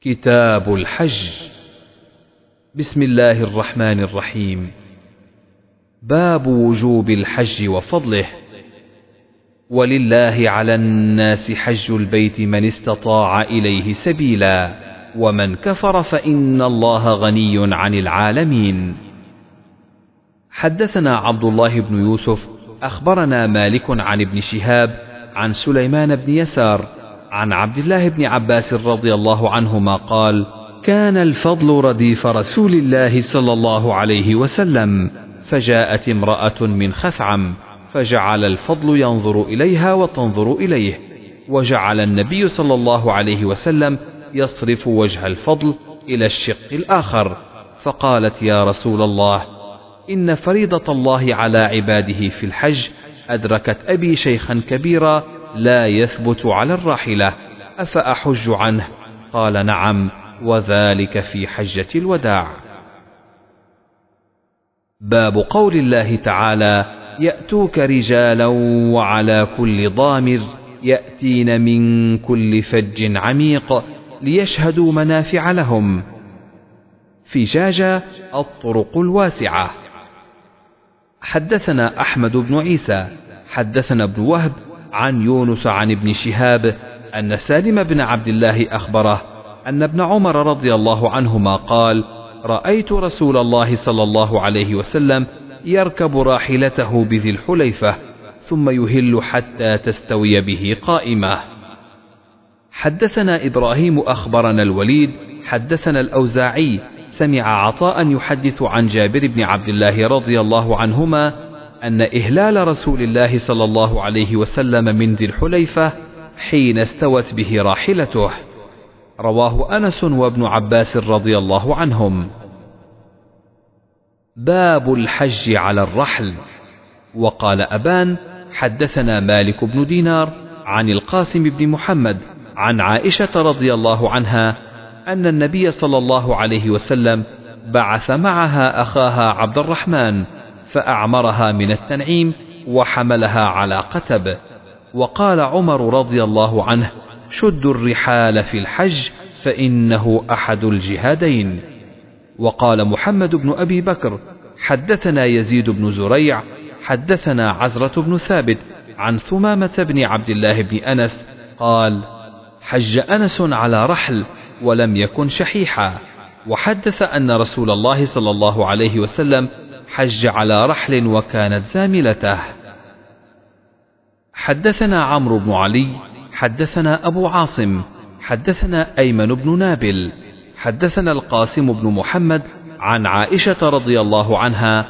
كتاب الحج. بسم الله الرحمن الرحيم. باب وجوب الحج وفضله. ولله على الناس حج البيت من استطاع إليه سبيلا ومن كفر فإن الله غني عن العالمين. حدثنا عبد الله بن يوسف أخبرنا مالك عن ابن شهاب عن سليمان بن يسار عن عبد الله بن عباس رضي الله عنهما قال كان الفضل رديف رسول الله صلى الله عليه وسلم فجاءت امرأة من خثعم فجعل الفضل ينظر إليها وتنظر إليه وجعل النبي صلى الله عليه وسلم يصرف وجه الفضل إلى الشق الآخر فقالت يا رسول الله إن فريضة الله على عباده في الحج أدركت أبي شيخا كبيرا لا يثبت على الراحلة أفأحج عنه؟ قال نعم وذلك في حجة الوداع. باب قول الله تعالى يأتوك رجالا وعلى كل ضامر يأتين من كل فج عميق ليشهدوا منافع لهم. فجاجة الطرق الواسعة. حدثنا أحمد بن عيسى حدثنا ابن وهب عن يونس عن ابن شهاب أن سالم بن عبد الله أخبره أن ابن عمر رضي الله عنهما قال: رأيت رسول الله صلى الله عليه وسلم يركب راحلته بذي الحليفة ثم يهل حتى تستوي به قائمة. حدثنا إبراهيم أخبرنا الوليد حدثنا الأوزاعي سمع عطاء يحدث عن جابر بن عبد الله رضي الله عنهما أن إهلال رسول الله صلى الله عليه وسلم من ذي الحليفة حين استوت به راحلته. رواه أنس وابن عباس رضي الله عنهم. باب الحج على الرحل. وقال أبان حدثنا مالك بن دينار عن القاسم بن محمد عن عائشة رضي الله عنها أن النبي صلى الله عليه وسلم بعث معها أخاها عبد الرحمن فأعمرها من التنعيم وحملها على قتب. وقال عمر رضي الله عنه شدوا الرحال في الحج فإنه أحد الجهادين وقال محمد بن أبي بكر حدثنا يزيد بن زريع حدثنا عزرة بن ثابت عن ثمامة بن عبد الله بن أنس قال حج أنس على رحل ولم يكن شحيحا وحدث أن رسول الله صلى الله عليه وسلم حج على رحل وكانت زاملته. حدثنا عمرو بن علي حدثنا أبو عاصم حدثنا أيمن بن نابل حدثنا القاسم بن محمد عن عائشة رضي الله عنها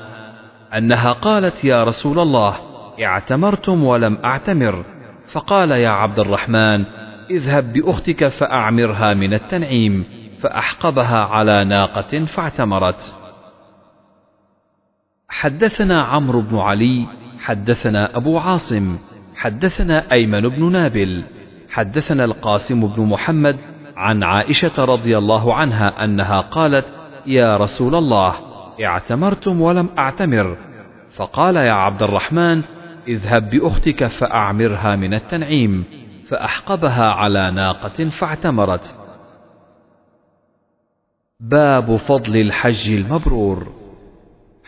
أنها قالت يا رسول الله اعتمرتم ولم أعتمر. فقال يا عبد الرحمن اذهب بأختك فأعمرها من التنعيم فأحقبها على ناقة فاعتمرت. حدثنا عمرو بن علي حدثنا أبو عاصم حدثنا أيمن بن نابل حدثنا القاسم بن محمد عن عائشة رضي الله عنها أنها قالت يا رسول الله اعتمرتم ولم أعتمر. فقال يا عبد الرحمن اذهب بأختك فأعمرها من التنعيم فأحقبها على ناقة فاعتمرت. باب فضل الحج المبرور.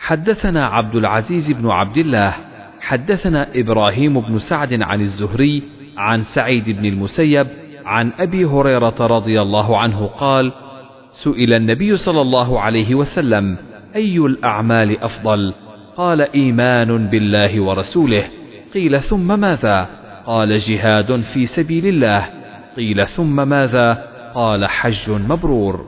حدثنا عبد العزيز بن عبد الله حدثنا إبراهيم بن سعد عن الزهري عن سعيد بن المسيب عن أبي هريرة رضي الله عنه قال سئل النبي صلى الله عليه وسلم أي الأعمال أفضل؟ قال إيمان بالله ورسوله. قيل ثم ماذا؟ قال جهاد في سبيل الله. قيل ثم ماذا؟ قال حج مبرور.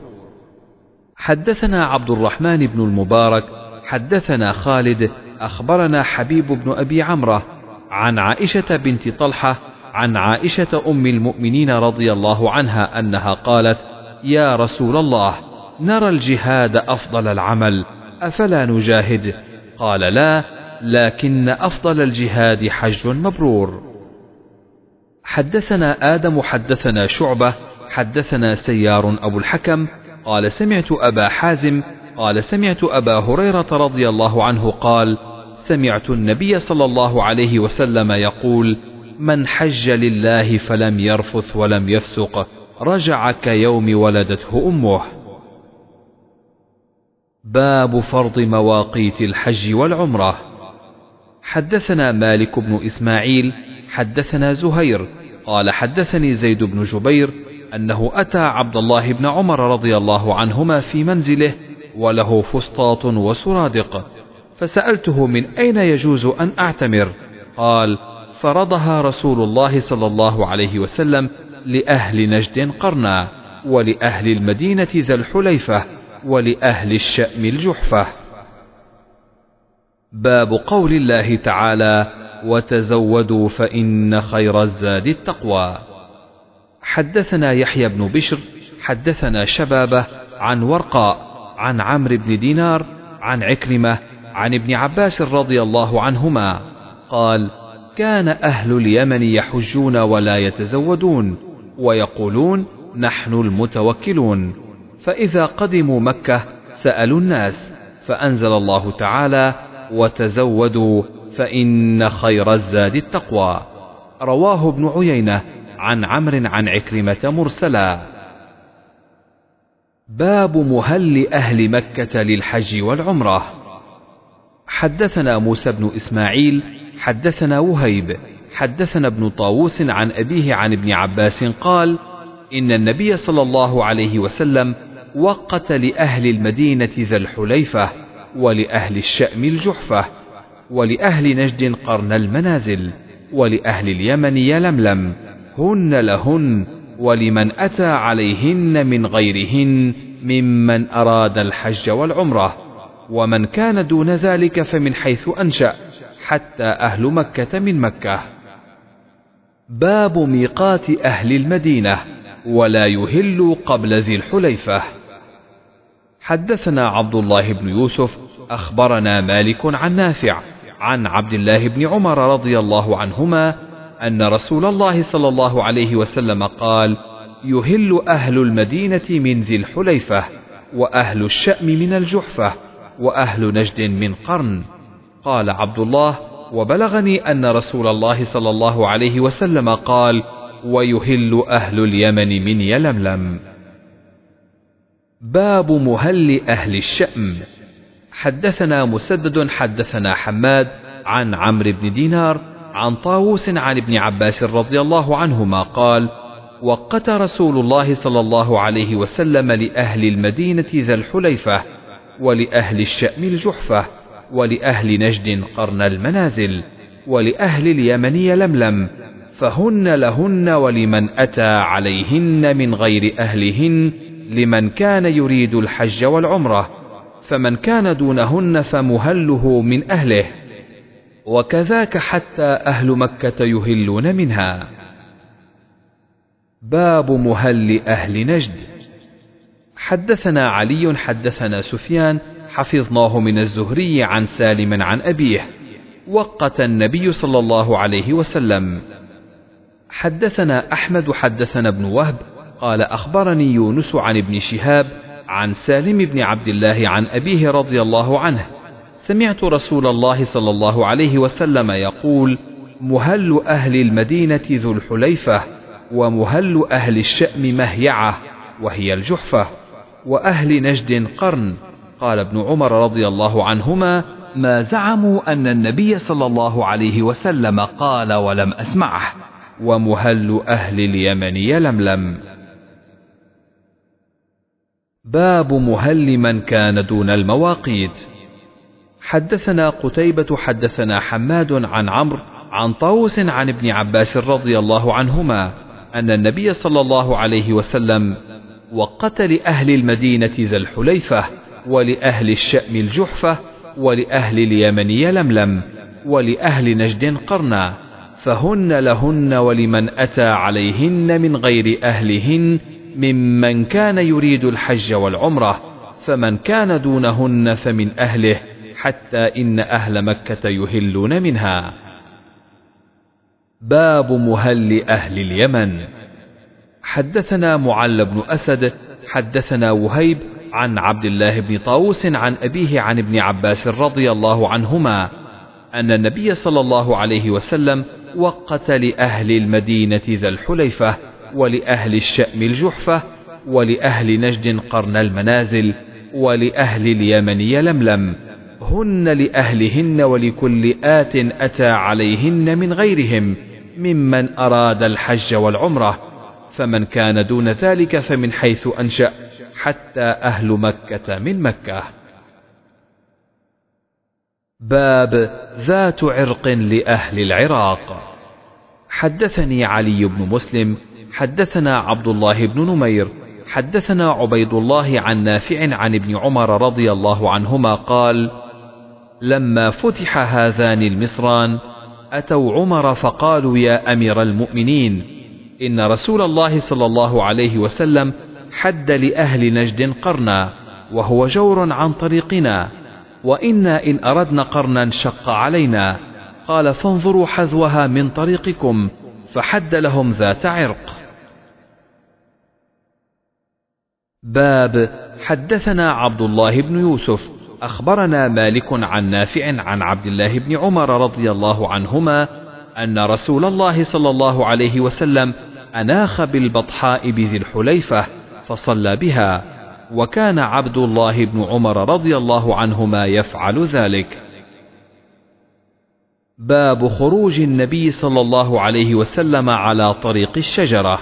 حدثنا عبد الرحمن بن المبارك حدثنا خالد أخبرنا حبيب بن أبي عمرة عن عائشة بنت طلحة عن عائشة أم المؤمنين رضي الله عنها أنها قالت يا رسول الله نرى الجهاد أفضل العمل أفلا نجاهد؟ قال لا لكن أفضل الجهاد حج مبرور. حدثنا آدم حدثنا شعبة حدثنا سيار أبو الحكم قال سمعت أبا حازم قال سمعت أبا هريرة رضي الله عنه قال سمعت النبي صلى الله عليه وسلم يقول من حج لله فلم يرفث ولم يفسق رجع كيوم ولدته أمه. باب فرض مواقيت الحج والعمرة. حدثنا مالك بن إسماعيل حدثنا زهير قال حدثني زيد بن جبير أنه أتى عبد الله بن عمر رضي الله عنهما في منزله وله فسطاط وسرادق. فسألته من أين يجوز أن أعتمر؟ قال فرضها رسول الله صلى الله عليه وسلم لأهل نجد قرنا ولأهل المدينة ذا الحليفة ولأهل الشأم الجحفة. باب قول الله تعالى وتزودوا فإن خير الزاد التقوى. حدثنا يحيى بن بشر حدثنا شبابة عن ورقاء عن عمرو بن دينار عن عكرمة عن ابن عباس رضي الله عنهما قال كان أهل اليمن يحجون ولا يتزودون ويقولون نحن المتوكلون. فإذا قدموا مكة سألوا الناس فأنزل الله تعالى وتزودوا فإن خير الزاد التقوى رواه ابن عيينة عن عمرو عن عكرمة مرسلا. باب مهل أهل مكة للحج والعمرة. حدثنا موسى بن إسماعيل حدثنا وهيب حدثنا ابن طاووس عن أبيه عن ابن عباس قال إن النبي صلى الله عليه وسلم وقت لأهل المدينة ذا الحليفة ولأهل الشأم الجحفة ولأهل نجد قرن المنازل ولأهل اليمن يلملم هن لهن ولمن أتى عليهن من غيرهن ممن أراد الحج والعمرة ومن كان دون ذلك فمن حيث أنشأ حتى أهل مكة من مكة. باب ميقات أهل المدينة ولا يهل قبل ذي الحليفة. حدثنا عبد الله بن يوسف أخبرنا مالك عن نافع عن عبد الله بن عمر رضي الله عنهما أن رسول الله صلى الله عليه وسلم قال يهل أهل المدينة من ذي الحليفة وأهل الشأم من الجحفة وأهل نجد من قرن. قال عبد الله وبلغني أن رسول الله صلى الله عليه وسلم قال ويهل أهل اليمن من يلملم. باب مهل أهل الشأم. حدثنا مسدد حدثنا حماد عن عمرو بن دينار عن طاووس عن ابن عباس رضي الله عنهما قال وقت رسول الله صلى الله عليه وسلم لأهل المدينة ذا الحليفة ولأهل الشأم الجحفة ولأهل نجد قرن المنازل ولأهل اليمن يلملم فهن لهن ولمن أتى عليهن من غير أهلهن لمن كان يريد الحج والعمرة فمن كان دونهن فمهله من أهله. وكذاك حتى أهل مكة يهلون منها. باب مهل أهل نجد. حدثنا علي حدثنا سفيان حفظناه من الزهري عن سالم عن أبيه وقت النبي صلى الله عليه وسلم. حدثنا أحمد حدثنا ابن وهب قال أخبرني يونس عن ابن شهاب عن سالم بن عبد الله عن أبيه رضي الله عنه سمعت رسول الله صلى الله عليه وسلم يقول مهل أهل المدينة ذو الحليفة ومهل أهل الشأم مهيعة وهي الجحفة وأهل نجد قرن. قال ابن عمر رضي الله عنهما ما زعموا أن النبي صلى الله عليه وسلم قال ولم أسمعه ومهل أهل اليمن يلملم. باب مهل من كان دون المواقيت. حدثنا قتيبة حدثنا حماد عن عمرو عن طاووس عن ابن عباس رضي الله عنهما أن النبي صلى الله عليه وسلم وقت لأهل المدينة ذا الحليفة ولأهل الشأم الجحفة ولأهل اليمن يلملم ولأهل نجد قرنا فهن لهن ولمن أتى عليهن من غير أهلهن ممن كان يريد الحج والعمرة فمن كان دونهن فمن أهله حتى إن أهل مكة يهلون منها. باب مهل أهل اليمن. حدثنا معل بن أسد حدثنا وهيب عن عبد الله بن طاووس عن أبيه عن ابن عباس رضي الله عنهما أن النبي صلى الله عليه وسلم وقت لأهل المدينة ذا الحليفة ولأهل الشأم الجحفة ولأهل نجد قرن المنازل ولأهل اليمن يلملم. هن لأهلهن ولكل آت أتى عليهن من غيرهم ممن أراد الحج والعمرة فمن كان دون ذلك فمن حيث أنشأ حتى أهل مكة من مكة. باب ذات عرق لأهل العراق. حدثني علي بن مسلم حدثنا عبد الله بن نمير حدثنا عبيد الله عن نافع عن ابن عمر رضي الله عنهما قال لما فتح هذان المصران أتوا عمر فقالوا يا أمير المؤمنين إن رسول الله صلى الله عليه وسلم حد لأهل نجد قرنا وهو جور عن طريقنا وإنا إن أردنا قرنا شق علينا قال فانظروا حذوها من طريقكم فحد لهم ذات عرق. باب حدثنا عبد الله بن يوسف أخبرنا مالك عن نافع عن عبد الله بن عمر رضي الله عنهما أن رسول الله صلى الله عليه وسلم أناخ بالبطحاء بذي الحليفة فصلى بها وكان عبد الله بن عمر رضي الله عنهما يفعل ذلك. باب خروج النبي صلى الله عليه وسلم على طريق الشجرة.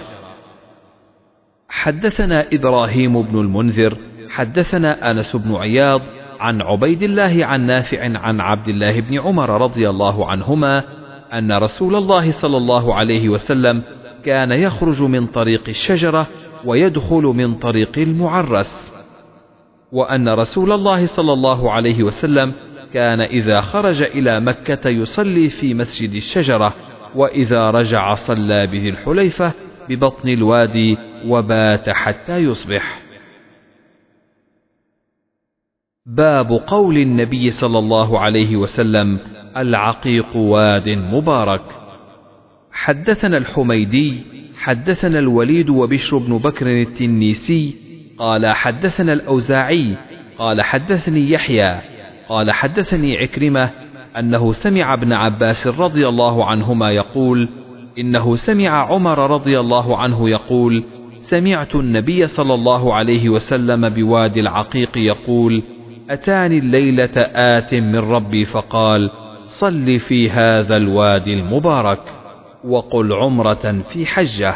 حدثنا إبراهيم بن المنذر حدثنا أنس بن عياض عن عبيد الله عن نافع عن عبد الله بن عمر رضي الله عنهما أن رسول الله صلى الله عليه وسلم كان يخرج من طريق الشجرة ويدخل من طريق المعرس وأن رسول الله صلى الله عليه وسلم كان إذا خرج إلى مكة يصلي في مسجد الشجرة وإذا رجع صلى بذي الحليفة ببطن الوادي وبات حتى يصبح. باب قول النبي صلى الله عليه وسلم العقيق واد مبارك. حدثنا الحميدي حدثنا الوليد وبشر بن بكر التنيسي قال حدثنا الأوزاعي قال حدثني يحيى قال حدثني عكرمة أنه سمع ابن عباس رضي الله عنهما يقول إنه سمع عمر رضي الله عنه يقول سمعت النبي صلى الله عليه وسلم بوادي العقيق يقول أتاني الليلة آت من ربي فقال صل في هذا الوادي المبارك وقل عمرة في حجة.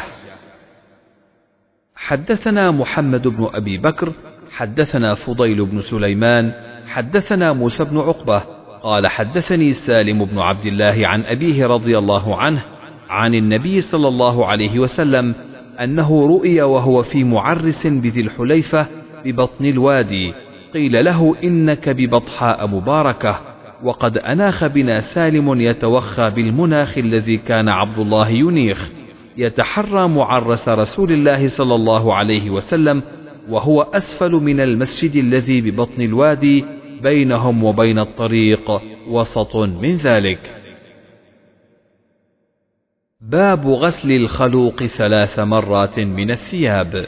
حدثنا محمد بن أبي بكر حدثنا فضيل بن سليمان حدثنا موسى بن عقبة قال حدثني سالم بن عبد الله عن أبيه رضي الله عنه عن النبي صلى الله عليه وسلم أنه رؤي وهو في معرس بذي الحليفة ببطن الوادي. قيل له إنك ببطحاء مباركة وقد أناخ بنا سالم يتوخى بالمناخ الذي كان عبد الله ينيخ يتحرى معرس رسول الله صلى الله عليه وسلم وهو أسفل من المسجد الذي ببطن الوادي بينهم وبين الطريق وسط من ذلك. باب غسل الخلوق ثلاث مرات من الثياب.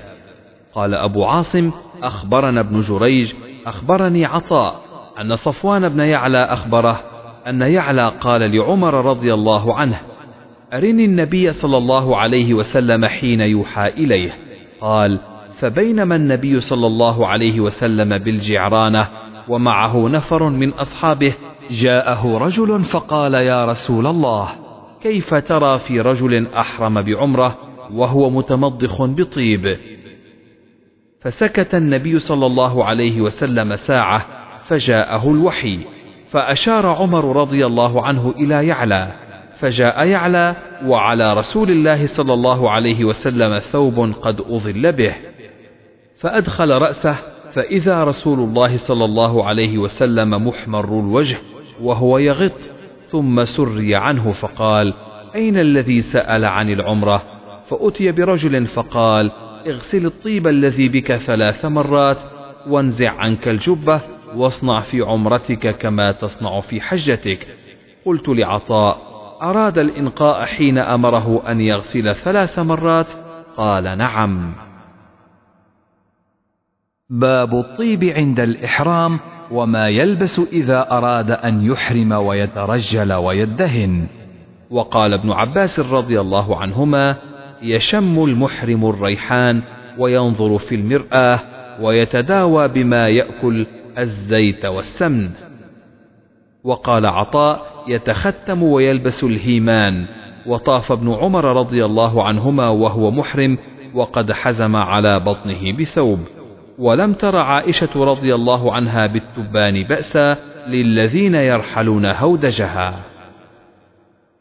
قال أبو عاصم أخبرنا ابن جريج أخبرني عطاء أن صفوان بن يعلى أخبره أن يعلى قال لعمر رضي الله عنه أرني النبي صلى الله عليه وسلم حين يوحى إليه. قال فبينما النبي صلى الله عليه وسلم بالجعرانة ومعه نفر من أصحابه جاءه رجل فقال يا رسول الله كيف ترى في رجل أحرم بعمرة وهو متمضخ بطيب؟ فسكت النبي صلى الله عليه وسلم ساعة فجاءه الوحي فأشار عمر رضي الله عنه إلى يعلى فجاء يعلى وعلى رسول الله صلى الله عليه وسلم ثوب قد أظل به فأدخل رأسه فإذا رسول الله صلى الله عليه وسلم محمر الوجه وهو يغط ثم سري عنه فقال أين الذي سأل عن العمرة؟ فأتي برجل فقال اغسل الطيب الذي بك ثلاث مرات وانزع عنك الجبة واصنع في عمرتك كما تصنع في حجتك. قلت لعطاء أراد الإنقاء حين أمره أن يغسل ثلاث مرات؟ قال نعم. باب الطيب عند الإحرام وما يلبس إذا أراد أن يحرم ويترجل ويدهن. وقال ابن عباس رضي الله عنهما يشم المحرم الريحان وينظر في المرآة ويتداوى بما يأكل الزيت والسمن. وقال عطاء يتختم ويلبس الهيمان. وطاف ابن عمر رضي الله عنهما وهو محرم وقد حزم على بطنه بثوب. ولم تر عائشة رضي الله عنها بالتبان بأسا للذين يرحلون هودجها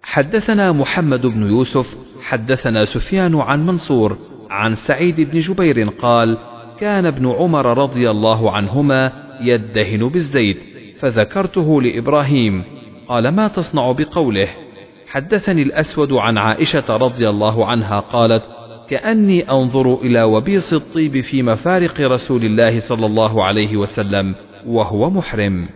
حدثنا محمد بن يوسف حدثنا سفيان عن منصور عن سعيد بن جبير قال كان ابن عمر رضي الله عنهما يدهن بالزيت فذكرته لإبراهيم. قال ما تصنع بقوله؟ حدثني الأسود عن عائشة رضي الله عنها قالت كأني أنظر إلى وبيص الطيب في مفارق رسول الله صلى الله عليه وسلم وهو محرم.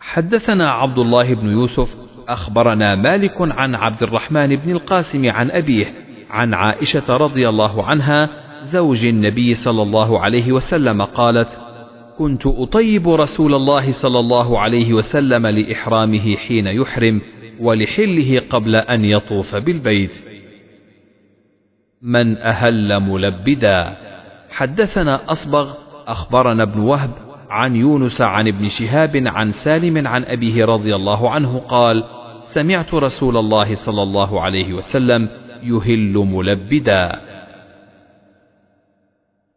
حدثنا عبد الله بن يوسف أخبرنا مالك عن عبد الرحمن بن القاسم عن أبيه عن عائشة رضي الله عنها زوج النبي صلى الله عليه وسلم قالت كنت أطيب رسول الله صلى الله عليه وسلم لإحرامه حين يحرم ولحله قبل أن يطوف بالبيت. من أهل ملبدا. حدثنا أصبغ أخبرنا ابن وهب عن يونس عن ابن شهاب عن سالم عن أبيه رضي الله عنه قال سمعت رسول الله صلى الله عليه وسلم يهل ملبدا.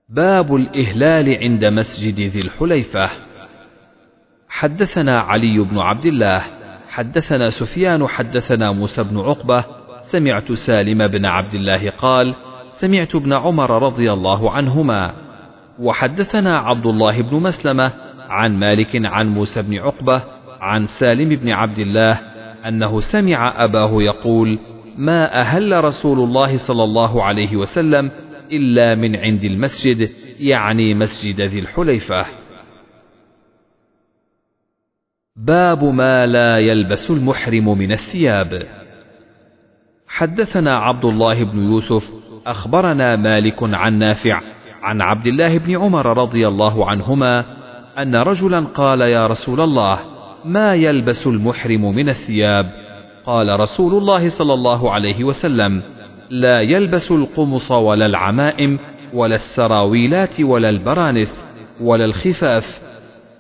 باب الإهلال عند مسجد ذي الحليفة. حدثنا علي بن عبد الله حدثنا سفيان حدثنا موسى بن عقبة. سمعت سالم بن عبد الله قال سمعت ابن عمر رضي الله عنهما وحدثنا عبد الله بن مسلمة عن مالك عن موسى بن عقبة عن سالم بن عبد الله أنه سمع أباه يقول ما أهل رسول الله صلى الله عليه وسلم إلا من عند المسجد يعني مسجد ذي الحليفة. باب ما لا يلبس المحرم من الثياب. حدثنا عبد الله بن يوسف أخبرنا مالك عن نافع عن عبد الله بن عمر رضي الله عنهما أن رجلا قال يا رسول الله ما يلبس المحرم من الثياب؟ قال رسول الله صلى الله عليه وسلم لا يلبس القمص ولا العمائم ولا السراويلات ولا البرانس ولا الخفاف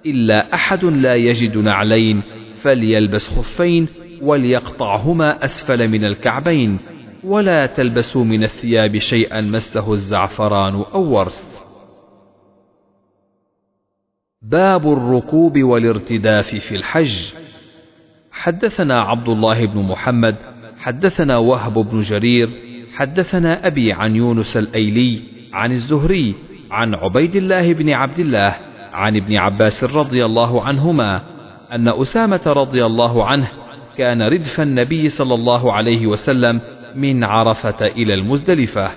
إلا أحد لا يجد نعلين فليلبس خفين وليقطعهما أسفل من الكعبين. ولا تلبسوا من الثياب شيئا مسه الزعفران أو ورس باب الركوب والارتداف في الحج. حدثنا عبد الله بن محمد حدثنا وهب بن جرير حدثنا أبي عن يونس الأيلي عن الزهري عن عبيد الله بن عبد الله عن ابن عباس رضي الله عنهما أن أسامة رضي الله عنه كان ردف النبي صلى الله عليه وسلم من عرفة إلى المزدلفة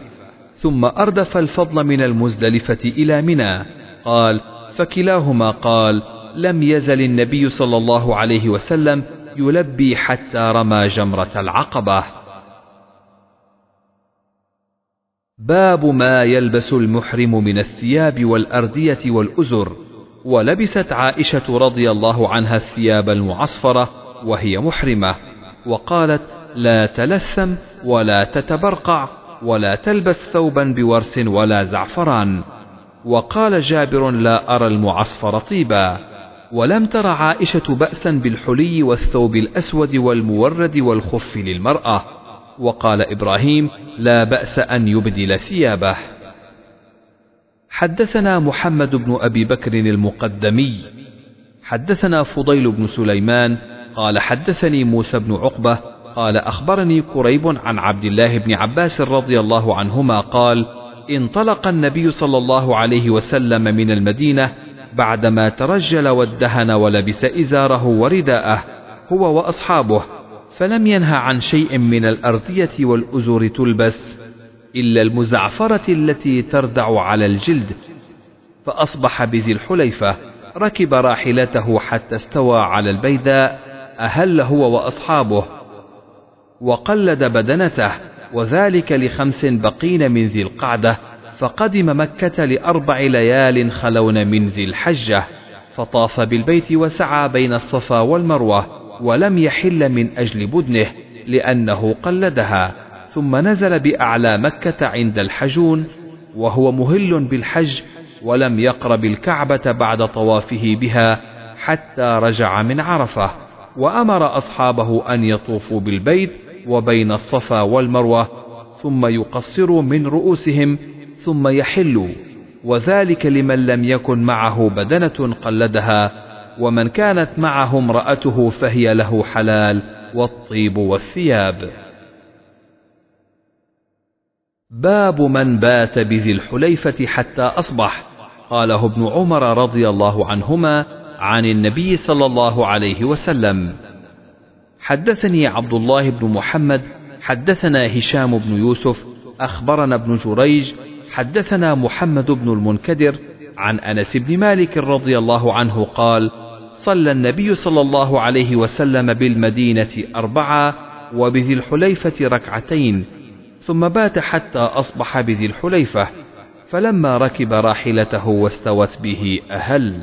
ثم أردف الفضل من المزدلفة إلى منى قال فكلاهما قال لم يزل النبي صلى الله عليه وسلم يلبي حتى رمى جمرة العقبة. باب ما يلبس المحرم من الثياب والأردية والأزر ولبست عائشة رضي الله عنها الثياب المعصفرة وهي محرمة وقالت لا تلثم ولا تتبرقع ولا تلبس ثوبا بورس ولا زعفران. وقال جابر لا أرى المعصفر طيبا. ولم تر عائشة بأسا بالحلي والثوب الأسود والمورد والخف للمرأة. وقال إبراهيم لا بأس أن يبدل ثيابه. حدثنا محمد بن أبي بكر المقدمي. حدثنا فضيل بن سليمان قال حدثني موسى بن عقبة قال أخبرني كريب عن عبد الله بن عباس رضي الله عنهما قال انطلق النبي صلى الله عليه وسلم من المدينة بعدما ترجل وادهن ولبس إزاره ورداءه هو وأصحابه فلم ينه عن شيء من الأرضية والأزور تلبس إلا المزعفرة التي تردع على الجلد فأصبح بذي الحليفة ركب راحلته حتى استوى على البيداء أهل هو وأصحابه وقلد بدنته وذلك لخمس بقين من ذي القعدة فقدم مكة لأربع ليال خلون من ذي الحجة فطاف بالبيت وسعى بين الصفا والمروة ولم يحل من أجل بدنه لأنه قلدها ثم نزل بأعلى مكة عند الحجون وهو مهل بالحج ولم يقرب الكعبة بعد طوافه بها حتى رجع من عرفة وأمر أصحابه أن يطوفوا بالبيت وبين الصفا والمروة ثم يقصروا من رؤوسهم ثم يحلوا وذلك لمن لم يكن معه بدنة قلدها ومن كانت معه امرأته فهي له حلال والطيب والثياب. باب من بات بذي الحليفة حتى أصبح. قاله ابن عمر رضي الله عنهما عن النبي صلى الله عليه وسلم. حدثني عبد الله بن محمد حدثنا هشام بن يوسف أخبرنا ابن جريج حدثنا محمد بن المنكدر عن أنس بن مالك رضي الله عنه قال صلى النبي صلى الله عليه وسلم بالمدينة أربعة وبذي الحليفة ركعتين ثم بات حتى أصبح بذي الحليفة فلما ركب راحلته واستوت به أهل.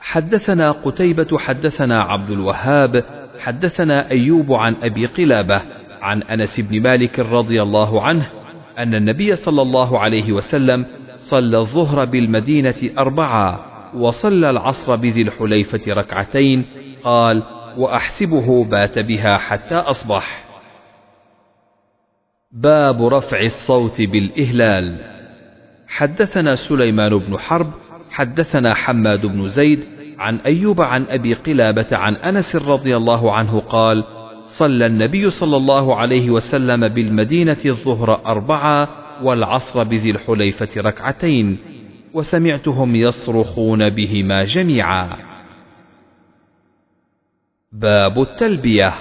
حدثنا قتيبة حدثنا عبد الوهاب حدثنا أيوب عن أبي قلابة عن أنس بن مالك رضي الله عنه أن النبي صلى الله عليه وسلم صلى الظهر بالمدينة أربعة وصلى العصر بذي الحليفة ركعتين قال وأحسبه بات بها حتى أصبح. باب رفع الصوت بالإهلال. حدثنا سليمان بن حرب حدثنا حماد بن زيد عن أيوب عن أبي قلابة عن أنس رضي الله عنه قال صلى النبي صلى الله عليه وسلم بالمدينة الظهر أربعة والعصر بذي الحليفة ركعتين وسمعتهم يصرخون بهما جميعا. باب التلبية.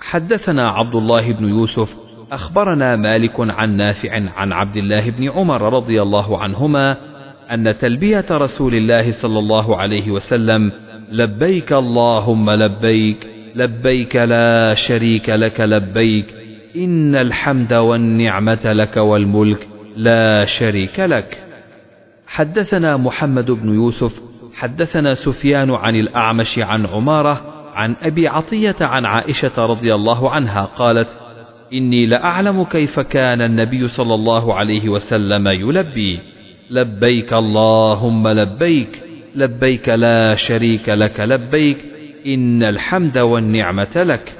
حدثنا عبد الله بن يوسف أخبرنا مالك عن نافع عن عبد الله بن عمر رضي الله عنهما أن تلبية رسول الله صلى الله عليه وسلم لبيك اللهم لبيك لبيك لا شريك لك لبيك إن الحمد والنعمة لك والملك لا شريك لك. حدثنا محمد بن يوسف حدثنا سفيان عن الأعمش عن عمارة عن أبي عطية عن عائشة رضي الله عنها قالت إني لأعلم كيف كان النبي صلى الله عليه وسلم يلبي. لبيك اللهم لبيك لبيك لا شريك لك لبيك إن الحمد والنعمة لك.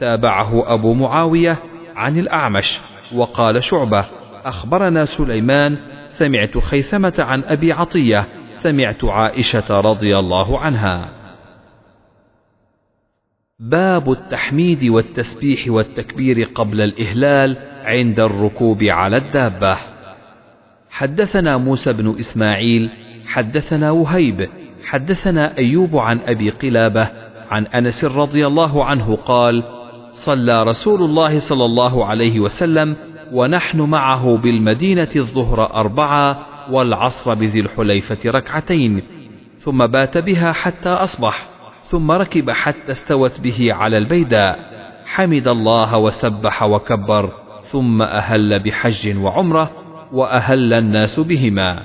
تابعه أبو معاوية عن الأعمش وقال شعبة أخبرنا سليمان سمعت خيثمة عن أبي عطية سمعت عائشة رضي الله عنها. باب التحميد والتسبيح والتكبير قبل الإهلال عند الركوب على الدابة. حدثنا موسى بن إسماعيل حدثنا وهيب حدثنا أيوب عن أبي قلابة عن أنس رضي الله عنه قال صلى رسول الله صلى الله عليه وسلم ونحن معه بالمدينة الظهر أربعة والعصر بذي الحليفة ركعتين ثم بات بها حتى أصبح ثم ركب حتى استوت به على البيداء حمد الله وسبح وكبر ثم أهل بحج وعمرة وأهل الناس بهما.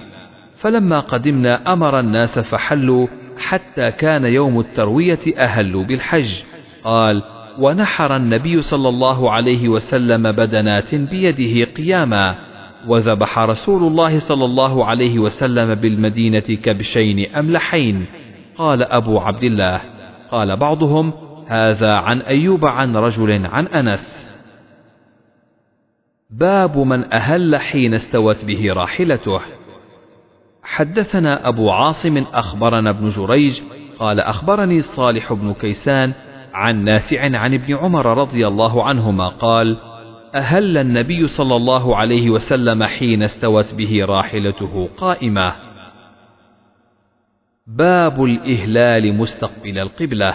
فلما قدمنا أمر الناس فحلوا حتى كان يوم التروية أهلوا بالحج. قال ونحر النبي صلى الله عليه وسلم بدنات بيده قياما. وذبح رسول الله صلى الله عليه وسلم بالمدينة كبشين أملحين. قال أبو عبد الله قال بعضهم هذا عن أيوب عن رجل عن أنس. باب من أهل حين استوت به راحلته. حدثنا أبو عاصم أخبرنا ابن جريج قال أخبرني صالح بن كيسان عن نافع عن ابن عمر رضي الله عنهما قال أهل النبي صلى الله عليه وسلم حين استوت به راحلته قائمة. باب الإهلال مستقبل القبلة.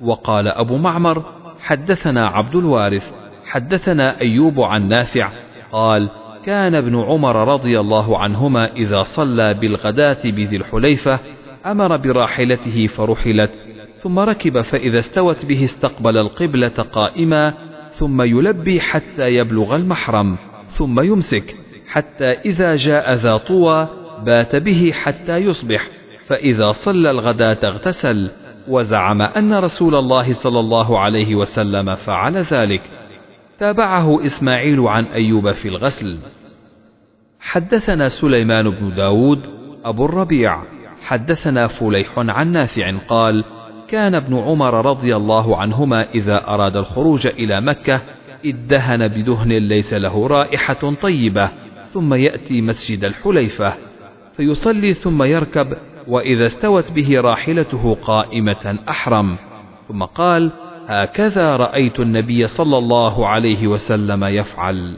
وقال أبو معمر حدثنا عبد الوارث حدثنا أيوب عن نافع قال كان ابن عمر رضي الله عنهما إذا صلى بالغداة بذي الحليفة أمر براحلته فرحلت ثم ركب فإذا استوت به استقبل القبلة قائما ثم يلبي حتى يبلغ المحرم ثم يمسك حتى إذا جاء ذا طوى بات به حتى يصبح فإذا صلى الغداة اغتسل وزعم أن رسول الله صلى الله عليه وسلم فعل ذلك. تابعه إسماعيل عن أيوب في الغسل. حدثنا سليمان بن داود أبو الربيع. حدثنا فليح عن نافع قال كان ابن عمر رضي الله عنهما إذا أراد الخروج إلى مكة ادهن بدهن ليس له رائحة طيبة ثم يأتي مسجد الحليفة فيصلي ثم يركب وإذا استوت به راحلته قائمة أحرم ثم قال هكذا رأيت النبي صلى الله عليه وسلم يفعل.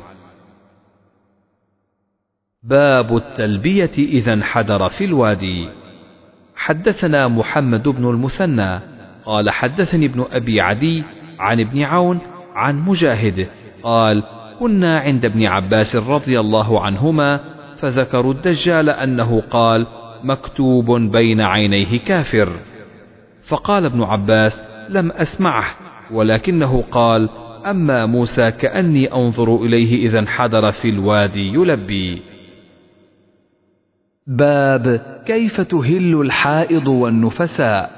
باب التلبية إذا انحدر في الوادي. حدثنا محمد بن المثنى قال حدثني ابن أبي عدي عن ابن عون عن مجاهد قال كنا عند ابن عباس رضي الله عنهما فذكروا الدجال أنه قال مكتوب بين عينيه كافر فقال ابن عباس لم أسمعه ولكنه قال أما موسى كأني أنظر إليه إذا انحدر في الوادي يلبي. باب كيف تهل الحائض والنفساء؟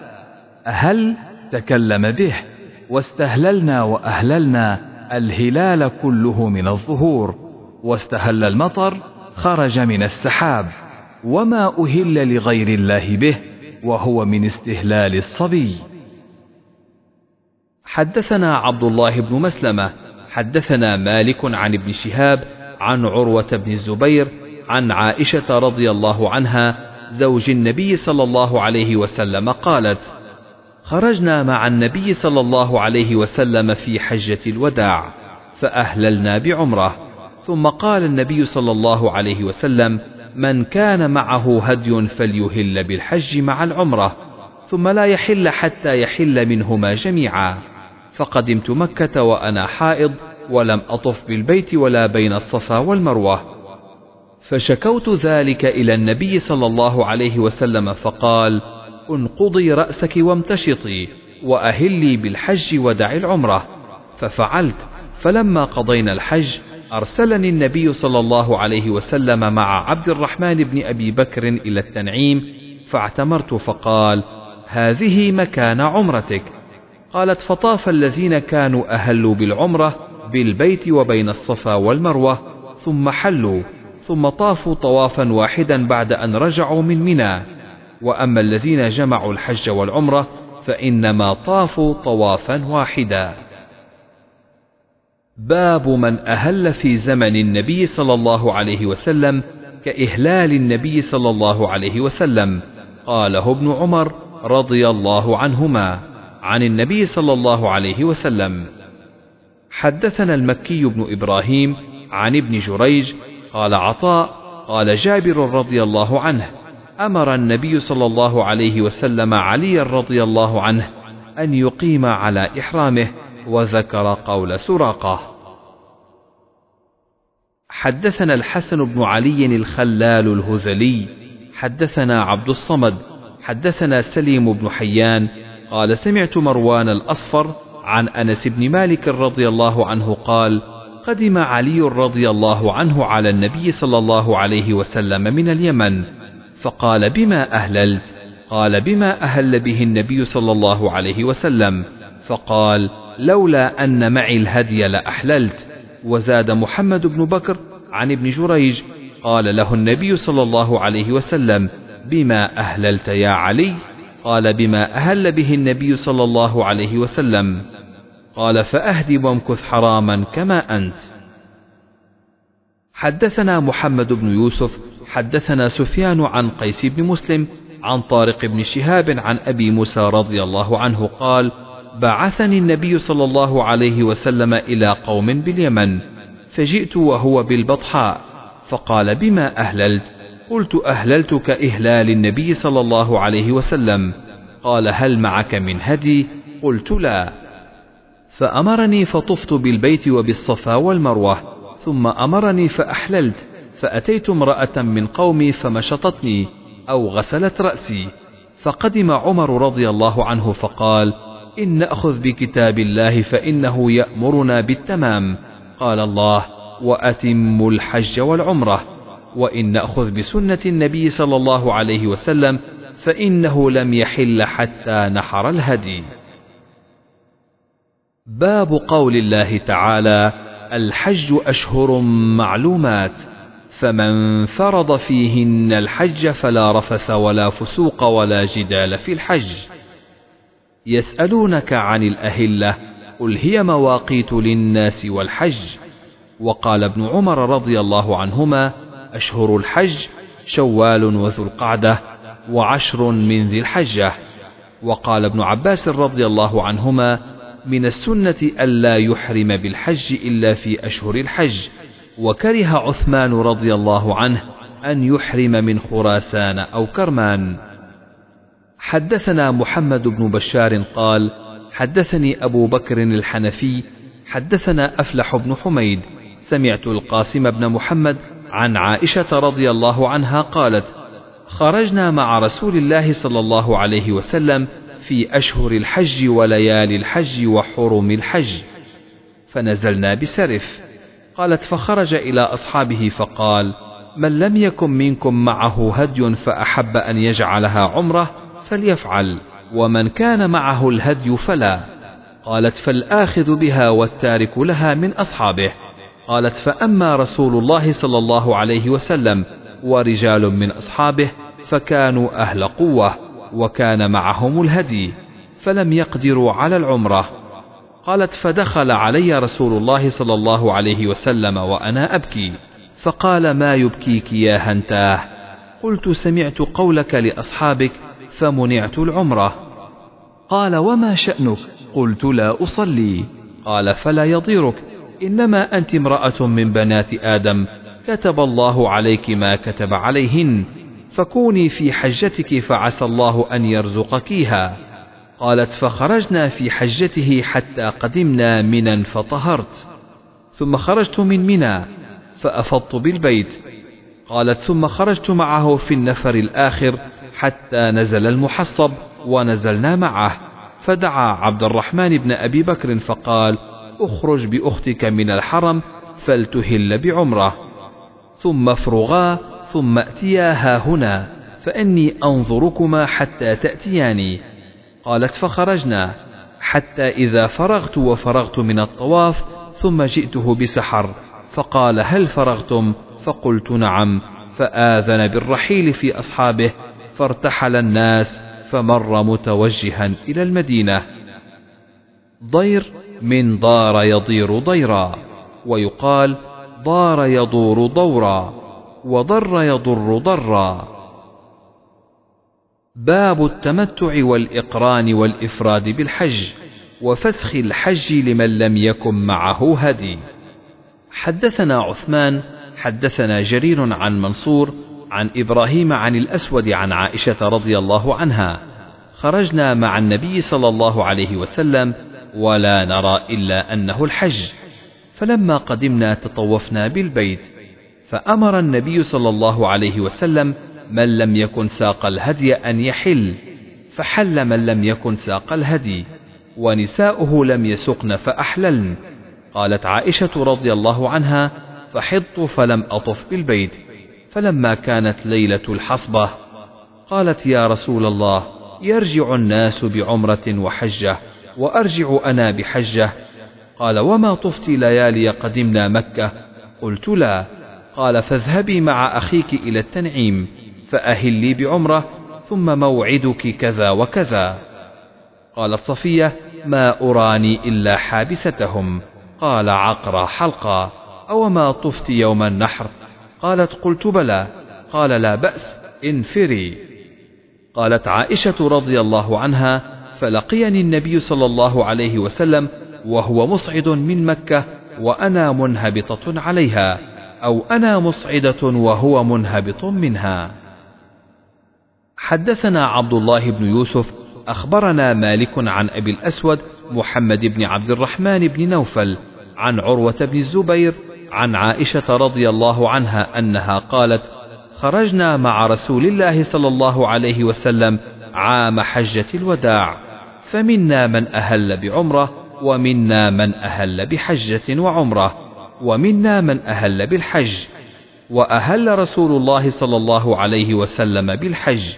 هل تكلم به؟ واستهللنا وأهللنا الهلال كله من الظهور. واستهل المطر خرج من السحاب. وما أهل لغير الله به وهو من استهلال الصبي. حدثنا عبد الله بن مسلمة حدثنا مالك عن ابن شهاب عن عروة بن الزبير عن عائشة رضي الله عنها زوج النبي صلى الله عليه وسلم قالت: خرجنا مع النبي صلى الله عليه وسلم في حجة الوداع، فأهللنا بعمرة، ثم قال النبي صلى الله عليه وسلم: من كان معه هدي فليهل بالحج مع العمرة، ثم لا يحل حتى يحل منهما جميعا. فقدمت مكة وأنا حائض ولم أطف بالبيت ولا بين الصفا والمروة. فشكوت ذلك إلى النبي صلى الله عليه وسلم فقال انقضي رأسك وامتشطي وأهلي بالحج ودع العمرة ففعلت فلما قضينا الحج أرسلني النبي صلى الله عليه وسلم مع عبد الرحمن بن أبي بكر إلى التنعيم فاعتمرت فقال هذه مكان عمرتك قالت فطاف الذين كانوا أهلوا بالعمرة بالبيت وبين الصفا والمروة ثم حلوا ثم طافوا طوافا واحدا بعد أن رجعوا من منى. وأما الذين جمعوا الحج والعمرة فإنما طافوا طوافا واحدا. باب من أهل في زمن النبي صلى الله عليه وسلم كإهلال النبي صلى الله عليه وسلم قاله ابن عمر رضي الله عنهما. عن النبي صلى الله عليه وسلم. حدثنا المكي بن إبراهيم عن ابن جريج قال عطاء قال جابر رضي الله عنه أمر النبي صلى الله عليه وسلم عليا رضي الله عنه أن يقيم على إحرامه وذكر قول سراقة. حدثنا الحسن بن علي الخلال الهذلي. حدثنا عبد الصمد. حدثنا سليم بن حيان. قال سمعت مروان الأصفر عن أنس بن مالك رضي الله عنه قال قدم علي رضي الله عنه على النبي صلى الله عليه وسلم من اليمن فقال بما أهللت؟ قال بما أهل به النبي صلى الله عليه وسلم. فقال لولا أن معي الهدي لأحللت. وزاد محمد بن بكر عن ابن جريج قال له النبي صلى الله عليه وسلم بما أهللت يا علي؟ قال بما أهل به النبي صلى الله عليه وسلم. قال فأهدي وامكث حراما كما أنت. حدثنا محمد بن يوسف حدثنا سفيان عن قيس بن مسلم عن طارق بن شهاب عن أبي موسى رضي الله عنه قال بعثني النبي صلى الله عليه وسلم إلى قوم باليمن فجئت وهو بالبطحاء فقال بما أهللت؟ قلت أهللت كإهلال النبي صلى الله عليه وسلم. قال هل معك من هدي؟ قلت لا. فأمرني فطفت بالبيت وبالصفا والمروة ثم أمرني فأحللت فأتيت امرأة من قومي فمشطتني أو غسلت رأسي. فقدم عمر رضي الله عنه فقال إن نأخذ بكتاب الله فإنه يأمرنا بالتمام. قال الله وأتموا الحج والعمرة. وإن نأخذ بسنة النبي صلى الله عليه وسلم فإنه لم يحل حتى نحر الهدي. باب قول الله تعالى الحج أشهر معلومات فمن فرض فيهن الحج فلا رفث ولا فسوق ولا جدال في الحج. يسألونك عن الأهلة قل هي مواقيت للناس والحج. وقال ابن عمر رضي الله عنهما أشهر الحج شوال وذو القعدة وعشر من ذي الحجة. وقال ابن عباس رضي الله عنهما من السنة ألا يحرم بالحج إلا في أشهر الحج. وكره عثمان رضي الله عنه أن يحرم من خراسان أو كرمان. حدثنا محمد بن بشار قال حدثني أبو بكر الحنفي حدثنا أفلح بن حميد. سمعت القاسم بن محمد عن عائشة رضي الله عنها قالت خرجنا مع رسول الله صلى الله عليه وسلم في أشهر الحج وليالي الحج وحرم الحج فنزلنا بسرف. قالت فخرج إلى أصحابه فقال من لم يكن منكم معه هدي فأحب أن يجعلها عمرة فليفعل ومن كان معه الهدي فلا قالت فالآخذ بها والتارك لها من أصحابه قالت فأما رسول الله صلى الله عليه وسلم ورجال من أصحابه فكانوا أهل قوة وكان معهم الهدي فلم يقدروا على العمرة. قالت فدخل علي رسول الله صلى الله عليه وسلم وأنا أبكي. فقال ما يبكيك يا هنتاه؟ قلت سمعت قولك لأصحابك فمنعت العمرة. قال وما شأنك؟ قلت لا أصلي. قال فلا يضيرك. إنما أنت امرأة من بنات آدم كتب الله عليك ما كتب عليهن فكوني في حجتك فعسى الله أن يرزقكيها. قالت فخرجنا في حجته حتى قدمنا منا فطهرت. ثم خرجت من منى فأفضت بالبيت. قالت ثم خرجت معه في النفر الآخر حتى نزل المحصب ونزلنا معه. فدعا عبد الرحمن بن أبي بكر فقال أخرج بأختك من الحرم فلتهل بعمرة ثم افرغا ثم ائتيا هنا فإني أنظركما حتى تأتياني. قالت فخرجنا حتى إذا فرغت وفرغت من الطواف ثم جئته بسحر فقال هل فرغتم؟ فقلت نعم فآذن بالرحيل في أصحابه فارتحل الناس فمر متوجها إلى المدينة. ضير من ضار يضير ضيرا ويقال ضار يضور ضورا وضر يضر ضرا. باب التمتع والإقران والإفراد بالحج وفسخ الحج لمن لم يكن معه هدي. حدثنا عثمان حدثنا جرير عن منصور عن إبراهيم عن الأسود عن عائشة رضي الله عنها. خرجنا مع النبي صلى الله عليه وسلم ولا نرى إلا أنه الحج. فلما قدمنا تطوفنا بالبيت فأمر النبي صلى الله عليه وسلم من لم يكن ساق الهدي أن يحل فحل من لم يكن ساق الهدي ونساؤه لم يسقن فأحللن. قالت عائشة رضي الله عنها فحضت فلم أطف بالبيت. فلما كانت ليلة الحصبة قالت يا رسول الله يرجع الناس بعمرة وحجة. وأرجع أنا بحجة. قال وما طفت ليالي قدمنا مكة؟ قلت لا. قال فاذهبي مع أخيك إلى التنعيم فأهلي بعمرة ثم موعدك كذا وكذا. قالت صفية ما أراني إلا حابستهم. قال عقرى حلقا. أو ما طفت يوم النحر؟ قالت قلت بلى. قال لا بأس انفري. قالت عائشة رضي الله عنها فلقيني النبي صلى الله عليه وسلم وهو مصعد من مكة وأنا منهبطة عليها أو أنا مصعدة وهو منهبط منها. حدثنا عبد الله بن يوسف أخبرنا مالك عن أبي الأسود محمد بن عبد الرحمن بن نوفل عن عروة بن الزبير عن عائشة رضي الله عنها أنها قالت خرجنا مع رسول الله صلى الله عليه وسلم عام حجة الوداع. فمنا من أهل بعمرة ومنا من أهل بحجة وعمرة ومنا من أهل بالحج وأهل رسول الله صلى الله عليه وسلم بالحج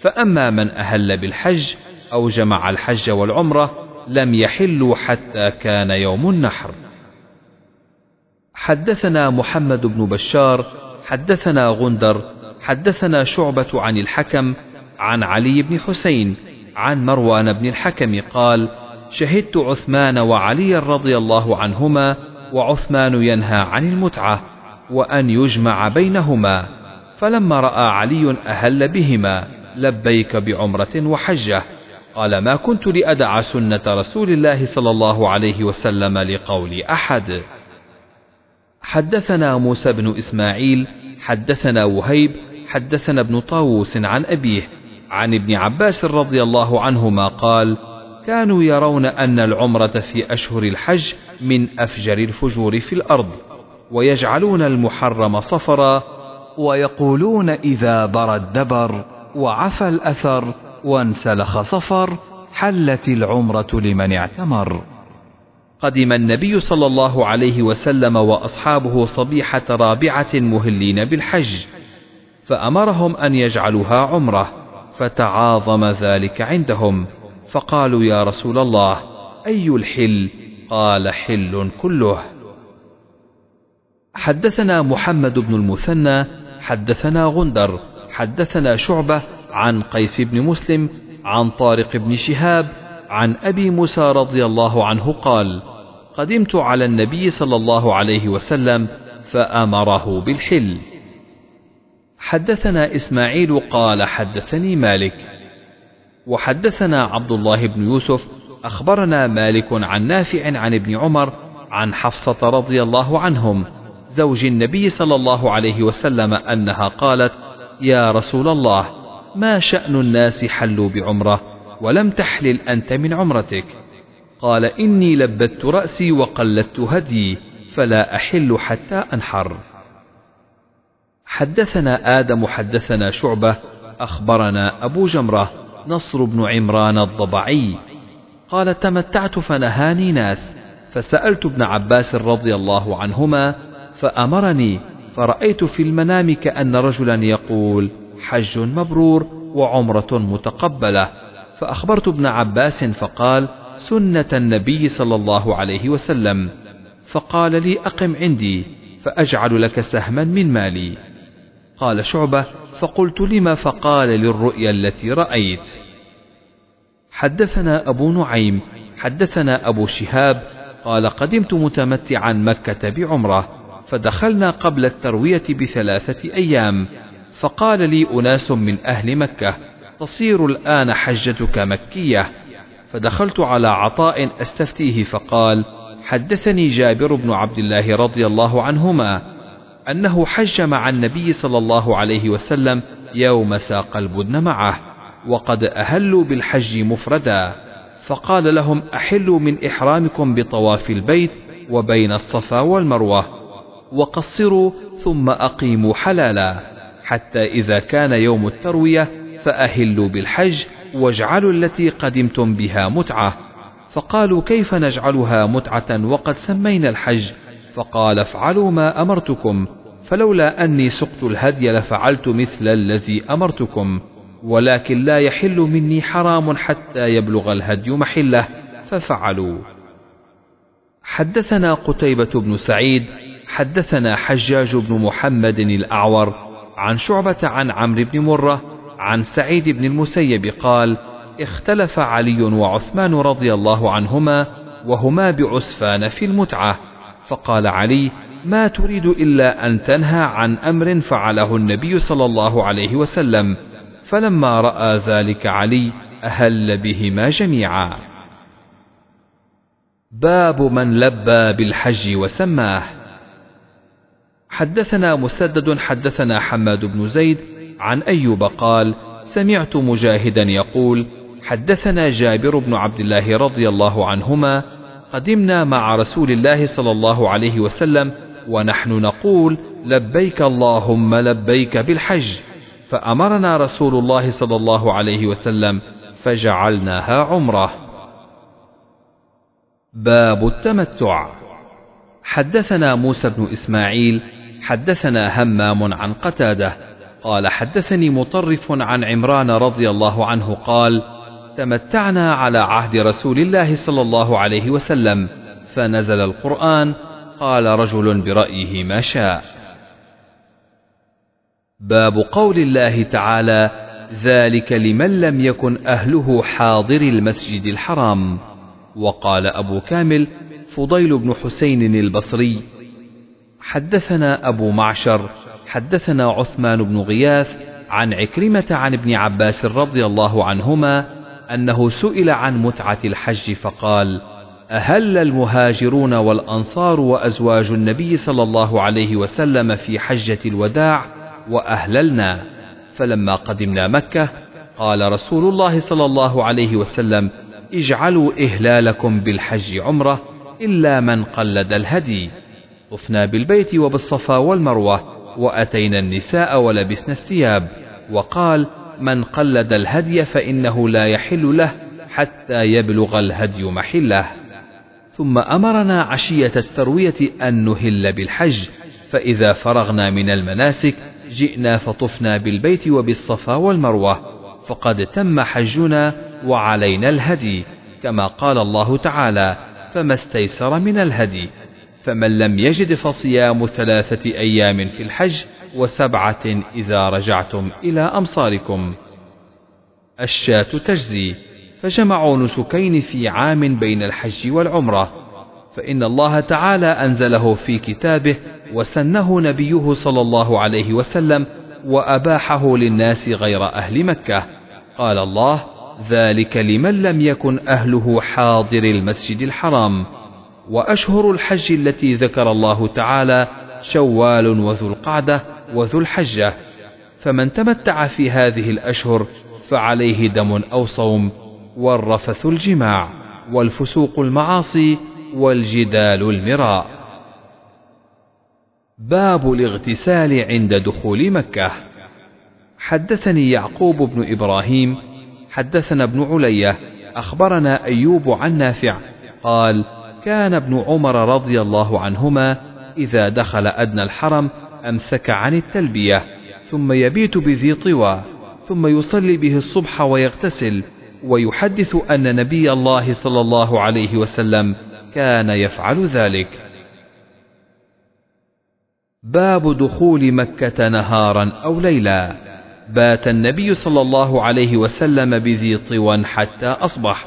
فأما من أهل بالحج أو جمع الحج والعمرة لم يحلوا حتى كان يوم النحر. حدثنا محمد بن بشار حدثنا غندر حدثنا شعبة عن الحكم عن علي بن حسين عن مروان بن الحكم قال شهدت عثمان وعلي رضي الله عنهما وعثمان ينهى عن المتعة وأن يجمع بينهما فلما رأى علي أهل بهما لبيك بعمرة وحجة قال ما كنت لأدع سنة رسول الله صلى الله عليه وسلم لقول أحد. حدثنا موسى بن إسماعيل حدثنا وهيب حدثنا ابن طاووس عن أبيه عن ابن عباس رضي الله عنهما قال كانوا يرون أن العمرة في أشهر الحج من أفجر الفجور في الأرض ويجعلون المحرم صفرا ويقولون إذا برى الدبر وعفى الأثر وانسلخ صفر حلت العمرة لمن اعتمر. قدم النبي صلى الله عليه وسلم وأصحابه صبيحة رابعة مهلين بالحج فأمرهم أن يجعلوها عمرة. فتعاظم ذلك عندهم. فقالوا يا رسول الله أي الحل؟ قال حل كله. حدثنا محمد بن المثنى حدثنا غندر حدثنا شعبة عن قيس بن مسلم عن طارق بن شهاب عن أبي موسى رضي الله عنه قال قدمت على النبي صلى الله عليه وسلم فأمره بالحل. حدثنا إسماعيل قال حدثني مالك. وحدثنا عبد الله بن يوسف أخبرنا مالك عن نافع عن ابن عمر عن حفصة رضي الله عنهم زوج النبي صلى الله عليه وسلم أنها قالت يا رسول الله ما شأن الناس حلوا بعمرة ولم تحلل أنت من عمرتك؟ قال إني لبت رأسي وقلدت هدي فلا أحل حتى أنحر. حدثنا آدم حدثنا شعبة أخبرنا أبو جمرة نصر بن عمران الضبعي. قال تمتعت فنهاني ناس فسألت ابن عباس رضي الله عنهما فأمرني فرأيت في المنام كأن رجلا يقول حج مبرور وعمرة متقبلة. فأخبرت ابن عباس فقال سنة النبي صلى الله عليه وسلم. فقال لي أقم عندي فأجعل لك سهما من مالي. قال شعبة فقلت لما فقال للرؤيا التي رأيت؟ حدثنا أبو نعيم حدثنا أبو شهاب قال قدمت متمتعا مكة بعمرة فدخلنا قبل التروية بثلاثة أيام فقال لي أناس من أهل مكة تصير الآن حجتك مكية؟ فدخلت على عطاء أستفتيه فقال حدثني جابر بن عبد الله رضي الله عنهما أنه حج مع النبي صلى الله عليه وسلم يوم ساق البدن معه وقد أهلوا بالحج مفردا. فقال لهم أحلوا من إحرامكم بطواف البيت وبين الصفا والمروة وقصروا ثم أقيموا حلالا حتى إذا كان يوم التروية فأهلوا بالحج واجعلوا التي قدمتم بها متعة. فقالوا كيف نجعلها متعة وقد سمينا الحج؟ فقال افعلوا ما أمرتكم فلولا أني سقت الهدي لفعلت مثل الذي أمرتكم ولكن لا يحل مني حرام حتى يبلغ الهدي محلة ففعلوا. حدثنا قتيبة بن سعيد حدثنا حجاج بن محمد الأعور عن شعبة عن عمرو بن مرة عن سعيد بن المسيب قال اختلف علي وعثمان رضي الله عنهما وهما بعسفان في المتعة. فقال علي ما تريد إلا أن تنهى عن أمر فعله النبي صلى الله عليه وسلم فلما رأى ذلك علي أهل بهما جميعا. باب من لبى بالحج وسماه. حدثنا مسدد حدثنا حماد بن زيد عن أيوب قال سمعت مجاهدا يقول حدثنا جابر بن عبد الله رضي الله عنهما قدمنا مع رسول الله صلى الله عليه وسلم ونحن نقول لبيك اللهم لبيك بالحج. فأمرنا رسول الله صلى الله عليه وسلم فجعلناها عمرة. باب التمتع. حدثنا موسى بن إسماعيل حدثنا همام عن قتادة قال حدثني مطرف عن عمران رضي الله عنه قال تمتعنا على عهد رسول الله صلى الله عليه وسلم. فنزل القرآن قال رجل برأيه ما شاء باب قول الله تعالى ذلك لمن لم يكن أهله حاضر المسجد الحرام وقال أبو كامل فضيل بن حسين البصري حدثنا أبو معشر حدثنا عثمان بن غياث عن عكرمة عن ابن عباس رضي الله عنهما أنه سئل عن متعة الحج فقال: أهل المهاجرون والأنصار وأزواج النبي صلى الله عليه وسلم في حجة الوداع وأهللنا، فلما قدمنا مكة قال رسول الله صلى الله عليه وسلم: اجعلوا إهلالكم بالحج عمرة إلا من قلد الهدي. طفنا بالبيت وبالصفا والمروة وأتينا النساء ولبسنا الثياب وقال من قلد الهدي فإنه لا يحل له حتى يبلغ الهدي محله. ثم أمرنا عشية التروية أن نهل بالحج فإذا فرغنا من المناسك جئنا فطفنا بالبيت وبالصفا والمروة فقد تم حجنا وعلينا الهدي كما قال الله تعالى فما استيسر من الهدي فمن لم يجد فصيام ثلاثة أيام في الحج وسبعة إذا رجعتم إلى أمصاركم. الشاة تجزي فجمعوا نسكين في عام بين الحج والعمرة. فإن الله تعالى أنزله في كتابه وسنه نبيه صلى الله عليه وسلم وأباحه للناس غير أهل مكة. قال الله ذلك لمن لم يكن أهله حاضر المسجد الحرام. وأشهر الحج التي ذكر الله تعالى شوال وذو القعدة وذو الحجة فمن تمتع في هذه الأشهر فعليه دم أو صوم والرفث الجماع والفسوق المعاصي والجدال المراء. باب الاغتسال عند دخول مكة. حدثني يعقوب بن إبراهيم حدثنا ابن علية أخبرنا أيوب عن نافع قال كان ابن عمر رضي الله عنهما إذا دخل أدنى الحرم أمسك عن التلبية ثم يبيت بذي طوى ثم يصلي به الصبح ويغتسل ويحدث أن نبي الله صلى الله عليه وسلم كان يفعل ذلك. باب دخول مكة نهارا أو ليلا. بات النبي صلى الله عليه وسلم بذي طوى حتى أصبح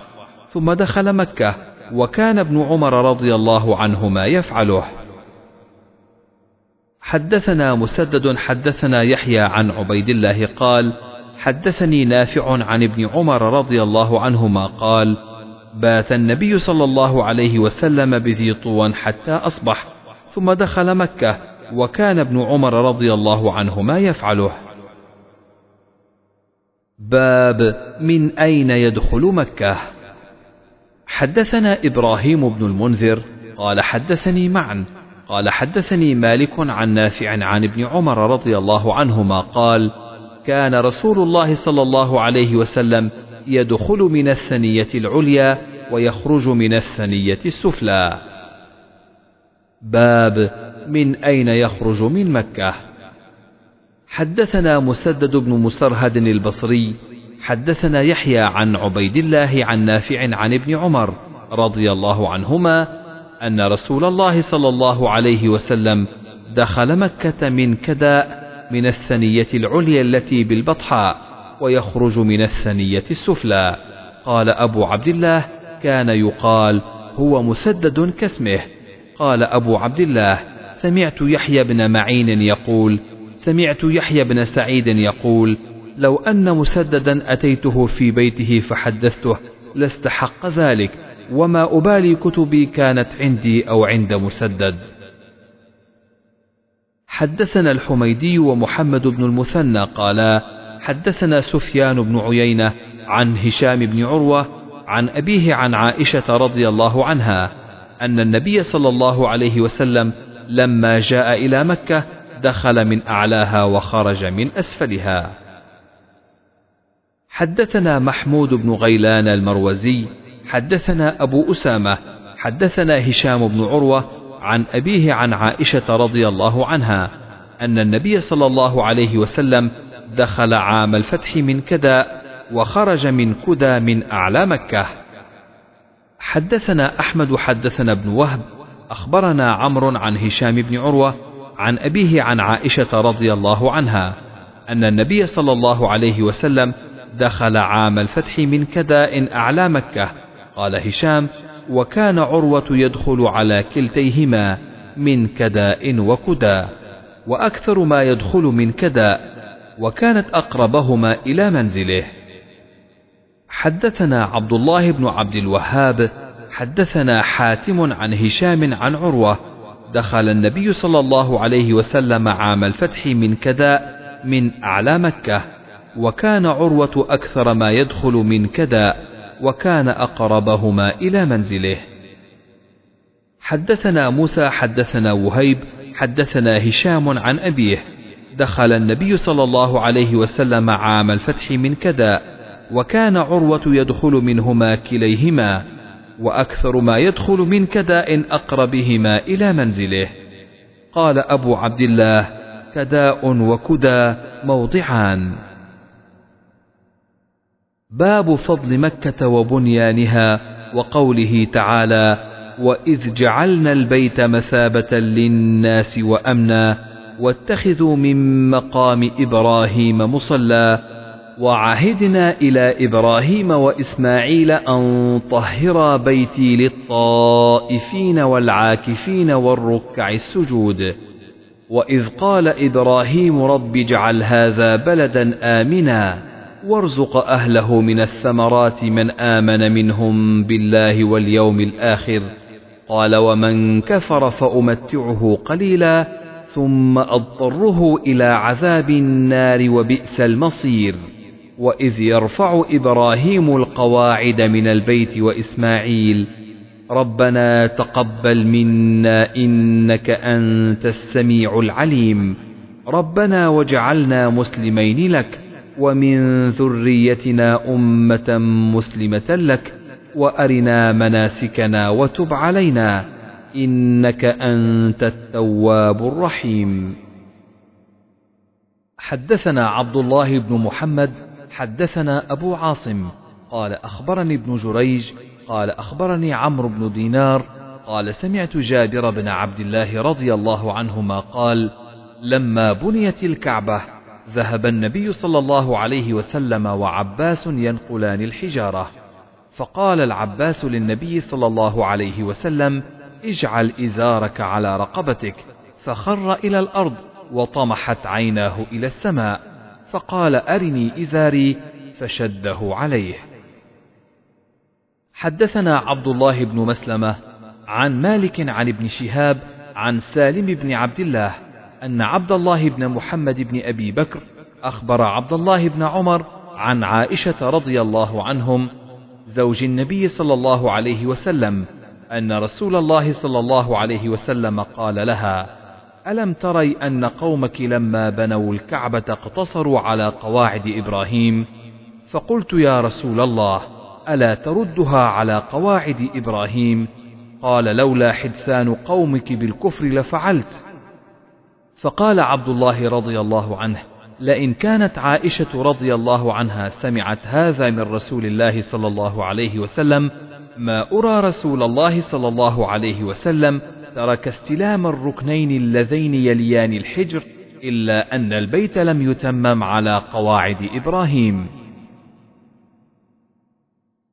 ثم دخل مكة وكان ابن عمر رضي الله عنهما يفعله. حدثنا مسدد حدثنا يحيى عن عبيد الله قال حدثني نافع عن ابن عمر رضي الله عنهما قال بات النبي صلى الله عليه وسلم بذي طوى حتى أصبح ثم دخل مكة وكان ابن عمر رضي الله عنهما يفعله. باب من أين يدخل مكة؟ حدثنا إبراهيم بن المنذر قال حدثني معا قال حدثني مالك عن نافع عن ابن عمر رضي الله عنهما قال كان رسول الله صلى الله عليه وسلم يدخل من الثنية العليا ويخرج من الثنية السفلى. باب من أين يخرج من مكة؟ حدثنا مسدد بن مسرهد البصري حدثنا يحيى عن عبيد الله عن نافع عن ابن عمر رضي الله عنهما أن رسول الله صلى الله عليه وسلم دخل مكة من كداء من الثنية العليا التي بالبطحاء ويخرج من الثنية السفلى. قال أبو عبد الله كان يقال هو مسدد كاسمه. قال أبو عبد الله سمعت يحيى بن معين يقول سمعت يحيى بن سعيد يقول لو أن مسددا أتيته في بيته فحدثته لاستحق ذلك. وما أبالي كتبي كانت عندي أو عند مسدد. حدثنا الحميدي ومحمد بن المثنى قالا حدثنا سفيان بن عيينة عن هشام بن عروة عن أبيه عن عائشة رضي الله عنها أن النبي صلى الله عليه وسلم لما جاء إلى مكة دخل من أعلاها وخرج من أسفلها. حدثنا محمود بن غيلان المروزي حدثنا أبو أسامة حدثنا هشام بن عروة عن أبيه عن عائشة رضي الله عنها أن النبي صلى الله عليه وسلم دخل عام الفتح من كدا وخرج من كدى من أعلى مكة. حدثنا أحمد حدثنا ابن وهب أخبرنا عمرو عن هشام بن عروة عن أبيه عن عائشة رضي الله عنها أن النبي صلى الله عليه وسلم دخل عام الفتح من كداء أعلى مكة. قال هشام وكان عروة يدخل على كلتيهما من كداء وكدى وأكثر ما يدخل من كداء وكانت أقربهما إلى منزله. حدثنا عبد الله بن عبد الوهاب حدثنا حاتم عن هشام عن عروة دخل النبي صلى الله عليه وسلم عام الفتح من كداء من أعلى مكة وكان عروة أكثر ما يدخل من كداء وكان أقربهما إلى منزله. حدثنا موسى حدثنا وهيب حدثنا هشام عن أبيه. دخل النبي صلى الله عليه وسلم عام الفتح من كداء وكان عروة يدخل منهما كليهما وأكثر ما يدخل من كداء أقربهما إلى منزله. قال أبو عبد الله كداء وكدى موضعان. باب فضل مكة وبنيانها وقوله تعالى وإذ جعلنا البيت مثابة للناس وأمنا واتخذوا من مقام إبراهيم مصلى وعهدنا إلى إبراهيم وإسماعيل أن طهرا بيتي للطائفين والعاكفين والركع السجود. وإذ قال إبراهيم رب اجعل هذا بلدا آمنا وارزق أهله من الثمرات من آمن منهم بالله واليوم الآخر. قال ومن كفر فأمتعه قليلا ثم أضطره إلى عذاب النار وبئس المصير. وإذ يرفع إبراهيم القواعد من البيت وإسماعيل ربنا تقبل منا إنك أنت السميع العليم. ربنا واجعلنا مسلمين لك ومن ذريتنا أمة مسلمة لك وأرنا مناسكنا وتب علينا إنك أنت التواب الرحيم. حدثنا عبد الله بن محمد حدثنا أبو عاصم قال أخبرني ابن جريج قال أخبرني عمرو بن دينار قال سمعت جابر بن عبد الله رضي الله عنهما قال لما بنيت الكعبة ذهب النبي صلى الله عليه وسلم وعباس ينقلان الحجارة. فقال العباس للنبي صلى الله عليه وسلم اجعل إزارك على رقبتك. فخر إلى الأرض وطمحت عيناه إلى السماء. فقال أرني إزاري. فشده عليه. حدثنا عبد الله بن مسلمة عن مالك عن ابن شهاب عن سالم بن عبد الله أن عبد الله بن محمد بن أبي بكر أخبر عبد الله بن عمر عن عائشة رضي الله عنهم زوج النبي صلى الله عليه وسلم أن رسول الله صلى الله عليه وسلم قال لها: ألم تري أن قومك لما بنوا الكعبة اقتصروا على قواعد إبراهيم؟ فقلت يا رسول الله: ألا تردها على قواعد إبراهيم؟ قال لولا حدثان قومك بالكفر لفعلت. فقال عبد الله رضي الله عنه: لئن كانت عائشة رضي الله عنها سمعت هذا من رسول الله صلى الله عليه وسلم ما أرى رسول الله صلى الله عليه وسلم ترك استلام الركنين اللذين يليان الحجر إلا أن البيت لم يتمم على قواعد إبراهيم.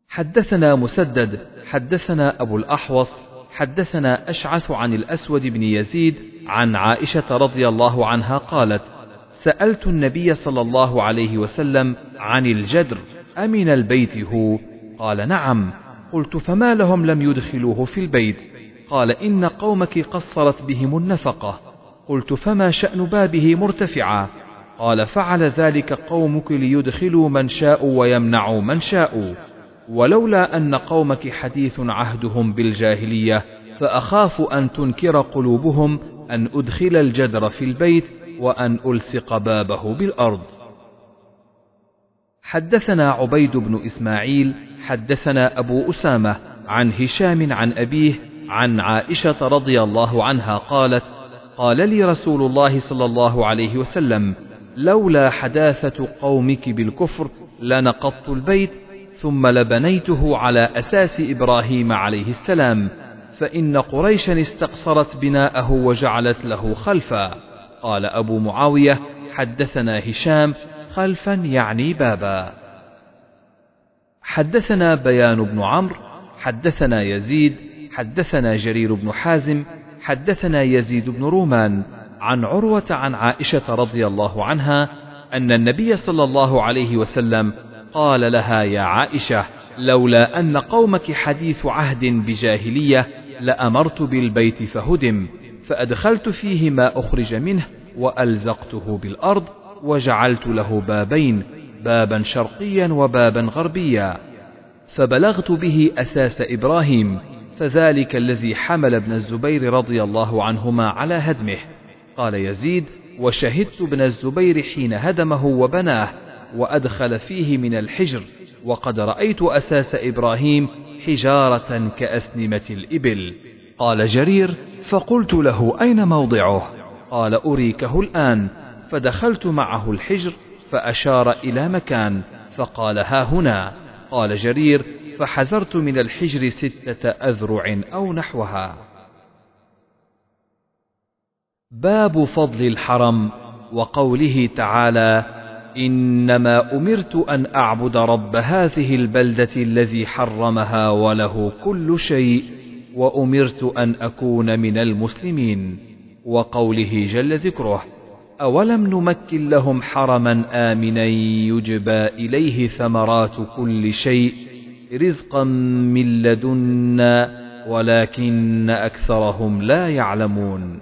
حدثنا مسدد، حدثنا أبو الأحوص، حدثنا أشعث عن الأسود بن يزيد عن عائشة رضي الله عنها قالت: سألت النبي صلى الله عليه وسلم عن الجدر أمن البيت هو؟ قال نعم. قلت فما لهم لم يدخلوه في البيت؟ قال إن قومك قصرت بهم النفقة قلت فما شأن بابه مرتفعا قال فعل ذلك قومك ليدخلوا من شاءوا ويمنعوا من شاءوا ولولا أن قومك حديث عهدهم بالجاهلية فأخاف أن تنكر قلوبهم أن أدخل الجدر في البيت وأن ألصق بابه بالأرض. حدثنا عبيد بن إسماعيل حدثنا أبو أسامة عن هشام عن أبيه عن عائشة رضي الله عنها قالت: قال لي رسول الله صلى الله عليه وسلم: لولا حداثة قومك بالكفر لنقضت البيت ثم لبنيته على أساس إبراهيم عليه السلام، فإن قريشا استقصرت بناءه وجعلت له خلفا. قال أبو معاوية حدثنا هشام خلفا يعني بابا. حدثنا بيان بن عمرو حدثنا يزيد حدثنا جرير بن حازم حدثنا يزيد بن رومان. عن عروة عن عائشة رضي الله عنها أن النبي صلى الله عليه وسلم قال لها يا عائشة لولا أن قومك حديث عهد بجاهلية لأمرت بالبيت فهدم فأدخلت فيه ما أخرج منه وألزقته بالأرض وجعلت له بابين بابا شرقيا وبابا غربيا. فبلغت به أساس إبراهيم فذلك الذي حمل ابن الزبير رضي الله عنهما على هدمه. قال يزيد وشهدت ابن الزبير حين هدمه وبناه وأدخل فيه من الحجر وقد رأيت أساس إبراهيم حجارة كأسنمة الإبل. قال جرير فقلت له أين موضعه؟ قال أريكه الآن. فدخلت معه الحجر فأشار إلى مكان فقال ها هنا. قال جرير فحزرت من الحجر ستة أذرع أو نحوها. باب فضل الحرم وقوله تعالى إنما أمرت أن أعبد رب هذه البلدة الذي حرمها وله كل شيء وأمرت أن أكون من المسلمين. وقوله جل ذكره أولم نمكن لهم حرما آمنا يجبى إليه ثمرات كل شيء رزقا من لدنا ولكن أكثرهم لا يعلمون.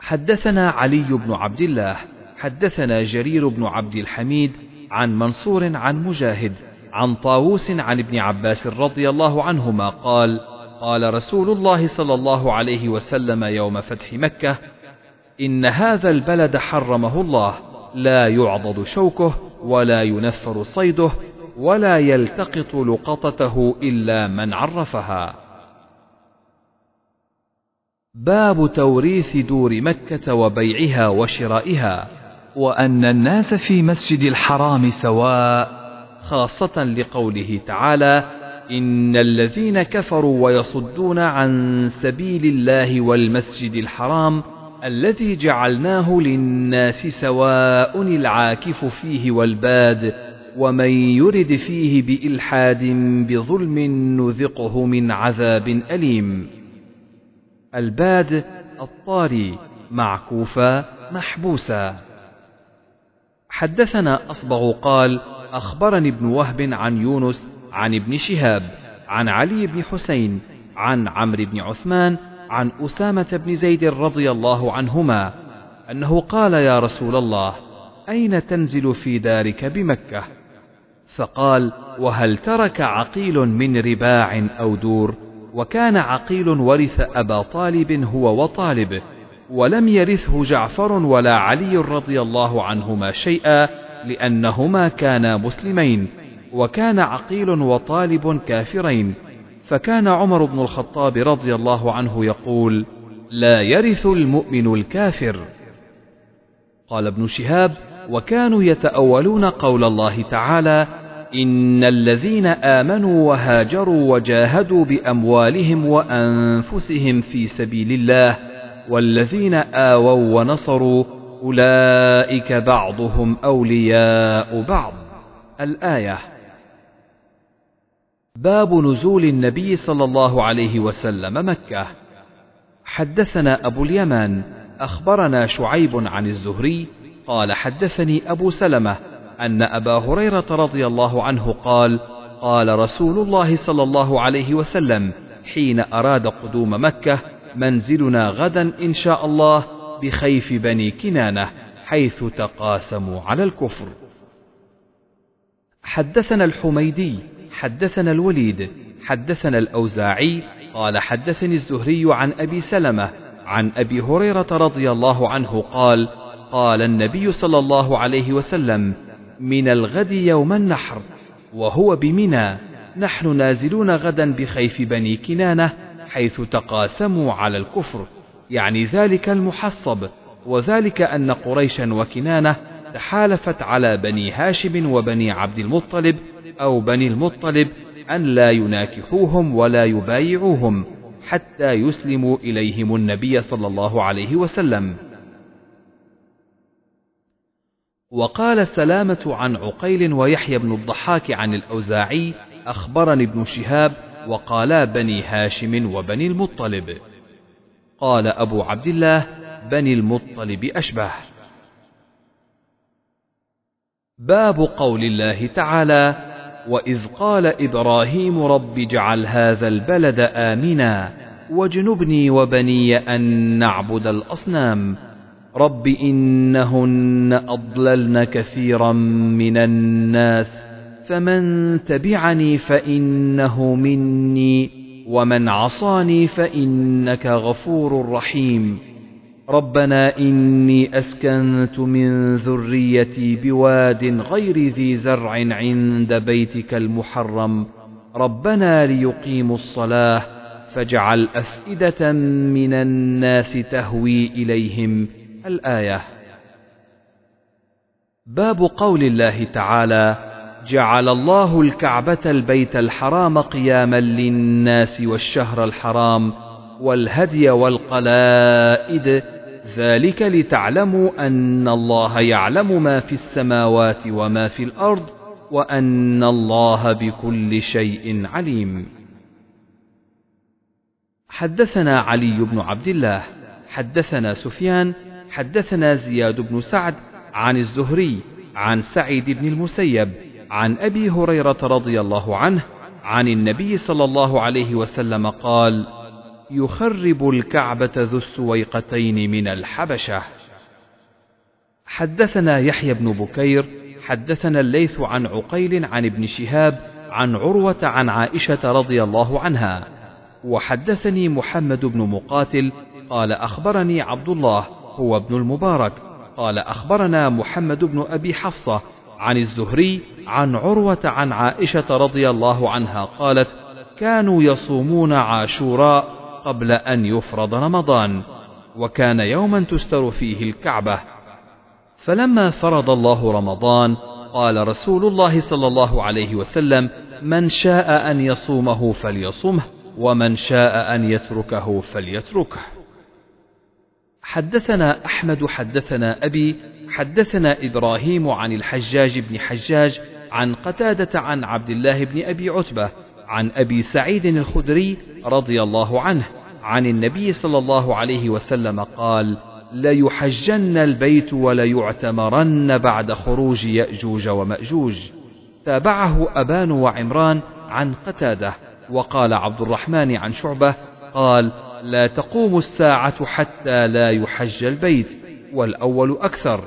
حدثنا علي بن عبد الله حدثنا جرير بن عبد الحميد عن منصور عن مجاهد عن طاووس عن ابن عباس رضي الله عنهما قال قال رسول الله صلى الله عليه وسلم يوم فتح مكة إن هذا البلد حرمه الله لا يعضد شوكه ولا ينفر صيده ولا يلتقط لقطته إلا من عرفها. باب توريث دور مكة وبيعها وشرائها. وأن الناس في مسجد الحرام سواء خاصة لقوله تعالى إن الذين كفروا ويصدون عن سبيل الله والمسجد الحرام الذي جعلناه للناس سواء العاكف فيه والباد ومن يرد فيه بإلحاد بظلم نذقه من عذاب أليم. الباد الطاري معكوفا محبوسا. حدثنا أصبغ قال أخبرني ابن وهب عن يونس عن ابن شهاب عن علي بن حسين عن عمرو بن عثمان عن أسامة بن زيد رضي الله عنهما أنه قال يا رسول الله أين تنزل في دارك بمكة؟ فقال وهل ترك عقيل من رباع أو دور وكان عقيل ورث أبا طالب هو وطالب ولم يرثه جعفر ولا علي رضي الله عنهما شيئا لأنهما كانا مسلمين وكان عقيل وطالب كافرين. فكان عمر بن الخطاب رضي الله عنه يقول لا يرث المؤمن الكافر. قال ابن شهاب وكانوا يتأولون قول الله تعالى إن الذين آمنوا وهاجروا وجاهدوا بأموالهم وأنفسهم في سبيل الله والذين آووا ونصروا أولئك بعضهم أولياء بعض. الآية باب نزول النبي صلى الله عليه وسلم مكة. حدثنا أبو اليمان أخبرنا شعيب عن الزهري قال حدثني أبو سلمة أن أبا هريرة رضي الله عنه قال قال رسول الله صلى الله عليه وسلم حين أراد قدوم مكة منزلنا غدا إن شاء الله بخيف بني كنانة حيث تقاسموا على الكفر. حدثنا الحميدي حدثنا الوليد حدثنا الأوزاعي قال حدثني الزهري عن أبي سلمة عن أبي هريرة رضي الله عنه قال قال النبي صلى الله عليه وسلم من الغد يوم النحر وهو بمنى نحن نازلون غدا بخيف بني كنانة حيث تقاسموا على الكفر يعني ذلك المحصب وذلك أن قريشا وكنانة تحالفت على بني هاشم وبني عبد المطلب أو بني المطلب أن لا يناكحوهم ولا يبايعوهم حتى يسلموا إليهم النبي صلى الله عليه وسلم. وقال سلامة عن عقيل ويحيى بن الضحاك عن الأوزاعي أخبرني ابن شهاب وقالا بني هاشم وبني المطلب. قال أبو عبد الله بني المطلب أشبه. باب قول الله تعالى وإذ قال إبراهيم رب اجعل هذا البلد آمنا واجنبني وبني أن نعبد الأصنام. رب إنهن أضللن كثيرا من الناس فمن تبعني فإنه مني ومن عصاني فإنك غفور رحيم. ربنا إني أسكنت منذريتي بواد غير ذي زرع عند بيتك المحرم. ربنا ليقيموا الصلاة فاجعل أفئدة من الناس تهوي إليهم. الآية. باب قول الله تعالى جعل الله الكعبة البيت الحرام قياما للناس والشهر الحرام والهدي والقلائد ذلك لتعلموا أن الله يعلم ما في السماوات وما في الأرض وأن الله بكل شيء عليم. حدثنا علي بن عبد الله، حدثنا سفيان، حدثنا زياد بن سعد عن الزهري، عن سعيد بن المسيب، عن أبي هريرة رضي الله عنه، عن النبي صلى الله عليه وسلم قال: يخرب الكعبة ذو السويقتين من الحبشة. حدثنا يحيى بن بكير، حدثنا الليث عن عقيل عن ابن شهاب عن عروة عن عائشة رضي الله عنها، وحدثني محمد بن مقاتل قال أخبرني عبد الله هو ابن المبارك قال أخبرنا محمد بن أبي حفصة عن الزهري عن عروة عن عائشة رضي الله عنها قالت: كانوا يصومون عاشوراء قبل أن يفرض رمضان وكان يوما تستر فيه الكعبة. فلما فرض الله رمضان قال رسول الله صلى الله عليه وسلم من شاء أن يصومه فليصمه ومن شاء أن يتركه فليتركه. حدثنا أحمد حدثنا أبي حدثنا إبراهيم عن الحجاج بن حجاج عن قتادة عن عبد الله بن أبي عتبة عن أبي سعيد الخدري رضي الله عنه عن النبي صلى الله عليه وسلم قال ليحجن البيت وليعتمرن بعد خروج يأجوج ومأجوج تابعه أبان وعمران عن قتادة وقال عبد الرحمن عن شعبة قال لا تقوم الساعة حتى لا يحج البيت والأول أكثر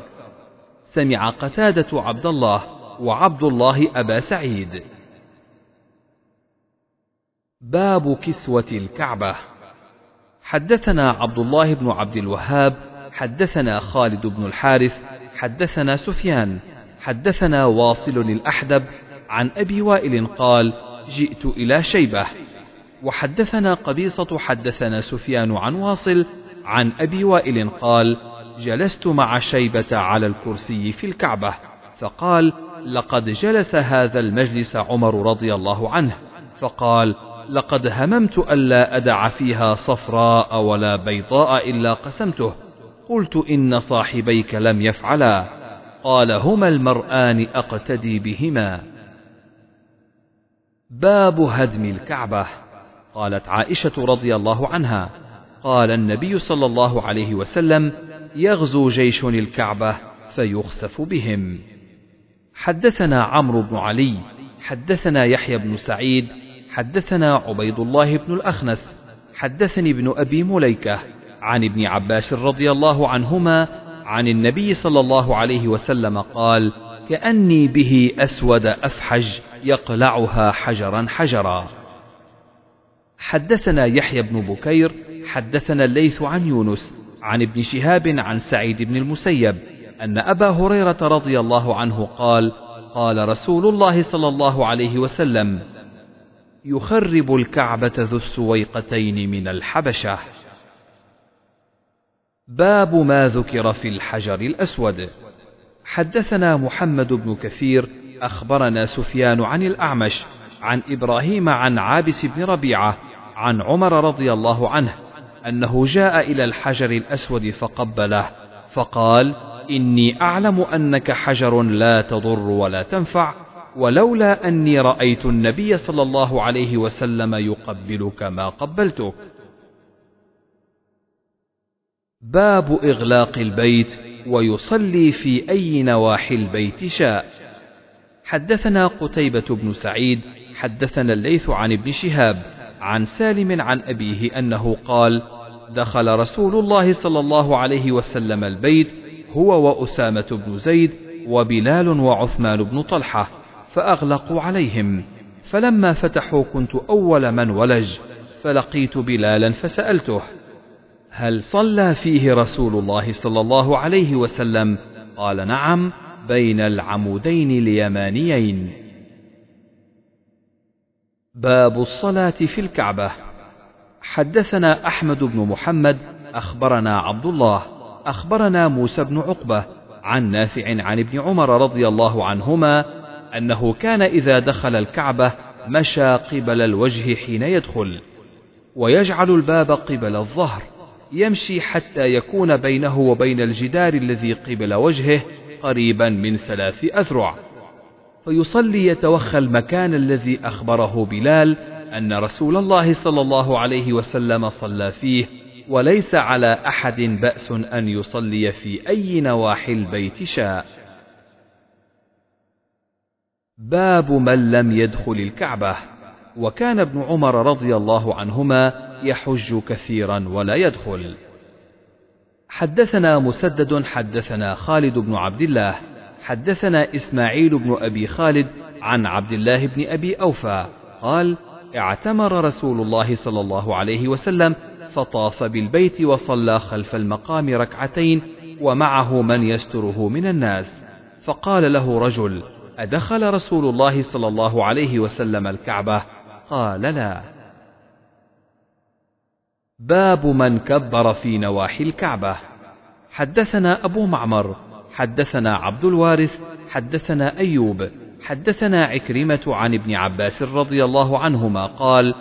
سمع قتادة عبد الله وعبد الله أبا سعيد. باب كسوة الكعبة. حدثنا عبد الله بن عبد الوهاب حدثنا خالد بن الحارث حدثنا سفيان حدثنا واصل الأحدب عن أبي وائل قال جئت إلى شيبة. وحدثنا قبيصة حدثنا سفيان عن واصل عن أبي وائل قال جلست مع شيبة على الكرسي في الكعبة فقال لقد جلس هذا المجلس عمر رضي الله عنه. فقال لقد هممت ألا أدع فيها صفراء ولا بيضاء إلا قسمته قلت إن صاحبيك لم يفعلا قال هما المرآن أقتدي بهما. باب هدم الكعبة قالت عائشة رضي الله عنها قال النبي صلى الله عليه وسلم يغزو جيش الكعبة فيخسف بهم. حدثنا عمرو بن علي حدثنا يحيى بن سعيد حدثنا عبيد الله بن الأخنس حدثني ابن أبي مليكة عن ابن عباس رضي الله عنهما عن النبي صلى الله عليه وسلم قال كأني به أسود أفحج يقلعها حجرا حجرا. حدثنا يحيى بن بكير حدثنا الليث عن يونس عن ابن شهاب عن سعيد بن المسيب أن أبا هريرة رضي الله عنه قال قال رسول الله صلى الله عليه وسلم يخرب الكعبة ذو السويقتين من الحبشة. باب ما ذكر في الحجر الأسود. حدثنا محمد بن كثير أخبرنا سفيان عن الأعمش عن إبراهيم عن عابس بن ربيعة عن عمر رضي الله عنه أنه جاء إلى الحجر الأسود فقبله فقال إني أعلم أنك حجر لا تضر ولا تنفع ولولا أني رأيت النبي صلى الله عليه وسلم يقبلك ما قبلتك باب إغلاق البيت ويصلي في أي نواحي البيت شاء. حدثنا قتيبة بن سعيد حدثنا الليث عن ابن شهاب عن سالم عن أبيه أنه قال دخل رسول الله صلى الله عليه وسلم البيت هو وأسامة بن زيد وبلال وعثمان بن طلحة فأغلقوا عليهم. فلما فتحوا كنت أول من ولج فلقيت بلالا فسألته هل صلى فيه رسول الله صلى الله عليه وسلم؟ قال نعم بين العمودين اليمانيين. باب الصلاة في الكعبة. حدثنا أحمد بن محمد أخبرنا عبد الله أخبرنا موسى بن عقبة عن نافع عن ابن عمر رضي الله عنهما أنه كان إذا دخل الكعبة مشى قبل الوجه حين يدخل ويجعل الباب قبل الظهر يمشي حتى يكون بينه وبين الجدار الذي قبل وجهه قريبا من ثلاث أذرع. فيصلي يتوخى المكان الذي أخبره بلال أن رسول الله صلى الله عليه وسلم صلى فيه وليس على أحد بأس أن يصلي في أي نواحي البيت شاء. باب من لم يدخل الكعبة، وكان ابن عمر رضي الله عنهما يحج كثيرا ولا يدخل. حدثنا مسدد حدثنا خالد بن عبد الله، حدثنا إسماعيل بن أبي خالد عن عبد الله بن أبي أوفى قال: اعتمر رسول الله صلى الله عليه وسلم فطاف بالبيت وصلى خلف المقام ركعتين ومعه من يستره من الناس. فقال له رجل أدخل رسول الله صلى الله عليه وسلم الكعبة؟ قال لا. باب من كبر في نواحي الكعبة. حدثنا أبو معمر حدثنا عبد الوارث حدثنا أيوب حدثنا عكرمة عن ابن عباس رضي الله عنهما قال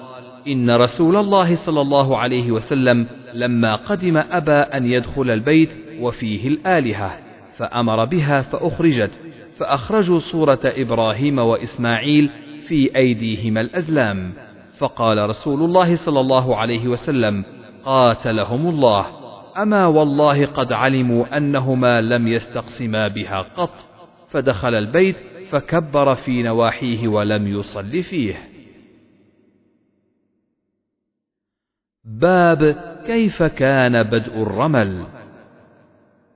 إن رسول الله صلى الله عليه وسلم لما قدم أبى أن يدخل البيت وفيه الآلهة فأمر بها فأخرجت فأخرجوا صورة إبراهيم وإسماعيل في أيديهما الأزلام. فقال رسول الله صلى الله عليه وسلم قاتلهم الله. أما والله قد علموا أنهما لم يستقسما بها قط فدخل البيت فكبر في نواحيه ولم يصل فيه. باب كيف كان بدء الرمل.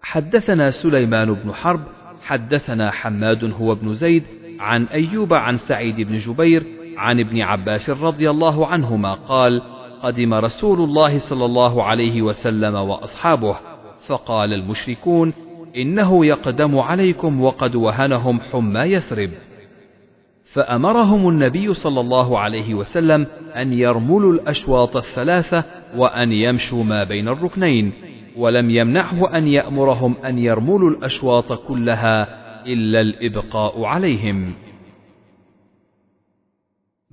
حدثنا سليمان بن حرب حدثنا حماد هو ابن زيد عن أيوب عن سعيد بن جبير عن ابن عباس رضي الله عنهما قال قدم رسول الله صلى الله عليه وسلم وأصحابه فقال المشركون إنه يقدم عليكم وقد وهنهم حمى يثرب فأمرهم النبي صلى الله عليه وسلم أن يرملوا الأشواط الثلاثة وأن يمشوا ما بين الركنين، ولم يمنعه أن يأمرهم أن يرملوا الأشواط كلها إلا الإبقاء عليهم.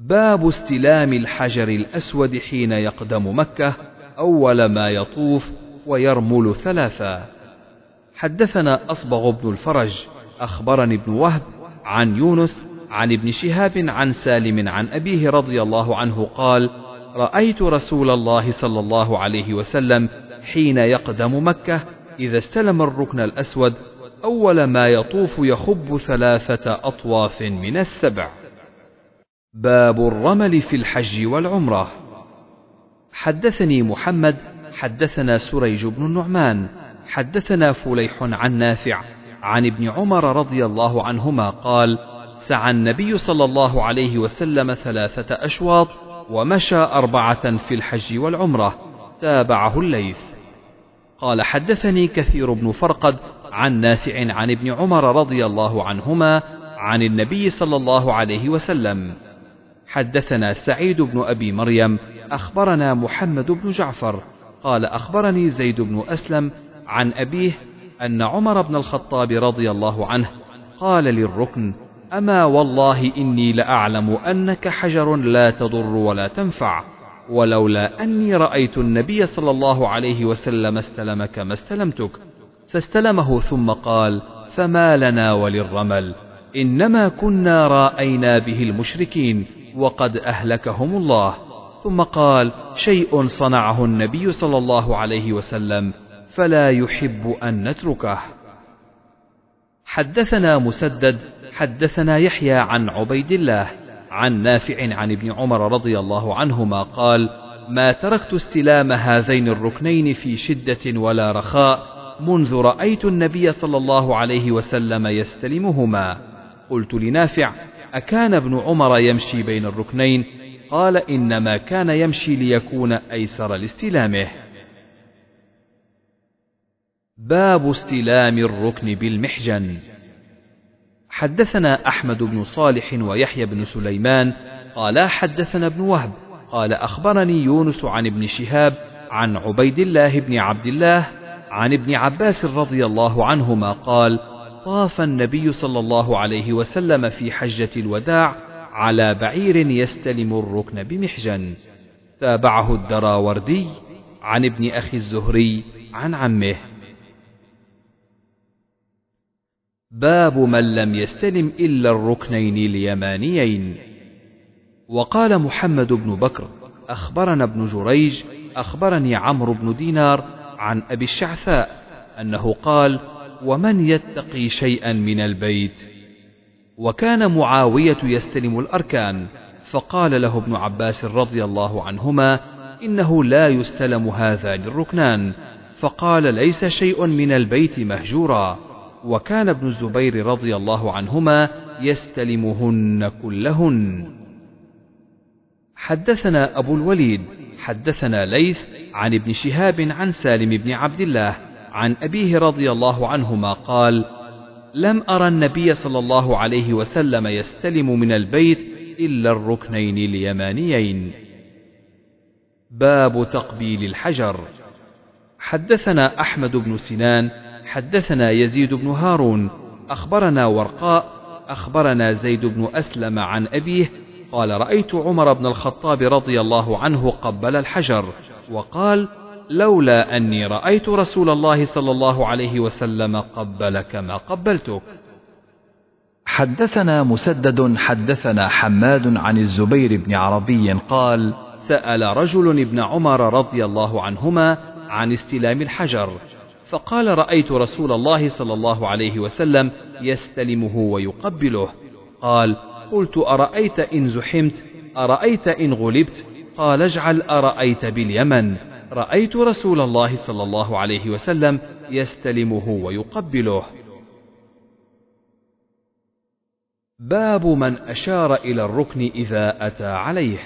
باب استلام الحجر الأسود حين يقدم مكة أول ما يطوف ويرمل ثلاثا. حدثنا أصبغ بن الفرج أخبرني ابن وهب عن يونس عن ابن شهاب عن سالم عن أبيه رضي الله عنه قال رأيت رسول الله صلى الله عليه وسلم حين يقدم مكة إذا استلم الركن الأسود أول ما يطوف يخب ثلاثة أطواف من السبع باب الرمل في الحج والعمرة. حدثني محمد حدثنا سريج بن النعمان حدثنا فليح عن نافع عن ابن عمر رضي الله عنهما قال سعى النبي صلى الله عليه وسلم ثلاثة أشواط ومشى أربعة في الحج والعمرة. تابعه الليث. قال حدثني كثير بن فرقد عن نافع عن ابن عمر رضي الله عنهما عن النبي صلى الله عليه وسلم. حدثنا سعيد بن أبي مريم أخبرنا محمد بن جعفر قال أخبرني زيد بن أسلم عن أبيه أن عمر بن الخطاب رضي الله عنه قال للركن أما والله إني لأعلم أنك حجر لا تضر ولا تنفع ولولا أني رأيت النبي صلى الله عليه وسلم استلمك ما استلمتك. فاستلمه ثم قال فما لنا وللرمل إنما كنا رأينا به المشركين وقد أهلكهم الله. ثم قال شيء صنعه النبي صلى الله عليه وسلم فلا يحب أن نتركه. حدثنا مسدد حدثنا يحيى عن عبيد الله عن نافع عن ابن عمر رضي الله عنهما قال ما تركت استلام هذين الركنين في شدة ولا رخاء منذ رأيت النبي صلى الله عليه وسلم يستلمهما. قلت لنافع أكان ابن عمر يمشي بين الركنين؟ قال إنما كان يمشي ليكون أيسر لاستلامه. باب استلام الركن بالمحجن. حدثنا أحمد بن صالح ويحيى بن سليمان. قالا حدثنا ابن وهب. قال أخبرني يونس عن ابن شهاب عن عبيد الله بن عبد الله عن ابن عباس رضي الله عنهما قال طاف النبي صلى الله عليه وسلم في حجة الوداع على بعير يستلم الركن بمحجن. تابعه الدراوردي عن ابن أخي الزهري عن عمه. باب من لم يستلم إلا الركنين اليمانيين. وقال محمد بن بكر أخبرنا ابن جريج أخبرني عمرو بن دينار عن أبي الشعثاء أنه قال ومن يتقي شيئا من البيت؟ وكان معاوية يستلم الأركان فقال له ابن عباس رضي الله عنهما إنه لا يستلم هذان الركنان فقال ليس شيء من البيت مهجورا. وكان ابن الزبير رضي الله عنهما يستلمهن كلهن. حدثنا أبو الوليد حدثنا ليث عن ابن شهاب عن سالم بن عبد الله عن أبيه رضي الله عنهما قال لم أرى النبي صلى الله عليه وسلم يستلم من البيت إلا الركنين اليمانيين. باب تقبيل الحجر. حدثنا أحمد بن سنان حدثنا يزيد بن هارون أخبرنا ورقاء أخبرنا زيد بن أسلم عن أبيه قال رأيت عمر بن الخطاب رضي الله عنه قبل الحجر وقال لولا أني رأيت رسول الله صلى الله عليه وسلم قبلك ما قبلتك. حدثنا مسدد حدثنا حماد عن الزبير بن عربي قال سأل رجل ابن عمر رضي الله عنهما عن استلام الحجر فقال رأيت رسول الله صلى الله عليه وسلم يستلمه ويقبله. قال قلت أرأيت إن زحمت؟ أرأيت إن غلبت؟ قال اجعل أرأيت باليمن. رأيت رسول الله صلى الله عليه وسلم يستلمه ويقبله باب من أشار إلى الركن إذا أتى عليه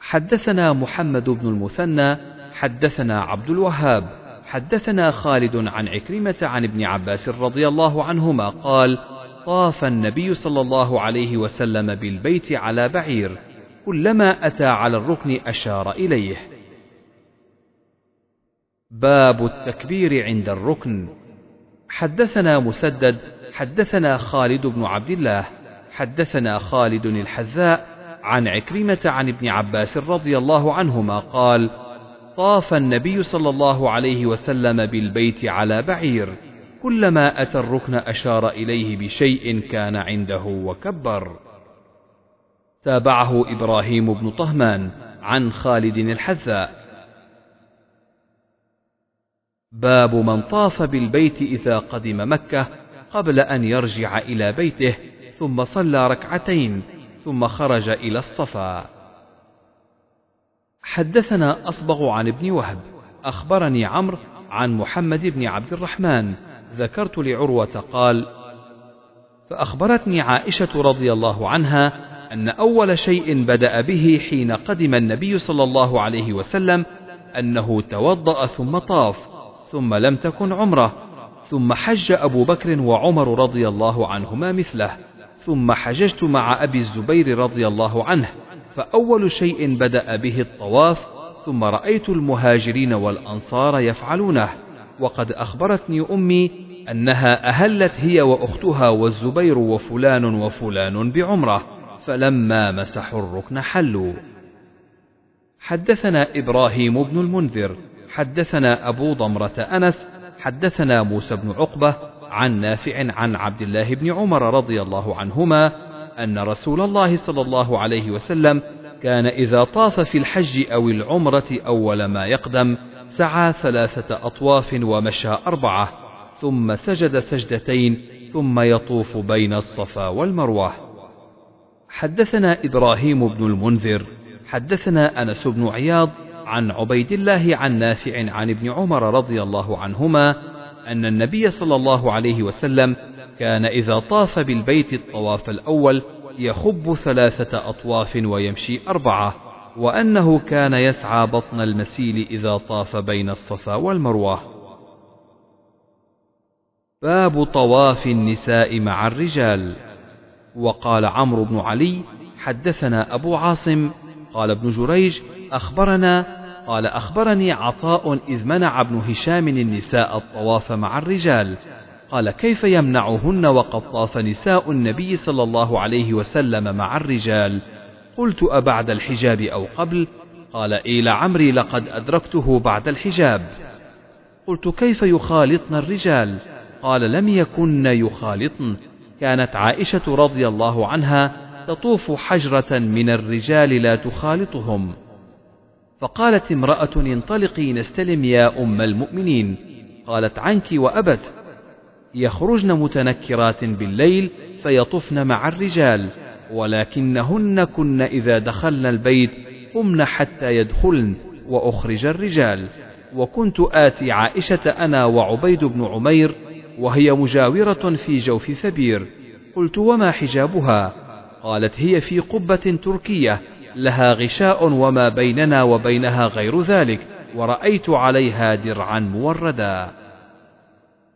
حدثنا محمد بن المثنى حدثنا عبد الوهاب حدثنا خالد عن عكرمة عن ابن عباس رضي الله عنهما قال: طاف النبي صلى الله عليه وسلم بالبيت على بعير، كلما أتى على الركن أشار إليه. باب التكبير عند الركن. حدثنا مسدد، حدثنا خالد بن عبد الله، حدثنا خالد الحذاء عن عكرمة عن ابن عباس رضي الله عنهما قال: طاف النبي صلى الله عليه وسلم بالبيت على بعير كلما أتى الركن أشار إليه بشيء كان عنده وكبر تابعه إبراهيم بن طهمان عن خالد الحذاء باب من طاف بالبيت إذا قدم مكة قبل أن يرجع إلى بيته ثم صلى ركعتين ثم خرج إلى الصفا. حدثنا أصبغ عن ابن وهب أخبرني عمرو عن محمد بن عبد الرحمن ذكرت لعروة قال فأخبرتني عائشة رضي الله عنها أن أول شيء بدأ به حين قدم النبي صلى الله عليه وسلم أنه توضأ ثم طاف ثم لم تكن عمرة. ثم حج أبو بكر وعمر رضي الله عنهما مثله. ثم حججت مع أبي الزبير رضي الله عنه فأول شيء بدأ به الطواف ثم رأيت المهاجرين والأنصار يفعلونه. وقد أخبرتني أمي أنها أهلت هي وأختها والزبير وفلان وفلان بعمرة فلما مسحوا الركن حلوا. حدثنا إبراهيم بن المنذر حدثنا أبو ضمرة أنس حدثنا موسى بن عقبة عن نافع عن عبد الله بن عمر رضي الله عنهما أن رسول الله صلى الله عليه وسلم كان إذا طاف في الحج أو العمرة أول ما يقدم سعى ثلاثة أطواف ومشى أربعة ثم سجد سجدتين ثم يطوف بين الصفا والمروة. حدثنا إبراهيم بن المنذر حدثنا أنس بن عياض عن عبيد الله عن نافع عن ابن عمر رضي الله عنهما أن النبي صلى الله عليه وسلم كان إذا طاف بالبيت الطواف الأول يخب ثلاثة أطواف ويمشي أربعة وأنه كان يسعى بطن المسيل إذا طاف بين الصفا والمروة. باب طواف النساء مع الرجال. وقال عمرو بن علي حدثنا أبو عاصم قال ابن جريج أخبرنا قال أخبرني عطاء إذ منع ابن هشام النساء الطواف مع الرجال. قال كيف يمنعهن وقد طاف نساء النبي صلى الله عليه وسلم مع الرجال؟ قلت أبعد الحجاب أو قبل؟ قال إي لعمري لقد أدركته بعد الحجاب. قلت كيف يخالطن الرجال؟ قال لم يكن يخالطن. كانت عائشة رضي الله عنها تطوف حجرة من الرجال لا تخالطهم. فقالت امرأة انطلقي نستلم يا أم المؤمنين. قالت عنك وأبت يخرجن متنكرات بالليل فيطفن مع الرجال ولكنهن كن إذا دخلن البيت قمن حتى يدخلن وأخرج الرجال. وكنت آتي عائشة أنا وعبيد بن عمير وهي مجاورة في جوف ثبير. قلت وما حجابها؟ قالت هي في قبة تركية لها غشاء وما بيننا وبينها غير ذلك ورأيت عليها درعا موردا.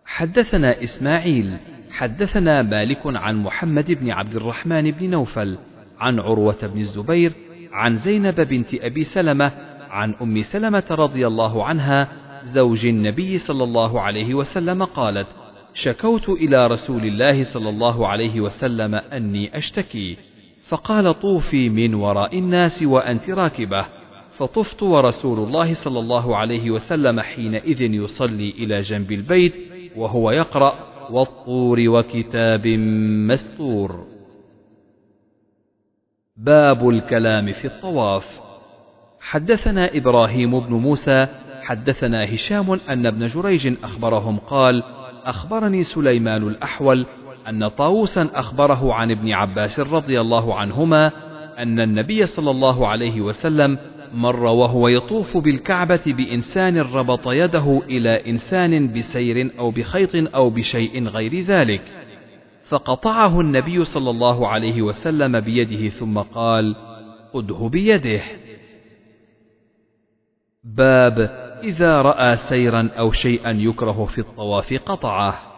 حدثنا إسماعيل حدثنا مالك عن محمد بن عبد الرحمن بن نوفل عن عروة بن الزبير عن زينب بنت أبي سلمة عن أم سلمة رضي الله عنها زوج النبي صلى الله عليه وسلم قالت شكوت إلى رسول الله صلى الله عليه وسلم أني أشتكي. فقال طوفي من وراء الناس وأنت راكبة فطفت ورسول الله صلى الله عليه وسلم حينئذ يصلي إلى جنب البيت وهو يقرأ والطور وكتاب مستور. باب الكلام في الطواف. حدثنا إبراهيم بن موسى حدثنا هشام أن ابن جريج أخبرهم قال أخبرني سليمان الأحول أن طاووسا أخبره عن ابن عباس رضي الله عنهما أن النبي صلى الله عليه وسلم مر وهو يطوف بالكعبة بإنسان ربط يده إلى إنسان بسير أو بخيط أو بشيء غير ذلك. فقطعه النبي صلى الله عليه وسلم بيده ثم قال خذه بيده. باب إذا رأى سيرا أو شيئا يكره في الطواف قطعه.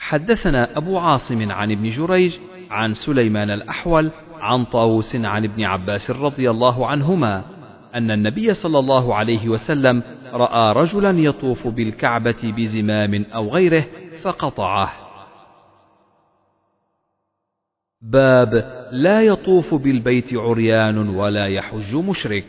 حدثنا أبو عاصم عن ابن جريج عن سليمان الأحول عن طاووس عن ابن عباس رضي الله عنهما أن النبي صلى الله عليه وسلم رأى رجلا يطوف بالكعبة بزمام أو غيره فقطعه. باب لا يطوف بالبيت عريان ولا يحج مشرك.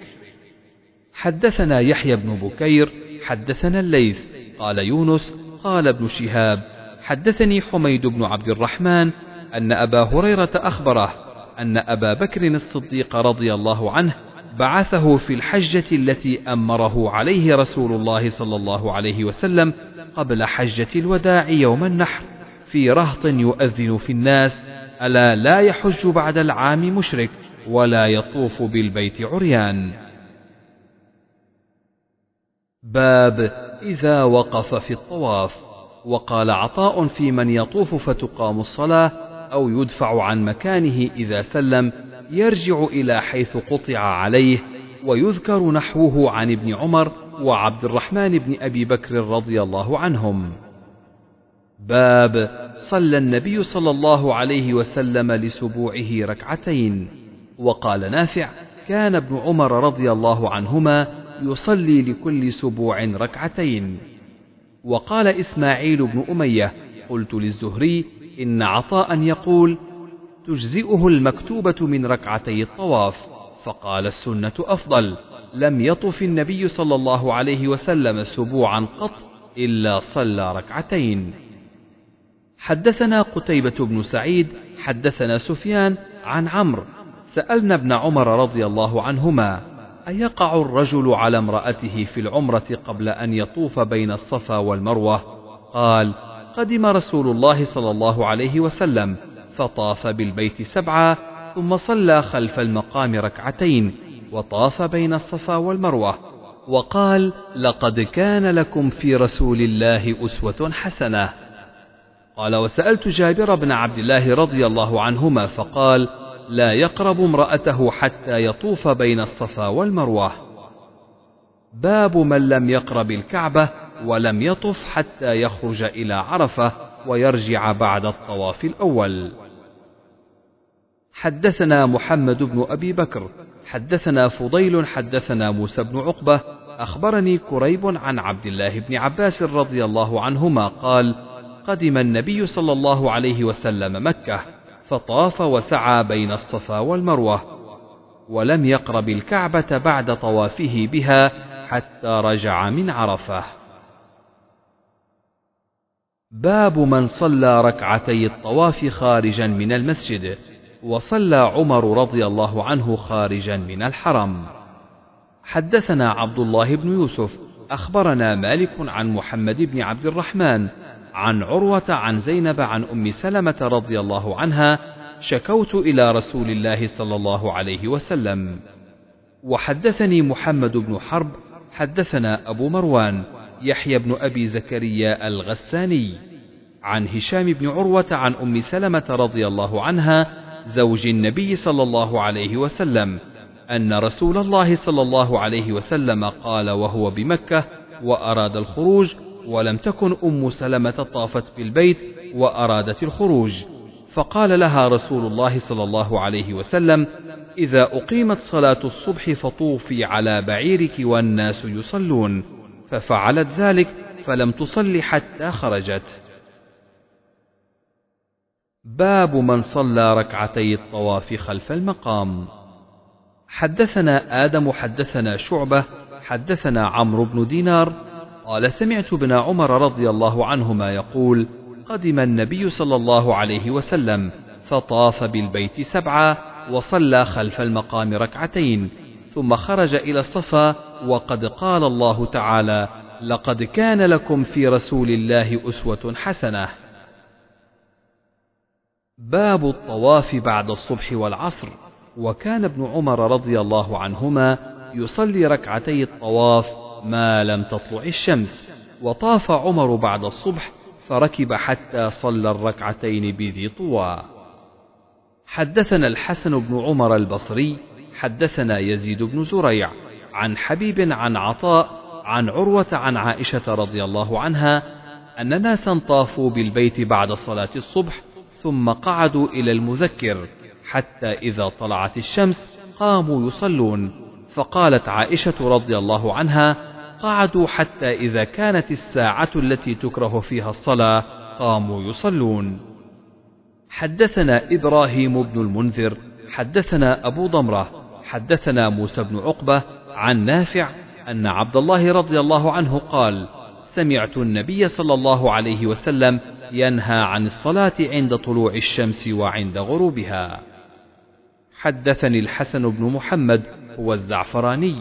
حدثنا يحيى بن بكير حدثنا الليث قال يونس قال ابن شهاب حدثني حميد بن عبد الرحمن أن أبا هريرة أخبره أن أبا بكر الصديق رضي الله عنه بعثه في الحجة التي أمره عليه رسول الله صلى الله عليه وسلم قبل حجة الوداع يوم النحر في رهط يؤذن في الناس ألا لا يحج بعد العام مشرك ولا يطوف بالبيت عريان. باب إذا وقف في الطواف. وقال عطاء في من يطوف فتقام الصلاة أو يدفع عن مكانه إذا سلم يرجع إلى حيث قطع عليه ويذكر نحوه عن ابن عمر وعبد الرحمن بن أبي بكر رضي الله عنهم. باب صلى النبي صلى الله عليه وسلم لسبوعه ركعتين، وقال نافع: كان ابن عمر رضي الله عنهما يصلي لكل سبوع ركعتين. وقال إسماعيل بن أمية قلت للزهري إن عطاء يقول تجزئه المكتوبة من ركعتي الطواف فقال السنة أفضل لم يطف النبي صلى الله عليه وسلم سبوعا قط إلا صلى ركعتين. حدثنا قتيبة بن سعيد حدثنا سفيان عن عمرو سألنا ابن عمر رضي الله عنهما أيقع الرجل على امرأته في العمرة قبل أن يطوف بين الصفا والمروة؟ قال قدم رسول الله صلى الله عليه وسلم فطاف بالبيت سبعة ثم صلى خلف المقام ركعتين وطاف بين الصفا والمروة وقال لقد كان لكم في رسول الله أسوة حسنة. قال وسألت جابر بن عبد الله رضي الله عنهما فقال لا يقرب امرأته حتى يطوف بين الصفا والمروة. باب من لم يقرب الكعبة ولم يطف حتى يخرج إلى عرفة ويرجع بعد الطواف الأول. حدثنا محمد بن أبي بكر حدثنا فضيل حدثنا موسى بن عقبة أخبرني كريب عن عبد الله بن عباس رضي الله عنهما قال قدم النبي صلى الله عليه وسلم مكة فطاف وسعى بين الصفا والمروة ولم يقرب الكعبة بعد طوافه بها حتى رجع من عرفة. باب من صلى ركعتي الطواف خارجا من المسجد وصلى عمر رضي الله عنه خارجا من الحرم. حدثنا عبد الله بن يوسف أخبرنا مالك عن محمد بن عبد الرحمن عن عروة عن زينب عن أم سلمة رضي الله عنها شكوت إلى رسول الله صلى الله عليه وسلم. وحدثني محمد بن حرب حدثنا أبو مروان يحيى بن أبي زكريا الغساني. عن هشام بن عروة عن أم سلمة رضي الله عنها زوج النبي صلى الله عليه وسلم أن رسول الله صلى الله عليه وسلم قال وهو بمكة وأراد الخروج ولم تكن أم سلمة طافت بالبيت وأرادت الخروج. فقال لها رسول الله صلى الله عليه وسلم إذا أقيمت صلاة الصبح فطوفي على بعيرك والناس يصلون. ففعلت ذلك فلم تصل حتى خرجت. باب من صلى ركعتي الطواف خلف المقام. حدثنا آدم حدثنا شعبة حدثنا عمرو بن دينار قال سمعت ابن عمر رضي الله عنهما يقول قدم النبي صلى الله عليه وسلم فطاف بالبيت سبعة وصلى خلف المقام ركعتين ثم خرج إلى الصفا وقد قال الله تعالى لقد كان لكم في رسول الله أسوة حسنة. باب الطواف بعد الصبح والعصر. وكان ابن عمر رضي الله عنهما يصلي ركعتي الطواف ما لم تطلع الشمس. وطاف عمر بعد الصبح فركب حتى صلى الركعتين بذي طوى. حدثنا الحسن بن عمر البصري حدثنا يزيد بن زريع عن حبيب عن عطاء عن عروة عن عائشة رضي الله عنها أن ناسا طافوا بالبيت بعد صلاة الصبح ثم قعدوا إلى المذكر حتى إذا طلعت الشمس قاموا يصلون. فقالت عائشة رضي الله عنها قعدوا حتى إذا كانت الساعة التي تكره فيها الصلاة قاموا يصلون حدثنا إبراهيم بن المنذر حدثنا أبو ضمرة حدثنا موسى بن عقبة عن نافع أن عبد الله رضي الله عنه قال سمعت النبي صلى الله عليه وسلم ينهى عن الصلاة عند طلوع الشمس وعند غروبها. حدثني الحسن بن محمد هو الزعفراني،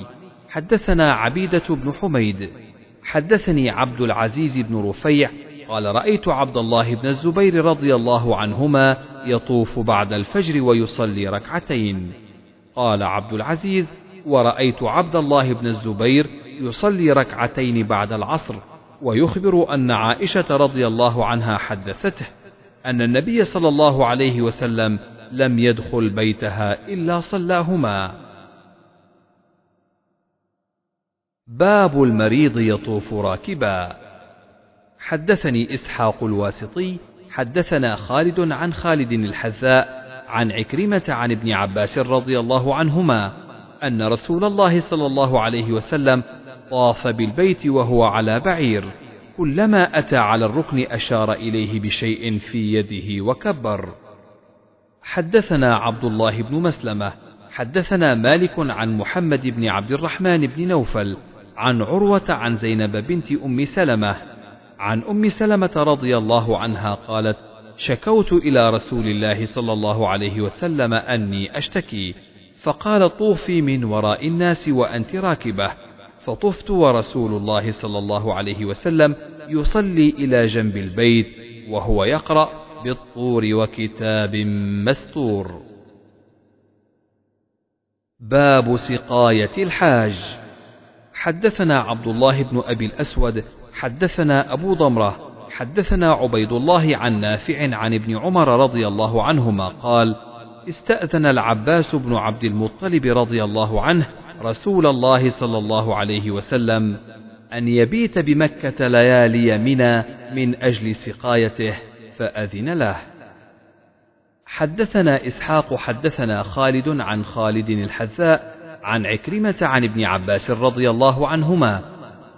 حدثنا عبيدة بن حميد، حدثني عبد العزيز بن رفيع قال رأيت عبد الله بن الزبير رضي الله عنهما يطوف بعد الفجر ويصلي ركعتين. قال عبد العزيز: ورأيت عبد الله بن الزبير يصلي ركعتين بعد العصر ويخبر أن عائشة رضي الله عنها حدثته أن النبي صلى الله عليه وسلم لم يدخل بيتها إلا صلاهما. باب المريض يطوف راكبا. حدثني إسحاق الواسطي، حدثنا خالد عن خالد الحذاء، عن عكرمة عن ابن عباس رضي الله عنهما أن رسول الله صلى الله عليه وسلم طاف بالبيت وهو على بعير كلما أتى على الركن أشار إليه بشيء في يده وكبر حدثنا عبد الله بن مسلمة حدثنا مالك عن محمد بن عبد الرحمن بن نوفل عن عروة عن زينب بنت أم سلمة. عن أم سلمة رضي الله عنها قالت شكوت إلى رسول الله صلى الله عليه وسلم أني أشتكي. فقال طوفي من وراء الناس وأنت راكبة. فطفت ورسول الله صلى الله عليه وسلم يصلي إلى جنب البيت وهو يقرأ بالطور وكتاب مستور. باب سقاية الحاج. حدثنا عبد الله بن أبي الأسود حدثنا أبو ضمرة حدثنا عبيد الله عن نافع عن ابن عمر رضي الله عنهما قال استأذن العباس بن عبد المطلب رضي الله عنه رسول الله صلى الله عليه وسلم أن يبيت بمكة ليالي منى من أجل سقايته فأذن له. حدثنا إسحاق حدثنا خالد عن خالد الحذاء عن عكرمة عن ابن عباس رضي الله عنهما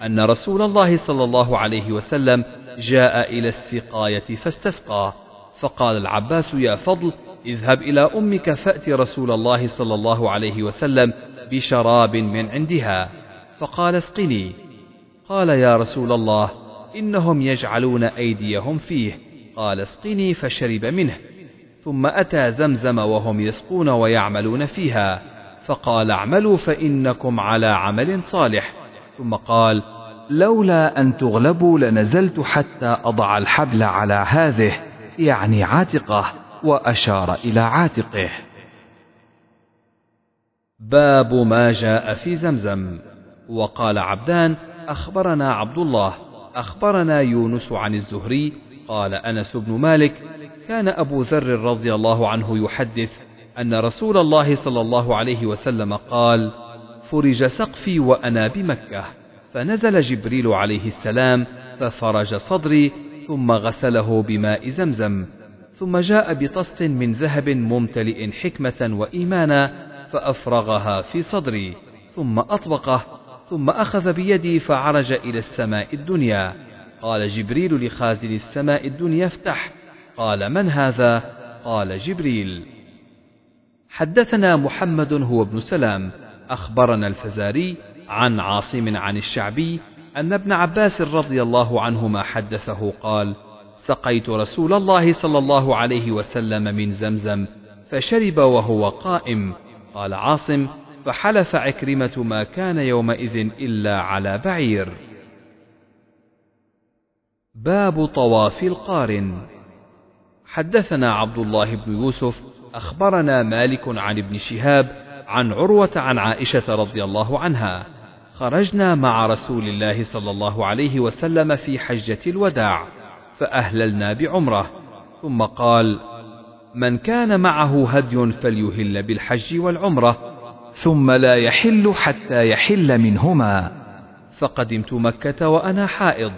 أن رسول الله صلى الله عليه وسلم جاء إلى السقاية فاستسقى فقال العباس يا فضل اذهب إلى أمك فأت رسول الله صلى الله عليه وسلم بشراب من عندها. فقال اسقني. قال يا رسول الله إنهم يجعلون أيديهم فيه. قال اسقني فشرب منه. ثم أتى زمزم وهم يسقون ويعملون فيها. فقال اعملوا فإنكم على عمل صالح. ثم قال لولا أن تغلبوا لنزلت حتى أضع الحبل على هذه يعني عاتقه وأشار إلى عاتقه. باب ما جاء في زمزم. وقال عبدان أخبرنا عبد الله أخبرنا يونس عن الزهري قال أنس بن مالك كان أبو ذر رضي الله عنه يحدث أن رسول الله صلى الله عليه وسلم قال فرج سقفي وأنا بمكة. فنزل جبريل عليه السلام ففرج صدري ثم غسله بماء زمزم ثم جاء بطست من ذهب ممتلئ حكمة وإيمانا فأفرغها في صدري ثم أطبقه ثم أخذ بيدي فعرج إلى السماء الدنيا. قال جبريل لخازن السماء الدنيا افتح. قال من هذا؟ قال جبريل. حدثنا محمد هو ابن سلام أخبرنا الفزاري عن عاصم عن الشعبي أن ابن عباس رضي الله عنهما حدثه قال سقيت رسول الله صلى الله عليه وسلم من زمزم فشرب وهو قائم. قال عاصم فحلف عكرمة ما كان يومئذ إلا على بعير. باب طواف القارن. حدثنا عبد الله بن يوسف أخبرنا مالك عن ابن شهاب عن عروة عن عائشة رضي الله عنها. خرجنا مع رسول الله صلى الله عليه وسلم في حجة الوداع فأهللنا بعمرة. ثم قال من كان معه هدي فليهل بالحج والعمرة ثم لا يحل حتى يحل منهما. فقدمت مكة وأنا حائض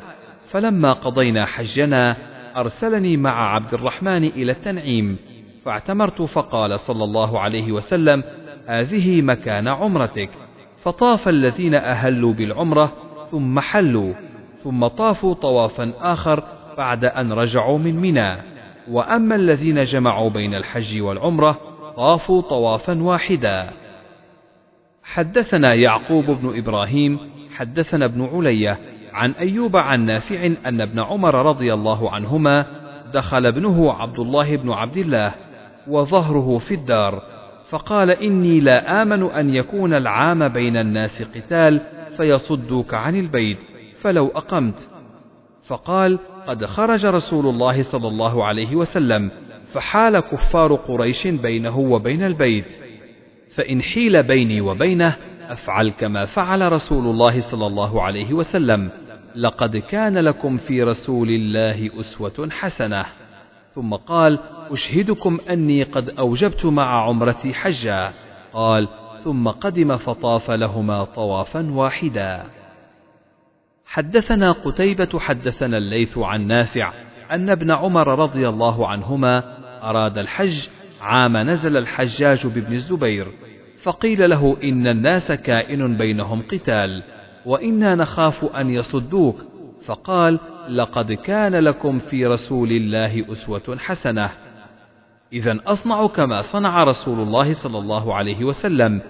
فلما قضينا حجنا أرسلني مع عبد الرحمن إلى التنعيم فاعتمرت فقال صلى الله عليه وسلم هذه مكان عمرتك. فطاف الذين أهلوا بالعمرة ثم حلوا ثم طافوا طوافا آخر بعد أن رجعوا من منى. وأما الذين جمعوا بين الحج والعمرة طافوا طوافا واحدا. حدثنا يعقوب بن إبراهيم حدثنا ابن علية عن أيوب عن نافع أن ابن عمر رضي الله عنهما دخل ابنه عبد الله بن عبد الله. وظهره في الدار فقال إني لا آمن أن يكون العام بين الناس قتال فيصدوك عن البيت فلو أقمت. فقال قد خرج رسول الله صلى الله عليه وسلم فحال كفار قريش بينه وبين البيت فإن حيل بيني وبينه أفعل كما فعل رسول الله صلى الله عليه وسلم لقد كان لكم في رسول الله أسوة حسنة. ثم قال أشهدكم أني قد أوجبت مع عمرتي حجا. قال ثم قدم فطاف لهما طوافا واحدا. حدثنا قتيبة حدثنا الليث عن نافع أن ابن عمر رضي الله عنهما أراد الحج عام نزل الحجاج بابن الزبير فقيل له إن الناس كائن بينهم قتال وإنا نخاف أن يصدوك. فقال لقد كان لكم في رسول الله أسوة حسنة. إذا أصنع كما صنع رسول الله صلى الله عليه وسلم.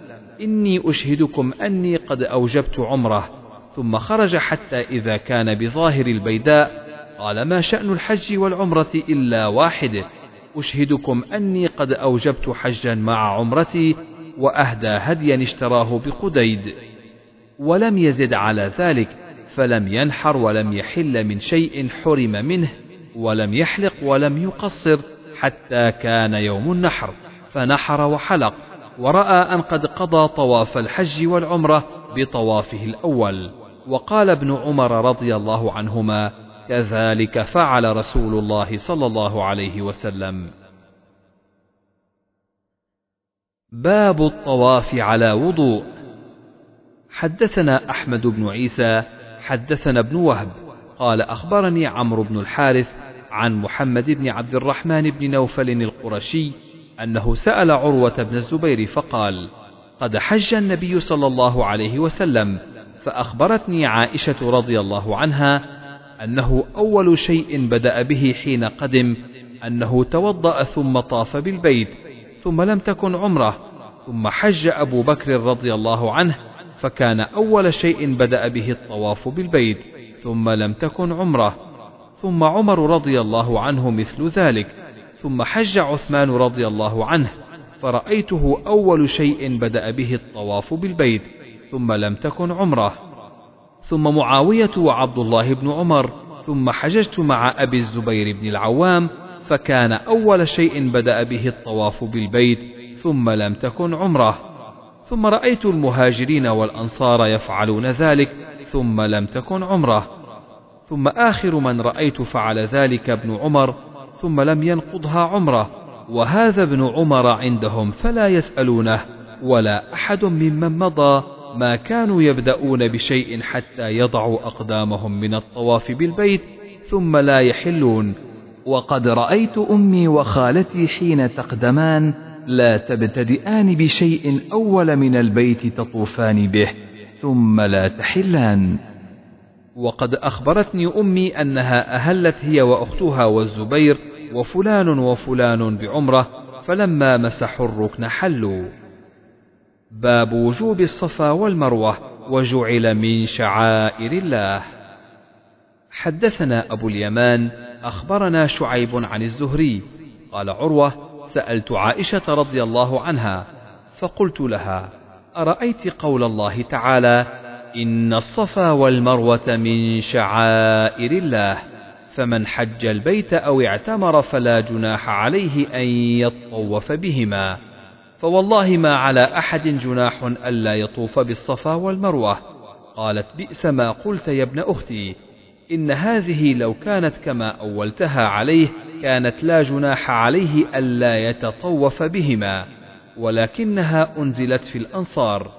إني أشهدكم أني قد أوجبت عمرة. ثم خرج حتى إذا كان بظاهر البيداء. قال ما شأن الحج والعمرة إلا واحد. أشهدكم أني قد أوجبت حجا مع عمرتي وأهدى هديا اشتراه بقديد. ولم يزد على ذلك. فلم ينحر ولم يحل من شيء حرم منه ولم يحلق ولم يقصر حتى كان يوم النحر فنحر وحلق ورأى أن قد قضى طواف الحج والعمرة بطوافه الأول. وقال ابن عمر رضي الله عنهما كذلك فعل رسول الله صلى الله عليه وسلم. باب الطواف على وضوء. حدثنا أحمد بن عيسى حدثنا ابن وهب قال أخبرني عمرو بن الحارث عن محمد بن عبد الرحمن بن نوفل القرشي أنه سأل عروة بن الزبير فقال قد حج النبي صلى الله عليه وسلم فأخبرتني عائشة رضي الله عنها أنه أول شيء بدأ به حين قدم أنه توضأ ثم طاف بالبيت ثم لم تكن عمرة ثم حج أبو بكر رضي الله عنه فكان أول شيء بدأ به الطواف بالبيت ثم لم تكن عمرة. ثم عمر رضي الله عنه مثل ذلك. ثم حج عثمان رضي الله عنه. فرأيته أول شيء بدأ به الطواف بالبيت ثم لم تكن عمرة. ثم معاوية وعبد الله بن عمر ثم حججت مع أبي الزبير بن العوام فكان أول شيء بدأ به الطواف بالبيت ثم لم تكن عمرة. ثم رأيت المهاجرين والأنصار يفعلون ذلك ثم لم تكن عمرة. ثم آخر من رأيت فعل ذلك ابن عمر ثم لم ينقضها عمرة. وهذا ابن عمر عندهم فلا يسألونه ولا أحد ممن مضى ما كانوا يبدأون بشيء حتى يضعوا أقدامهم من الطواف بالبيت ثم لا يحلون. وقد رأيت أمي وخالتي حين تقدمان لا تبتدئان بشيء أول من البيت تطوفان به ثم لا تحلان. وقد أخبرتني أمي أنها أهلت هي وأختها والزبير وفلان وفلان بعمرة فلما مسحوا الركن حلوا. باب وجوب الصفا والمروة وجعل من شعائر الله. حدثنا أبو اليمان أخبرنا شعيب عن الزهري قال عروة سألت عائشة رضي الله عنها فقلت لها أرأيت قول الله تعالى إن الصفا والمروة من شعائر الله فمن حج البيت أو اعتمر فلا جناح عليه أن يطوف بهما. فوالله ما على أحد جناح ألا يطوف بالصفا والمروة. قالت بئس ما قلت يا ابن أختي. إن هذه لو كانت كما أولتها عليه كانت لا جناح عليه ألا يتطوف بهما ولكنها أنزلت في الأنصار.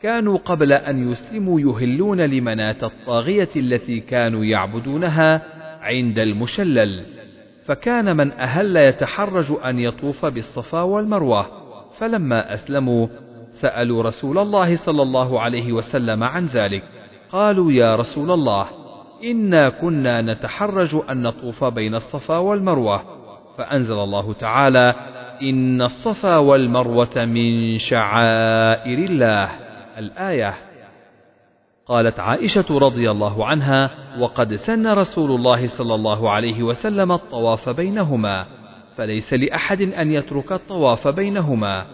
كانوا قبل أن يسلموا يهلون لمناة الطاغية التي كانوا يعبدونها عند المشلل. فكان من أهل يتحرج أن يطوف بالصفا والمروة. فلما أسلموا سألوا رسول الله صلى الله عليه وسلم عن ذلك. قالوا يا رسول الله إنا كنا نتحرج أن نطوف بين الصفا والمروة فأنزل الله تعالى إن الصفا والمروة من شعائر الله. الآية. قالت عائشة رضي الله عنها وقد سن رسول الله صلى الله عليه وسلم الطواف بينهما فليس لأحد أن يترك الطواف بينهما.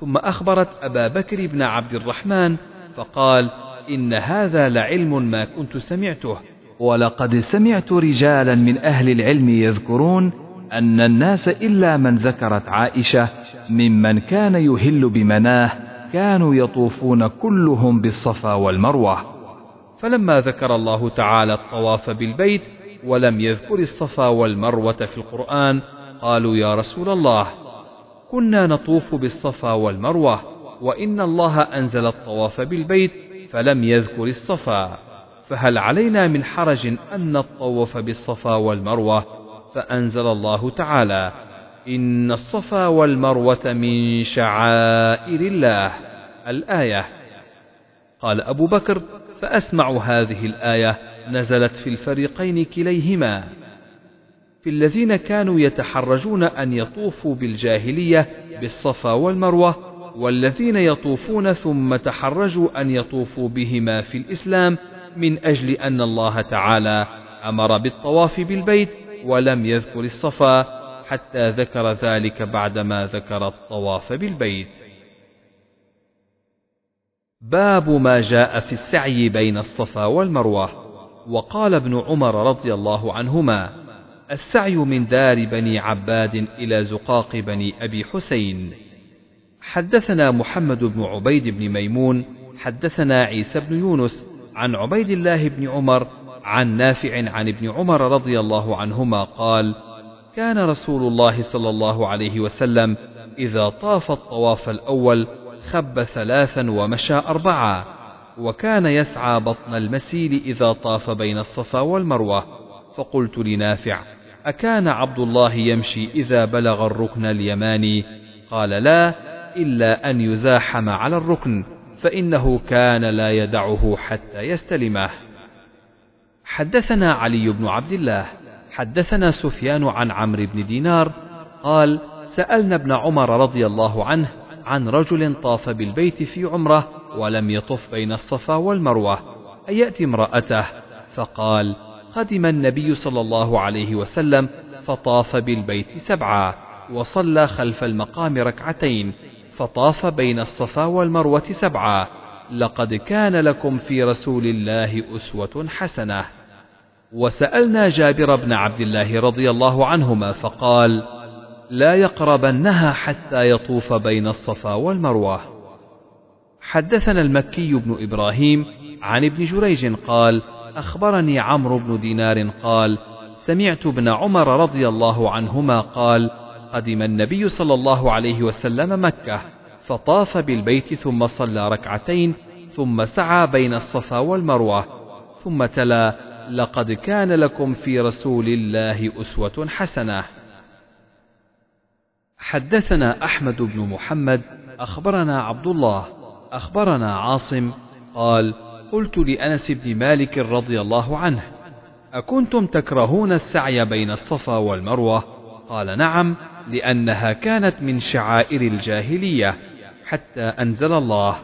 ثم أخبرت أبا بكر بن عبد الرحمن فقال إن هذا لعلم ما كنت سمعته. ولقد سمعت رجالا من أهل العلم يذكرون أن الناس إلا من ذكرت عائشة ممن كان يهل بمناه كانوا يطوفون كلهم بالصفا والمروة. فلما ذكر الله تعالى الطواف بالبيت ولم يذكر الصفا والمروة في القرآن قالوا يا رسول الله كنا نطوف بالصفا والمروة وإن الله أنزل الطواف بالبيت فلم يذكر الصفا. فهل علينا من حرج أن نطوف بالصفا والمروة؟ فأنزل الله تعالى إن الصفا والمروة من شعائر الله. الآية. قال أبو بكر فأسمع هذه الآية. نزلت في الفريقين كليهما. في الذين كانوا يتحرجون أن يطوفوا بالجاهلية بالصفا والمروة والذين يطوفون ثم تحرجوا أن يطوفوا بهما في الإسلام من أجل أن الله تعالى أمر بالطواف بالبيت ولم يذكر الصفا حتى ذكر ذلك بعدما ذكر الطواف بالبيت. باب ما جاء في السعي بين الصفا والمروة. وقال ابن عمر رضي الله عنهما السعي من دار بني عباد إلى زقاق بني أبي حسين. حدثنا محمد بن عبيد بن ميمون حدثنا عيسى بن يونس عن عبيد الله بن عمر عن نافع عن ابن عمر رضي الله عنهما قال كان رسول الله صلى الله عليه وسلم إذا طاف الطواف الأول خب ثلاثا ومشى أربعا وكان يسعى بطن المسيل إذا طاف بين الصفا والمروة. فقلت لنافع أكان عبد الله يمشي إذا بلغ الركن اليماني؟ قال لا إلا أن يزاحم على الركن. فإنه كان لا يدعه حتى يستلمه. حدثنا علي بن عبد الله حدثنا سفيان عن عمرو بن دينار قال سألنا ابن عمر رضي الله عنه عن رجل طاف بالبيت في عمرة ولم يطف بين الصفا والمروة أيأتي امرأته؟ فقال قدم النبي صلى الله عليه وسلم فطاف بالبيت سبعا وصلى خلف المقام ركعتين فطاف بين الصفا والمروة سبعا لقد كان لكم في رسول الله أسوة حسنة وسألنا جابر بن عبد الله رضي الله عنهما فقال لا يقربنها حتى يطوف بين الصفا والمروة. حدثنا المكي بن إبراهيم عن ابن جريج قال: أخبرني عمرو بن دينار قال: سمعت ابن عمر رضي الله عنهما قال: قدم النبي صلى الله عليه وسلم مكة، فطاف بالبيت ثم صلى ركعتين، ثم سعى بين الصفا والمروة، ثم تلا: لقد كان لكم في رسول الله أسوة حسنة. حدثنا أحمد بن محمد أخبرنا عبد الله أخبرنا عاصم قال قلت لأنس بن مالك رضي الله عنه أكنتم تكرهون السعي بين الصفا والمروة قال نعم لأنها كانت من شعائر الجاهلية حتى أنزل الله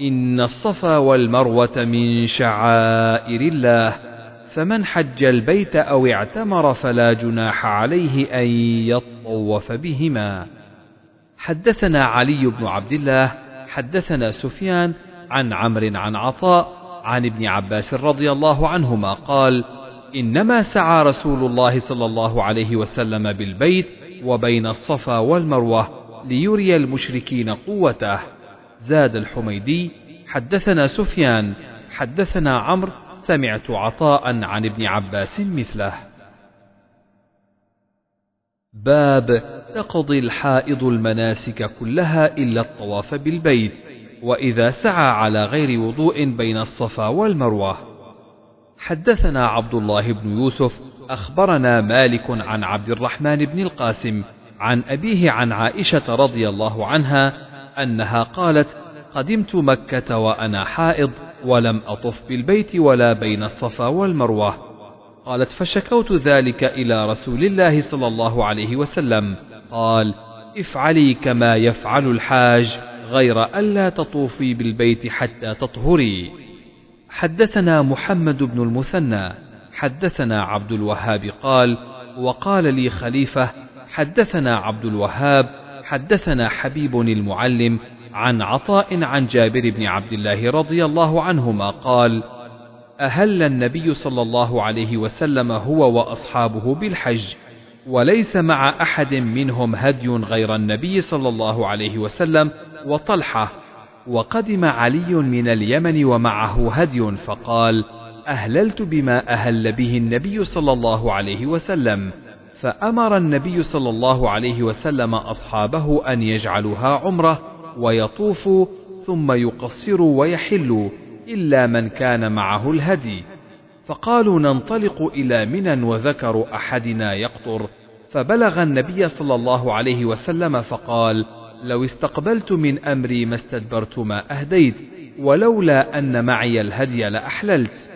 إن الصفا والمروة من شعائر الله فمن حج البيت أو اعتمر فلا جناح عليه أن يطوف بهما. حدثنا علي بن عبد الله حدثنا سفيان عن عمرو عن عطاء عن ابن عباس رضي الله عنهما قال: إنما سعى رسول الله صلى الله عليه وسلم بالبيت وبين الصفا والمروة ليري المشركين قوته. زاد الحميدي حدثنا سفيان حدثنا عمرو سمعت عطاء عن ابن عباس مثله باب تقضي الحائض المناسك كلها إلا الطواف بالبيت وإذا سعى على غير وضوء بين الصفا والمروة حدثنا عبد الله بن يوسف أخبرنا مالك عن عبد الرحمن بن القاسم عن أبيه عن عائشة رضي الله عنها أنها قالت قدمت مكة وأنا حائض ولم أطف بالبيت ولا بين الصفا والمروة. قالت فشكوت ذلك إلى رسول الله صلى الله عليه وسلم. قال افعلي كما يفعل الحاج غير ألا تطوفي بالبيت حتى تطهري. حدثنا محمد بن المثنى. حدثنا عبد الوهاب قال وقال لي خليفة حدثنا عبد الوهاب حدثنا حبيب المعلم عن عطاء عن جابر بن عبد الله رضي الله عنهما قال أهل النبي صلى الله عليه وسلم هو وأصحابه بالحج وليس مع أحد منهم هدي غير النبي صلى الله عليه وسلم وطلحة وقدم علي من اليمن ومعه هدي فقال أهللت بما أهل به النبي صلى الله عليه وسلم فأمر النبي صلى الله عليه وسلم أصحابه أن يجعلوها عمرة ويطوفوا ثم يقصروا ويحلوا إلا من كان معه الهدي. فقالوا ننطلق إلى منى وذكر أحدنا يقطر. فبلغ النبي صلى الله عليه وسلم فقال لو استقبلت من أمري ما استدبرت ما أهديت ولولا أن معي الهدي لأحللت.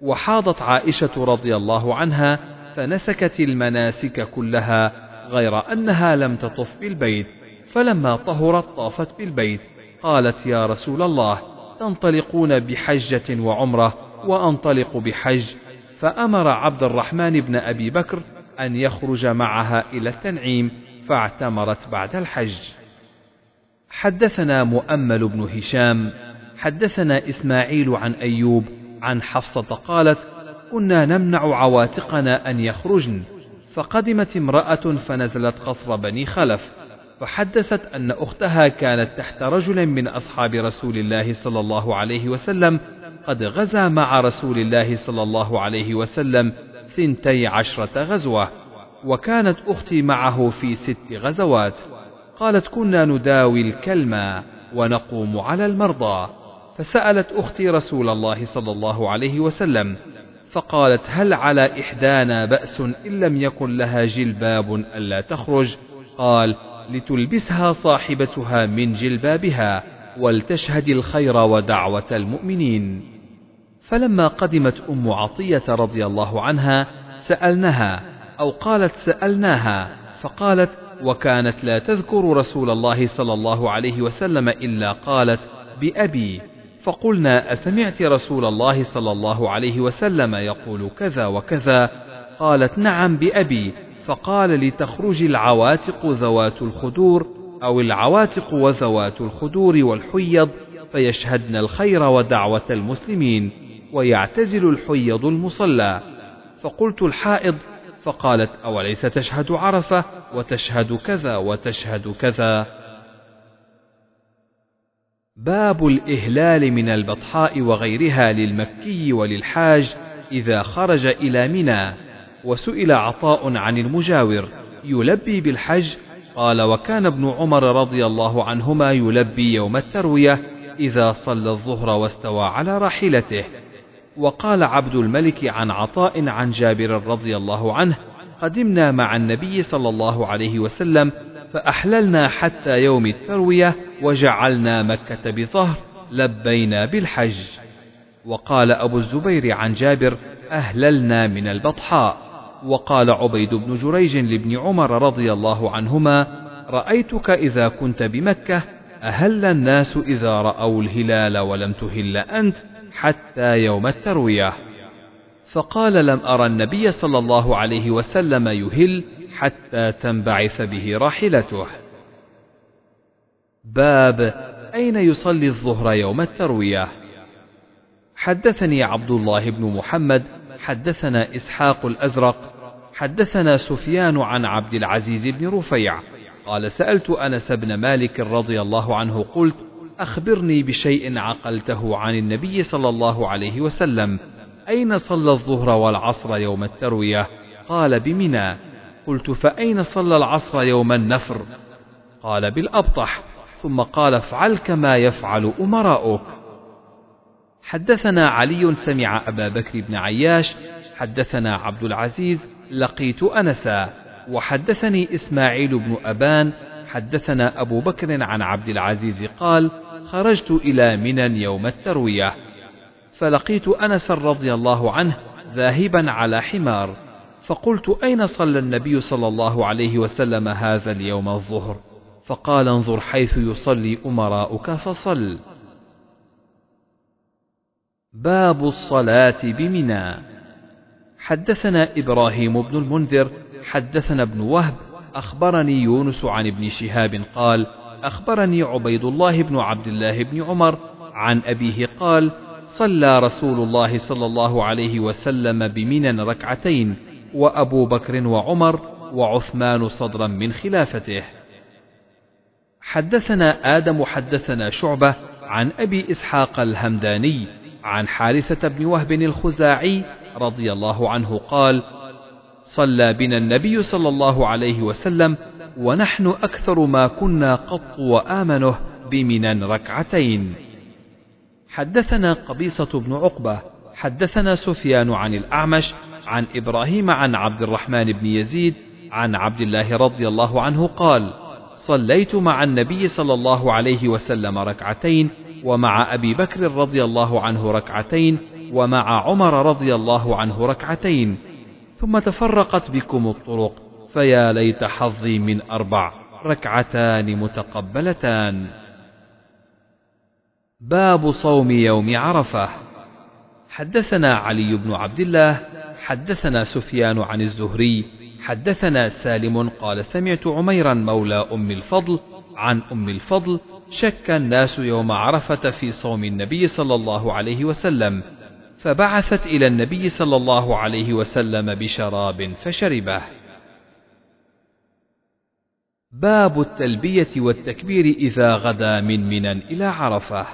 وحاضت عائشة رضي الله عنها فنسكت المناسك كلها غير أنها لم تطف بالبيت فلما طهرت طافت بالبيت. قالت يا رسول الله تنطلقون بحجة وعمرة وأنطلق بحج. فأمر عبد الرحمن بن أبي بكر أن يخرج معها إلى التنعيم فاعتمرت بعد الحج. حدثنا مؤمل بن هشام حدثنا إسماعيل عن أيوب عن حفصة قالت كنا نمنع عواتقنا أن يخرجن. فقدمت امرأة فنزلت قصر بني خلف فحدثت أن أختها كانت تحت رجل من أصحاب رسول الله صلى الله عليه وسلم قد غزا مع رسول الله صلى الله عليه وسلم ثنتي عشرة غزوة وكانت أختي معه في ست غزوات. قالت كنا نداوي الكلمة ونقوم على المرضى. فسألت أختي رسول الله صلى الله عليه وسلم فقالت هل على إحدانا بأس إن لم يكن لها جلباب ألا تخرج؟ قال لتلبسها صاحبتها من جلبابها ولتشهد الخير ودعوة المؤمنين. فلما قدمت أم عطية رضي الله عنها سألناها أو قالت سألناها فقالت وكانت لا تذكر رسول الله صلى الله عليه وسلم إلا قالت بأبي. فقلنا أسمعت رسول الله صلى الله عليه وسلم يقول كذا وكذا؟ قالت نعم بأبي. فقال لتخرج العواتق ذوات الخدور أو العواتق وذوات الخدور والحيض فيشهدن الخير ودعوة المسلمين ويعتزل الحيض المصلى. فقلت الحائض. فقالت أوليس تشهد عرفة وتشهد كذا وتشهد كذا؟ باب الإهلال من البطحاء وغيرها للمكي وللحاج إذا خرج إلى منى وسئل عطاء عن المجاور يلبي بالحج؟ قال وكان ابن عمر رضي الله عنهما يلبي يوم التروية إذا صلى الظهر واستوى على راحلته. وقال عبد الملك عن عطاء عن جابر رضي الله عنه قدمنا مع النبي صلى الله عليه وسلم فأحللنا حتى يوم التروية وجعلنا مكة بظهر لبينا بالحج. وقال أبو الزبير عن جابر أهللنا من البطحاء. وقال عبيد بن جريج لابن عمر رضي الله عنهما رأيتك إذا كنت بمكة أهل الناس إذا رأوا الهلال ولم تهل أنت حتى يوم التروية. فقال لم أرى النبي صلى الله عليه وسلم يهل حتى تنبعث به راحلته. باب أين يصلي الظهر يوم التروية؟ حدثني عبد الله بن محمد حدثنا إسحاق الأزرق حدثنا سفيان عن عبد العزيز بن رفيع. قال سألت أنس بن مالك رضي الله عنه قلت أخبرني بشيء عقلته عن النبي صلى الله عليه وسلم. أين صلى الظهر والعصر يوم التروية؟ قال بمنى. قلت فأين صلى العصر يوم النفر؟ قال بالأبطح ثم قال افعل كما يفعل أمراؤك. حدثنا علي سمع أبا بكر بن عياش حدثنا عبد العزيز لقيت أنسا وحدثني إسماعيل بن أبان حدثنا أبو بكر عن عبد العزيز قال خرجت إلى منى يوم التروية فلقيت أنس رضي الله عنه ذاهبا على حمار. فقلت أين صلى النبي صلى الله عليه وسلم هذا اليوم الظهر؟ فقال انظر حيث يصلي أمراؤك فصل. باب الصلاة بمنى. حدثنا إبراهيم بن المنذر حدثنا ابن وهب أخبرني يونس عن ابن شهاب قال أخبرني عبيد الله بن عبد الله بن عمر عن أبيه قال صلى رسول الله صلى الله عليه وسلم بمنى ركعتين وأبو بكر وعمر وعثمان صدرا من خلافته. حدثنا آدم حدثنا شعبة عن أبي إسحاق الهمداني عن حارثة بن وهب الخزاعي رضي الله عنه قال صلى بنا النبي صلى الله عليه وسلم ونحن أكثر ما كنا قط وآمنه بمنا ركعتين. حدثنا قبيصة بن عقبة حدثنا سفيان عن الأعمش عن إبراهيم عن عبد الرحمن بن يزيد عن عبد الله رضي الله عنه قال صليت مع النبي صلى الله عليه وسلم ركعتين ومع أبي بكر رضي الله عنه ركعتين ومع عمر رضي الله عنه ركعتين ثم تفرقت بكم الطرق فيا ليت حظي من أربع ركعتان متقبلتان. باب صوم يوم عرفة. حدثنا علي بن عبد الله حدثنا سفيان عن الزهري حدثنا سالم قال سمعت عميرا مولى أم الفضل عن أم الفضل شك الناس يوم عرفة في صوم النبي صلى الله عليه وسلم فبعثت إلى النبي صلى الله عليه وسلم بشراب فشربه. باب التلبية والتكبير إذا غدا من منى إلى عرفة.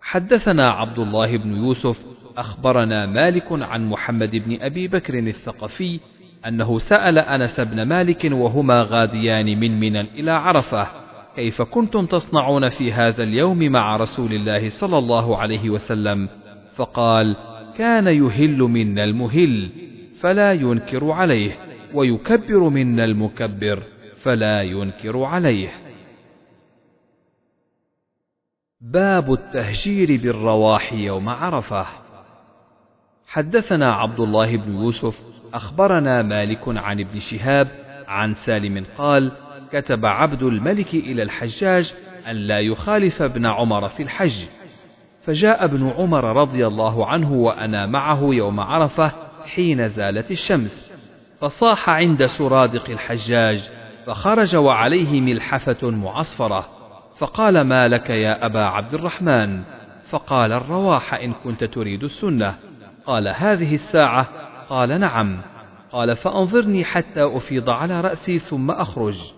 حدثنا عبد الله بن يوسف أخبرنا مالك عن محمد بن أبي بكر الثقفي أنه سأل أنس بن مالك وهما غاديان من منى إلى عرفة كيف كنتم تصنعون في هذا اليوم مع رسول الله صلى الله عليه وسلم؟ فقال كان يهل منا المهل فلا ينكر عليه ويكبر منا المكبر فلا ينكر عليه. باب التهجير بالرواح يوم عرفة. حدثنا عبد الله بن يوسف أخبرنا مالك عن ابن شهاب عن سالم قال كتب عبد الملك إلى الحجاج أن لا يخالف ابن عمر في الحج. فجاء ابن عمر رضي الله عنه وأنا معه يوم عرفة حين زالت الشمس. فصاح عند سرادق الحجاج فخرج وعليه ملحفة معصفرة. فقال ما لك يا أبا عبد الرحمن؟ فقال الرواح إن كنت تريد السنة. قال هذه الساعة؟ قال نعم. قال فأنظرني حتى أفيض على رأسي ثم أخرج.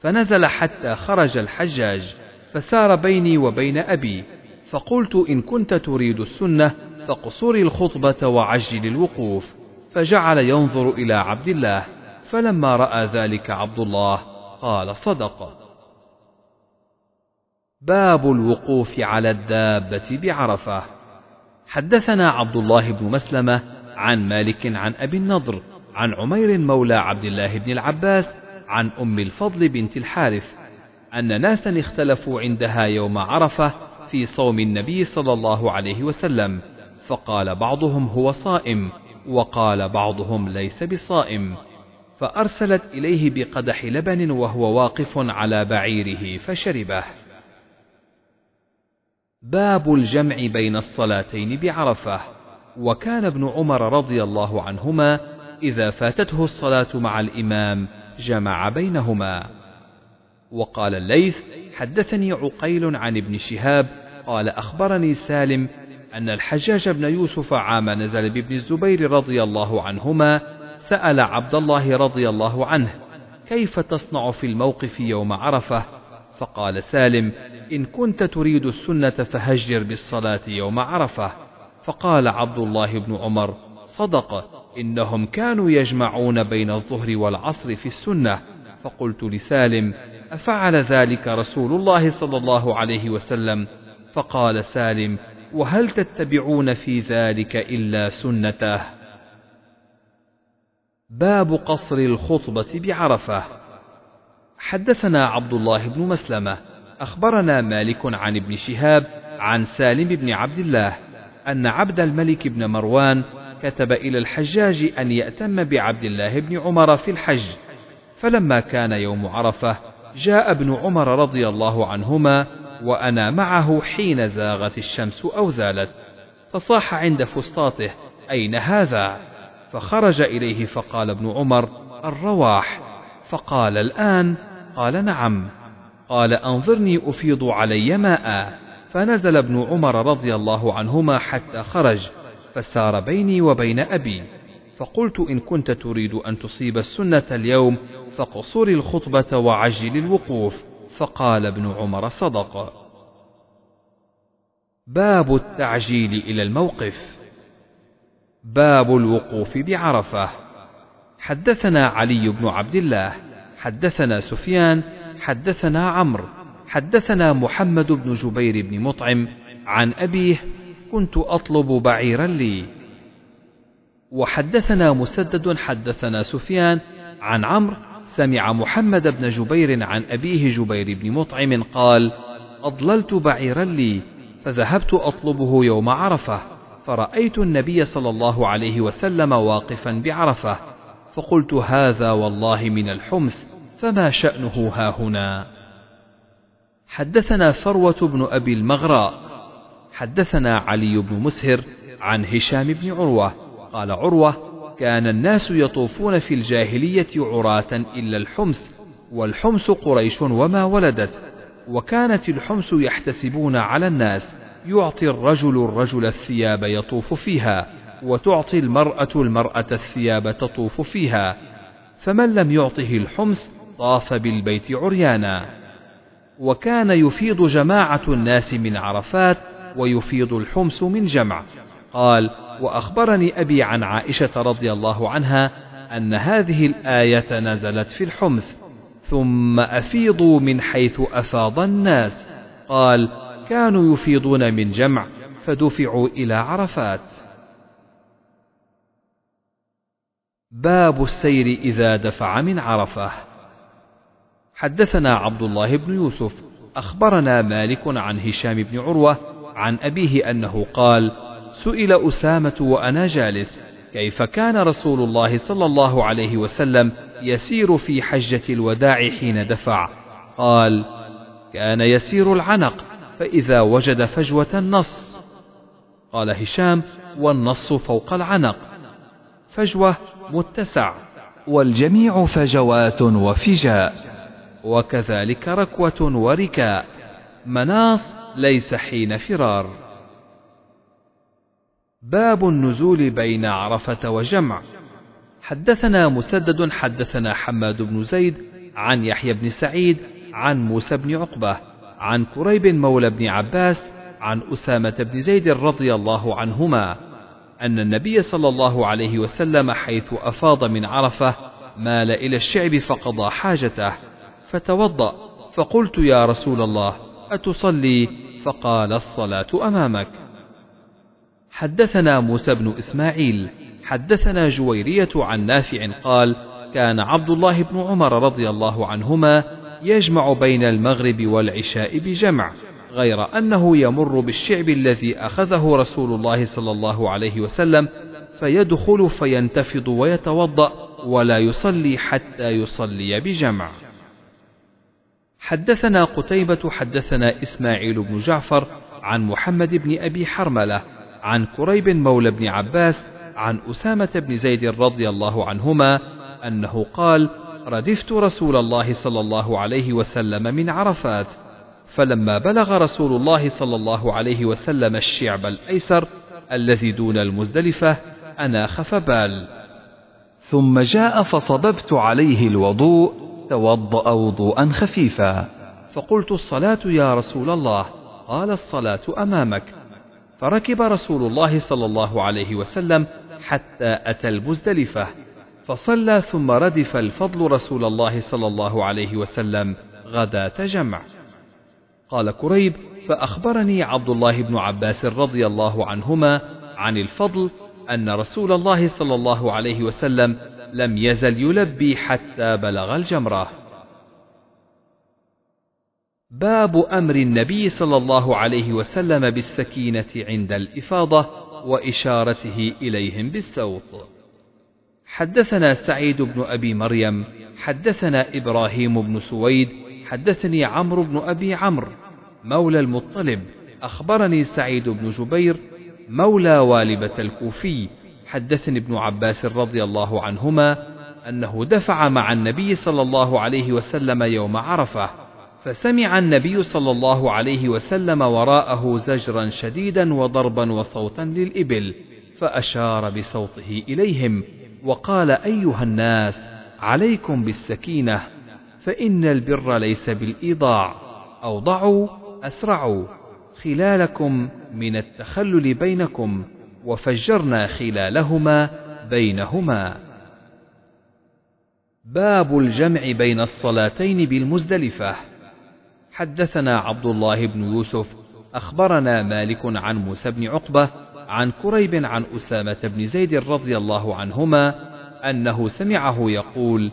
فنزل حتى خرج الحجاج فسار بيني وبين أبي. فقلت إن كنت تريد السنة فاقصر الخطبة وعجل الوقوف. فجعل ينظر إلى عبد الله فلما رأى ذلك عبد الله قال صدق. باب الوقوف على الدابة بعرفة. حدثنا عبد الله بن مسلمة عن مالك عن أبي النضر عن عمير مولى عبد الله بن العباس عن أم الفضل بنت الحارث أن ناسا اختلفوا عندها يوم عرفة في صوم النبي صلى الله عليه وسلم فقال بعضهم هو صائم وقال بعضهم ليس بصائم فأرسلت إليه بقدح لبن وهو واقف على بعيره فشربه. باب الجمع بين الصلاتين بعرفة. وكان ابن عمر رضي الله عنهما إذا فاتته الصلاة مع الإمام جمع بينهما. وقال الليث حدثني عقيل عن ابن شهاب قال أخبرني سالم أن الحجاج بن يوسف عام نزل بابن الزبير رضي الله عنهما سأل عبد الله رضي الله عنه كيف تصنع في الموقف يوم عرفة؟ فقال سالم إن كنت تريد السنة فهجر بالصلاة يوم عرفة. فقال عبد الله بن عمر صدق إنهم كانوا يجمعون بين الظهر والعصر في السنة. فقلت لسالم أفعل ذلك رسول الله صلى الله عليه وسلم؟ فقال سالم وهل تتبعون في ذلك إلا سنته؟ باب قصر الخطبة بعرفة. حدثنا عبد الله بن مسلمة أخبرنا مالك عن ابن شهاب عن سالم بن عبد الله أن عبد الملك بن مروان كتب إلى الحجاج أن يأتم بعبد الله بن عمر في الحج. فلما كان يوم عرفة جاء ابن عمر رضي الله عنهما وأنا معه حين زاغت الشمس أو زالت. فصاح عند فسطاطه أين هذا؟ فخرج إليه فقال ابن عمر الرواح. فقال الآن قال نعم. قال أنظرني أفيض علي ماء. فنزل ابن عمر رضي الله عنهما حتى خرج فسار بيني وبين أبي. فقلت إن كنت تريد أن تصيب السنة اليوم فقصر الخطبة وعجل الوقوف. فقال ابن عمر صدق. باب التعجيل إلى الموقف. باب الوقوف بعرفة. حدثنا علي بن عبد الله حدثنا سفيان حدثنا عمرو حدثنا محمد بن جبير بن مطعم عن أبيه كنت أطلب بعيرا لي. وحدثنا مسدد حدثنا سفيان عن عمرو سمع محمد بن جبير عن أبيه جبير بن مطعم قال أضللت بعيرا لي فذهبت أطلبه يوم عرفة فرأيت النبي صلى الله عليه وسلم واقفا بعرفة فقلت هذا والله من الحمص فما شأنه ها هنا؟ حدثنا فروة بن أبي المغراء حدثنا علي بن مسهر عن هشام بن عروة قال عروة كان الناس يطوفون في الجاهلية عراة إلا الحمص والحمص قريش وما ولدت وكانت الحمص يحتسبون على الناس يعطي الرجل الرجل الثياب يطوف فيها وتعطي المرأة المرأة الثياب تطوف فيها فمن لم يعطه الحمص طاف بالبيت عريانا. وكان يفيض جماعة الناس من عرفات ويفيض الحمص من جمع. قال وأخبرني أبي عن عائشة رضي الله عنها أن هذه الآية نزلت في الحمص ثم أفيضوا من حيث أفاض الناس. قال كانوا يفيضون من جمع فدفعوا إلى عرفات. باب السير إذا دفع من عرفة. حدثنا عبد الله بن يوسف أخبرنا مالك عن هشام بن عروة عن أبيه أنه قال سئل أسامة وأنا جالس كيف كان رسول الله صلى الله عليه وسلم يسير في حجة الوداع حين دفع؟ قال كان يسير العنق فإذا وجد فجوة نص قال هشام والنص فوق العنق. فجوة متسع والجميع فجوات وفجاء. وكذلك ركوة وركاء مناص ليس حين فرار. باب النزول بين عرفة وجمع. حدثنا مسدد حدثنا حماد بن زيد عن يحيى بن سعيد عن موسى بن عقبة عن كريب مولى بن عباس عن أسامة بن زيد رضي الله عنهما أن النبي صلى الله عليه وسلم حيث أفاض من عرفة مال إلى الشعب فقضى حاجته. فتوضأ. فقلت يا رسول الله أتصلي؟ فقال الصلاة أمامك. حدثنا موسى بن إسماعيل. حدثنا جويرية عن نافع قال كان عبد الله بن عمر رضي الله عنهما يجمع بين المغرب والعشاء بجمع غير أنه يمر بالشعب الذي أخذه رسول الله صلى الله عليه وسلم فيدخل فينتفض ويتوضأ ولا يصلي حتى يصلي بجمع. حدثنا قتيبة حدثنا إسماعيل بن جعفر عن محمد بن أبي حرملة عن كريب مولى بن عباس عن أسامة بن زيد رضي الله عنهما أنه قال ردفت رسول الله صلى الله عليه وسلم من عرفات فلما بلغ رسول الله صلى الله عليه وسلم الشعب الأيسر الذي دون المزدلفة أناخ فبال ثم جاء فصببت عليه الوضوء توضأ وضوءا خفيفا. فقلت الصلاة يا رسول الله. قال الصلاة أمامك. فركب رسول الله صلى الله عليه وسلم حتى أتى المزدلفة فصلى ثم ردف الفضل رسول الله صلى الله عليه وسلم غداة جمع قال كريب فأخبرني عبد الله بن عباس رضي الله عنهما عن الفضل أن رسول الله صلى الله عليه وسلم لم يزل يلبي حتى بلغ الجمرة. باب أمر النبي صلى الله عليه وسلم بالسكينة عند الإفاضة وإشارته إليهم بالسوط حدثنا سعيد بن أبي مريم حدثنا إبراهيم بن سويد حدثني عمرو بن أبي عمرو مولى المطلب. أخبرني سعيد بن جبير مولى والبة الكوفي. حدثني ابن عباس رضي الله عنهما أنه دفع مع النبي صلى الله عليه وسلم يوم عرفة فسمع النبي صلى الله عليه وسلم وراءه زجرا شديدا وضربا وصوتا للإبل فأشار بصوته إليهم وقال أيها الناس عليكم بالسكينة فإن البر ليس بالإيضاع أوضعوا أسرعوا خلالكم من التخلل بينكم وفجرنا خلالهما بينهما. باب الجمع بين الصلاتين بالمزدلفة. حدثنا عبد الله بن يوسف أخبرنا مالك عن موسى بن عقبة عن كريب عن أسامة بن زيد رضي الله عنهما أنه سمعه يقول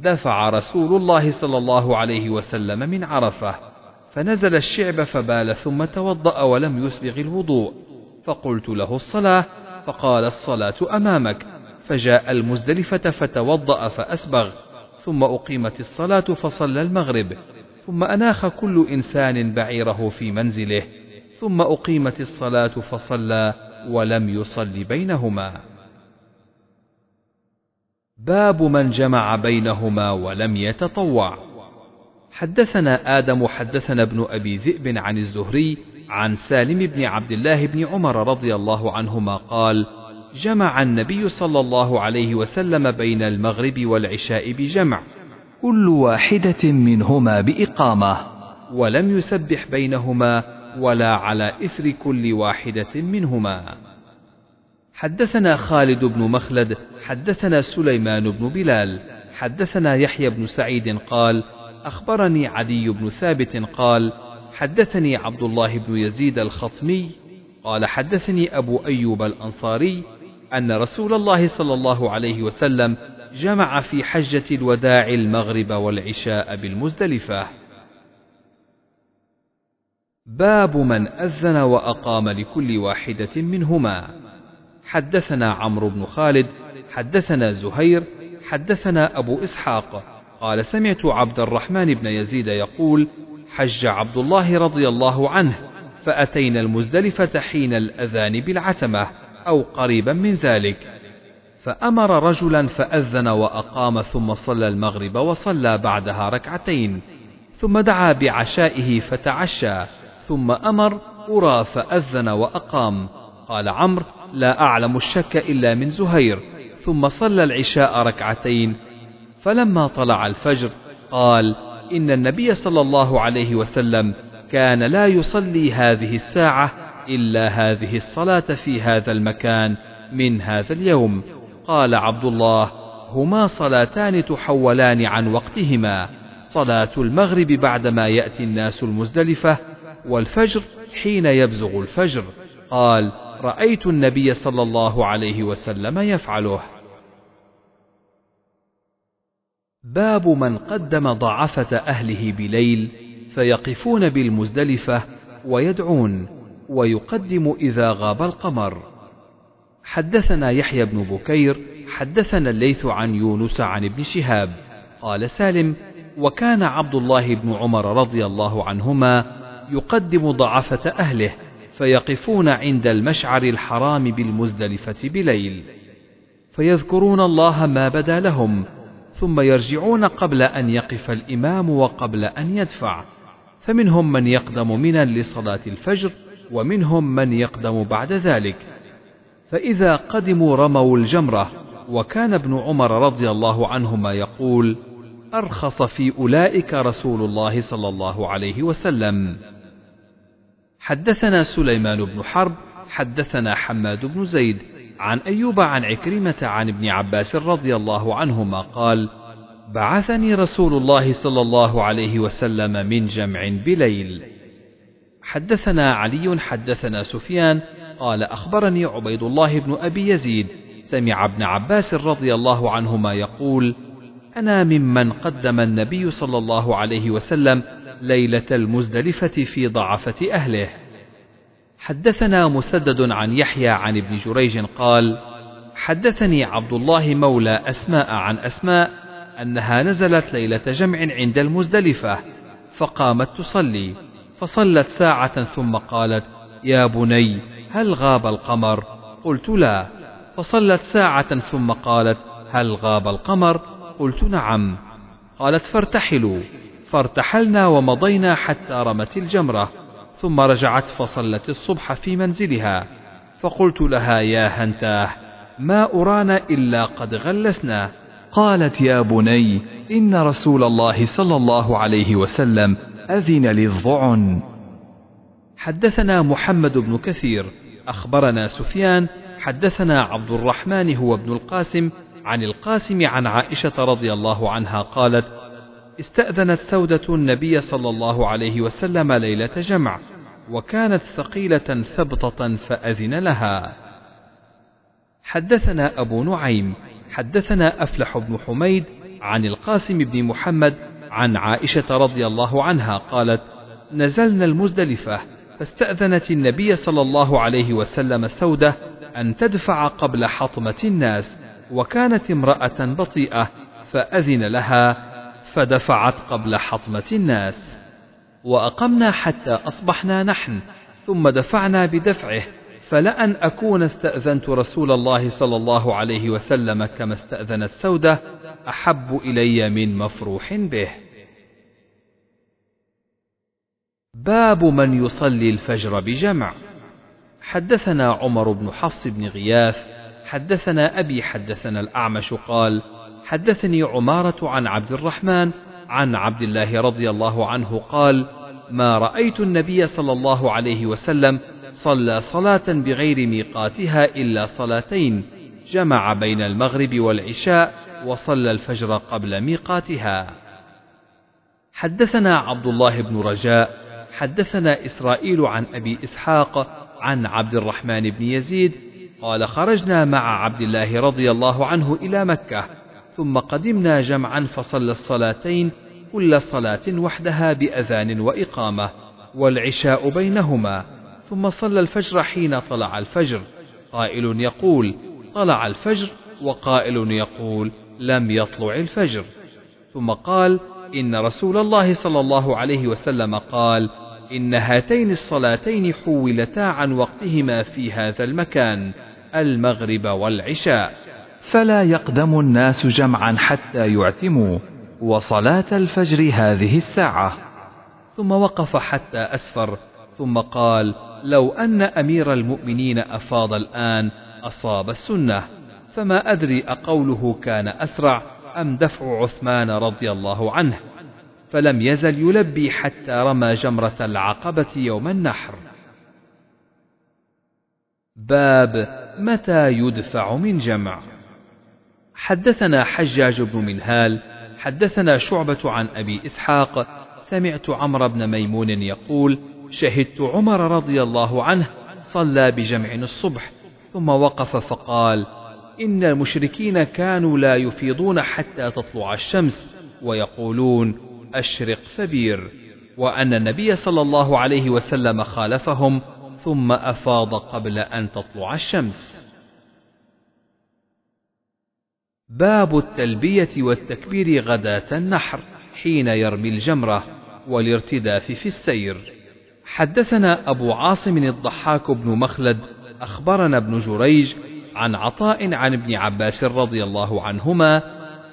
دفع رسول الله صلى الله عليه وسلم من عرفة فنزل الشعب فبال ثم توضأ ولم يسبغ الوضوء. فقلت له الصلاة فقال الصلاة أمامك. فجاء المزدلفة فتوضأ فأسبغ ثم أقيمت الصلاة فصلى المغرب ثم أناخ كل إنسان بعيره في منزله ثم أقيمت الصلاة فصلى ولم يصل بينهما. باب من جمع بينهما ولم يتطوع. حدثنا آدم حدثنا ابن أبي ذئب عن الزهري عن سالم بن عبد الله بن عمر رضي الله عنهما قال جمع النبي صلى الله عليه وسلم بين المغرب والعشاء بجمع كل واحدة منهما بإقامة ولم يسبح بينهما ولا على إثر كل واحدة منهما. حدثنا خالد بن مخلد حدثنا سليمان بن بلال حدثنا يحيى بن سعيد قال أخبرني عدي بن ثابت قال حدثني عبد الله بن يزيد الخطمي قال حدثني أبو أيوب الأنصاري أن رسول الله صلى الله عليه وسلم جمع في حجة الوداع المغرب والعشاء بالمزدلفة. باب من أذن وأقام لكل واحدة منهما. حدثنا عمرو بن خالد، حدثنا زهير، حدثنا أبو إسحاق، قال سمعت عبد الرحمن بن يزيد يقول: حج عبد الله رضي الله عنه، فأتينا المزدلفة حين الأذان بالعتمة، أو قريبا من ذلك. فأمر رجلا فأذن وأقام ثم صلى المغرب وصلى بعدها ركعتين ثم دعا بعشائه فتعشى ثم أمر أرى فأذن وأقام قال عمرو لا أعلم الشك إلا من زهير ثم صلى العشاء ركعتين فلما طلع الفجر قال إن النبي صلى الله عليه وسلم كان لا يصلي هذه الساعة إلا هذه الصلاة في هذا المكان من هذا اليوم. قال عبد الله هما صلاتان تحولان عن وقتهما صلاة المغرب بعدما يأتي الناس المزدلفة والفجر حين يبزغ الفجر. قال رأيت النبي صلى الله عليه وسلم يفعله. باب من قدم ضعفة أهله بليل فيقفون بالمزدلفة ويدعون ويقدم إذا غاب القمر. حدثنا يحيى بن بكير حدثنا الليث عن يونس عن ابن شهاب قال سالم وكان عبد الله بن عمر رضي الله عنهما يقدم ضعفة أهله فيقفون عند المشعر الحرام بالمزدلفة بليل. فيذكرون الله ما بدا لهم ثم يرجعون قبل أن يقف الإمام وقبل أن يدفع. فمنهم من يقدم منا لصلاة الفجر ومنهم من يقدم بعد ذلك. فإذا قدموا رموا الجمرة وكان ابن عمر رضي الله عنهما يقول أرخص في أولئك رسول الله صلى الله عليه وسلم. حدثنا سليمان بن حرب حدثنا حماد بن زيد عن أيوب عن عكرمة عن ابن عباس رضي الله عنهما قال بعثني رسول الله صلى الله عليه وسلم من جمع بليل. حدثنا علي حدثنا سفيان قال أخبرني عبيد الله بن أبي يزيد سمع ابن عباس رضي الله عنهما يقول أنا ممن قدم النبي صلى الله عليه وسلم ليلة المزدلفة في ضعفة أهله. حدثنا مسدد عن يحيى عن ابن جريج قال حدثني عبد الله مولى أسماء عن أسماء أنها نزلت ليلة جمع عند المزدلفة فقامت تصلي فصلت ساعة ثم قالت يا بني هل غاب القمر؟ قلت لا. فصلت ساعة ثم قالت هل غاب القمر؟ قلت نعم. قالت فارتحلوا. فارتحلنا ومضينا حتى رمت الجمرة. ثم رجعت فصلت الصبح في منزلها. فقلت لها يا هنتاه ما أرانا إلا قد غلسنا. قالت يا بني إن رسول الله صلى الله عليه وسلم أذن للظعن. حدثنا محمد بن كثير أخبرنا سفيان حدثنا عبد الرحمن هو ابن القاسم عن القاسم عن عائشة رضي الله عنها قالت استأذنت سودة النبي صلى الله عليه وسلم ليلة جمع وكانت ثقيلة ثبطة فأذن لها. حدثنا أبو نعيم حدثنا أفلح بن حميد عن القاسم بن محمد عن عائشة رضي الله عنها قالت نزلنا المزدلفة فاستأذنت النبي صلى الله عليه وسلم سودة أن تدفع قبل حطمة الناس وكانت امرأة بطيئة فأذن لها فدفعت قبل حطمة الناس وأقمنا حتى أصبحنا نحن ثم دفعنا بدفعه فلأن أكون استأذنت رسول الله صلى الله عليه وسلم كما استأذنت سودة أحب إلي من مفروح به. باب من يصلي الفجر بجمع. حدثنا عمر بن حفص بن غياث، حدثنا أبي حدثنا الأعمش قال: حدثني عمارة عن عبد الرحمن عن عبد الله رضي الله عنه قال: ما رأيت النبي صلى الله عليه وسلم صلى صلاة بغير ميقاتها إلا صلاتين جمع بين المغرب والعشاء وصلى الفجر قبل ميقاتها. حدثنا عبد الله بن رجاء حدثنا إسرائيل عن أبي إسحاق عن عبد الرحمن بن يزيد قال خرجنا مع عبد الله رضي الله عنه إلى مكة ثم قدمنا جمعا فصلى الصلاتين كل صلاة وحدها بأذان وإقامة والعشاء بينهما ثم صلى الفجر حين طلع الفجر. قائل يقول طلع الفجر وقائل يقول لم يطلع الفجر ثم قال إن رسول الله صلى الله عليه وسلم قال إن هاتين الصلاتين حولتا عن وقتهما في هذا المكان المغرب والعشاء فلا يقدم الناس جمعا حتى يعتموا وصلاة الفجر هذه الساعة. ثم وقف حتى أسفر ثم قال لو أن أمير المؤمنين أفاض الآن أصاب السنة. فما أدري أقوله كان أسرع أم دفع عثمان رضي الله عنه. فلم يزل يلبي حتى رمى جمرة العقبة يوم النحر. باب متى يدفع من جمع؟ حدثنا حجاج بن منهال حدثنا شعبة عن أبي إسحاق سمعت عمرو بن ميمون يقول شهدت عمر رضي الله عنه صلى بجمع الصبح ثم وقف فقال إن المشركين كانوا لا يفيضون حتى تطلع الشمس ويقولون أشرق فبير وأن النبي صلى الله عليه وسلم خالفهم ثم أفاض قبل أن تطلع الشمس باب التلبية والتكبير غداة النحر حين يرمي الجمرة والارتداف في السير. حدثنا أبو عاصم الضحاك بن مخلد أخبرنا ابن جريج عن عطاء عن ابن عباس رضي الله عنهما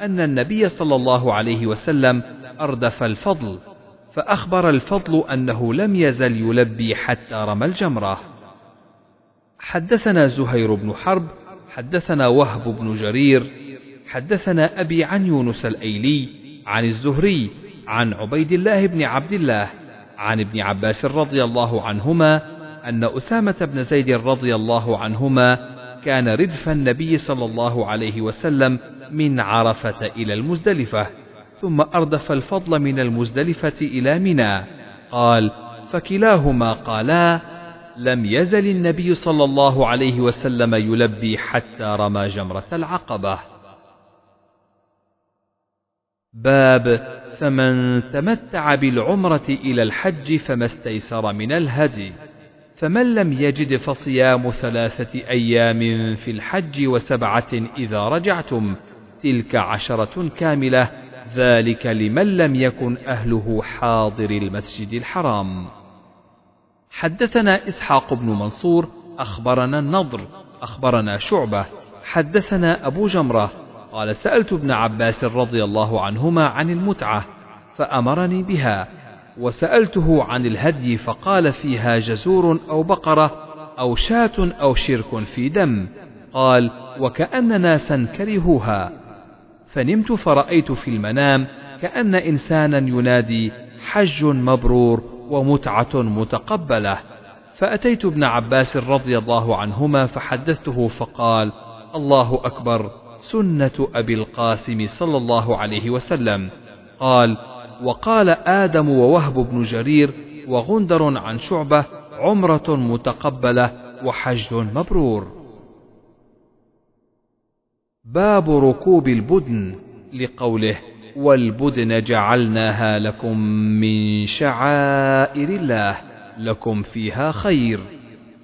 أن النبي صلى الله عليه وسلم أردف الفضل فأخبر الفضل أنه لم يزل يلبي حتى رمى الجمرة. حدثنا زهير بن حرب حدثنا وهب بن جرير حدثنا أبي عن يونس الأيلي عن الزهري عن عبيد الله بن عبد الله عن ابن عباس رضي الله عنهما أن أسامة بن زيد رضي الله عنهما كان ردف النبي صلى الله عليه وسلم من عرفة إلى المزدلفة ثم أردف الفضل من المزدلفة إلى منى. قال فكلاهما قالا لم يزل النبي صلى الله عليه وسلم يلبي حتى رمى جمرة العقبة. باب فمن تمتع بالعمرة إلى الحج فما استيسر من الهدي فمن لم يجد فصيام ثلاثة أيام في الحج وسبعة إذا رجعتم تلك عشرة كاملة ذلك لمن لم يكن أهله حاضر المسجد الحرام. حدثنا إسحاق بن منصور أخبرنا النضر أخبرنا شعبة حدثنا أبو جمرة قال سألت ابن عباس رضي الله عنهما عن المتعة فأمرني بها وسألته عن الهدي فقال فيها جزور أو بقرة أو شاة أو شرك في دم قال وكأن ناسا كرهوها فنمت فرأيت في المنام كأن إنسانا ينادي حج مبرور ومتعة متقبلة فأتيت ابن عباس رضي الله عنهما فحدثته فقال الله أكبر سنة أبي القاسم صلى الله عليه وسلم. قال وقال آدم ووهب بن جرير وغندر عن شعبة عمرة متقبلة وحج مبرور. باب ركوب البدن لقوله والبدن جعلناها لكم من شعائر الله لكم فيها خير.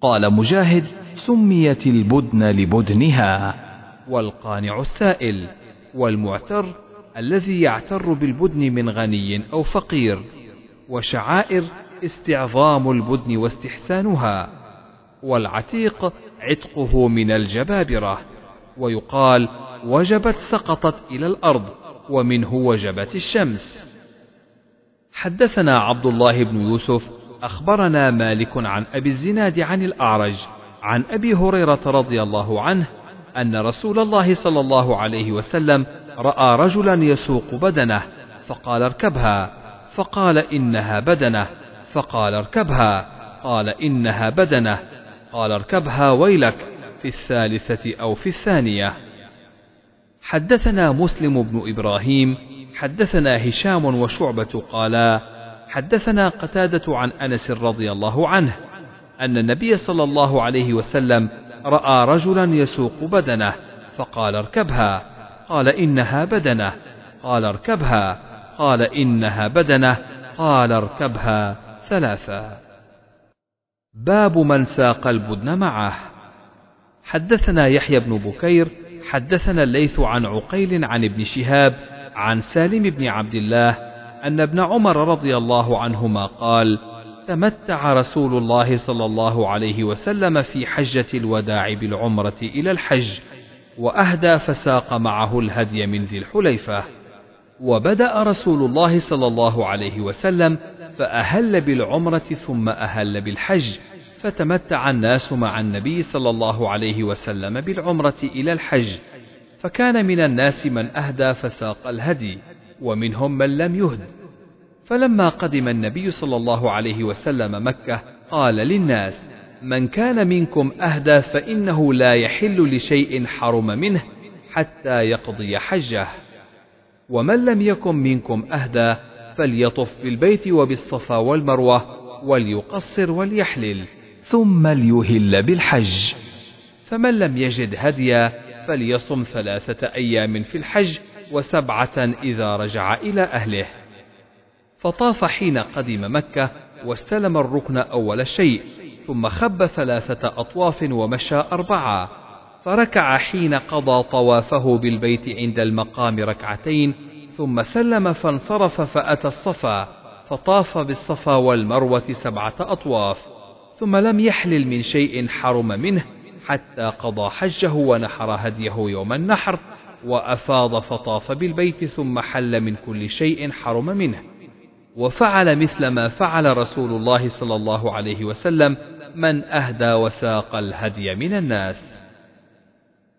قال مجاهد سميت البدن لبدنها. والقانع السائل والمعتر الذي يعتر بالبدن من غني أو فقير. وشعائر استعظام البدن واستحسانها. والعتيق عتقه من الجبابرة. ويقال وجبت سقطت إلى الأرض ومنه وجبت الشمس. حدثنا عبد الله بن يوسف أخبرنا مالك عن أبي الزناد عن الأعرج عن أبي هريرة رضي الله عنه أن رسول الله صلى الله عليه وسلم رأى رجلا يسوق بدنه فقال اركبها. فقال إنها بدنه. فقال اركبها. قال إنها بدنه. قال اركبها ويلك في الثالثة أو في الثانية. حدثنا مسلم بن إبراهيم حدثنا هشام وشعبة قالا حدثنا قتادة عن أنس رضي الله عنه أن النبي صلى الله عليه وسلم رأى رجلا يسوق بدنه فقال اركبها. قال إنها بدنه. قال اركبها. قال إنها بدنه. قال اركبها. ثلاثا باب من ساق البدن معه. حدثنا يحيى بن بكير حدثنا الليث عن عقيل عن ابن شهاب عن سالم بن عبد الله أن ابن عمر رضي الله عنهما قال تمتع رسول الله صلى الله عليه وسلم في حجة الوداع بالعمرة إلى الحج وأهدى فساق معه الهدي من ذي الحليفة. وبدأ رسول الله صلى الله عليه وسلم فأهل بالعمرة ثم أهل بالحج فتمتع الناس مع النبي صلى الله عليه وسلم بالعمرة إلى الحج. فكان من الناس من أهدى فساق الهدي. ومنهم من لم يهد. فلما قدم النبي صلى الله عليه وسلم مكة قال للناس من كان منكم أهدى فإنه لا يحل لشيء حرم منه حتى يقضي حجه. ومن لم يكن منكم أهدى فليطف بالبيت وبالصفا والمروة وليقصر وليحلل ثم ليهل بالحج. فمن لم يجد هديا فليصم ثلاثة أيام في الحج وسبعة إذا رجع إلى أهله. فطاف حين قدم مكة واستلم الركن أول شيء ثم خب ثلاثة أطواف ومشى أربعة. فركع حين قضى طوافه بالبيت عند المقام ركعتين ثم سلم فانصرف فأتى الصفا فطاف بالصفا والمروة سبعة أطواف. ثم لم يحلل من شيء حرم منه حتى قضى حجه ونحر هديه يوم النحر. وأفاض فطاف بالبيت ثم حل من كل شيء حرم منه. وفعل مثل ما فعل رسول الله صلى الله عليه وسلم من أهدى وساق الهدي من الناس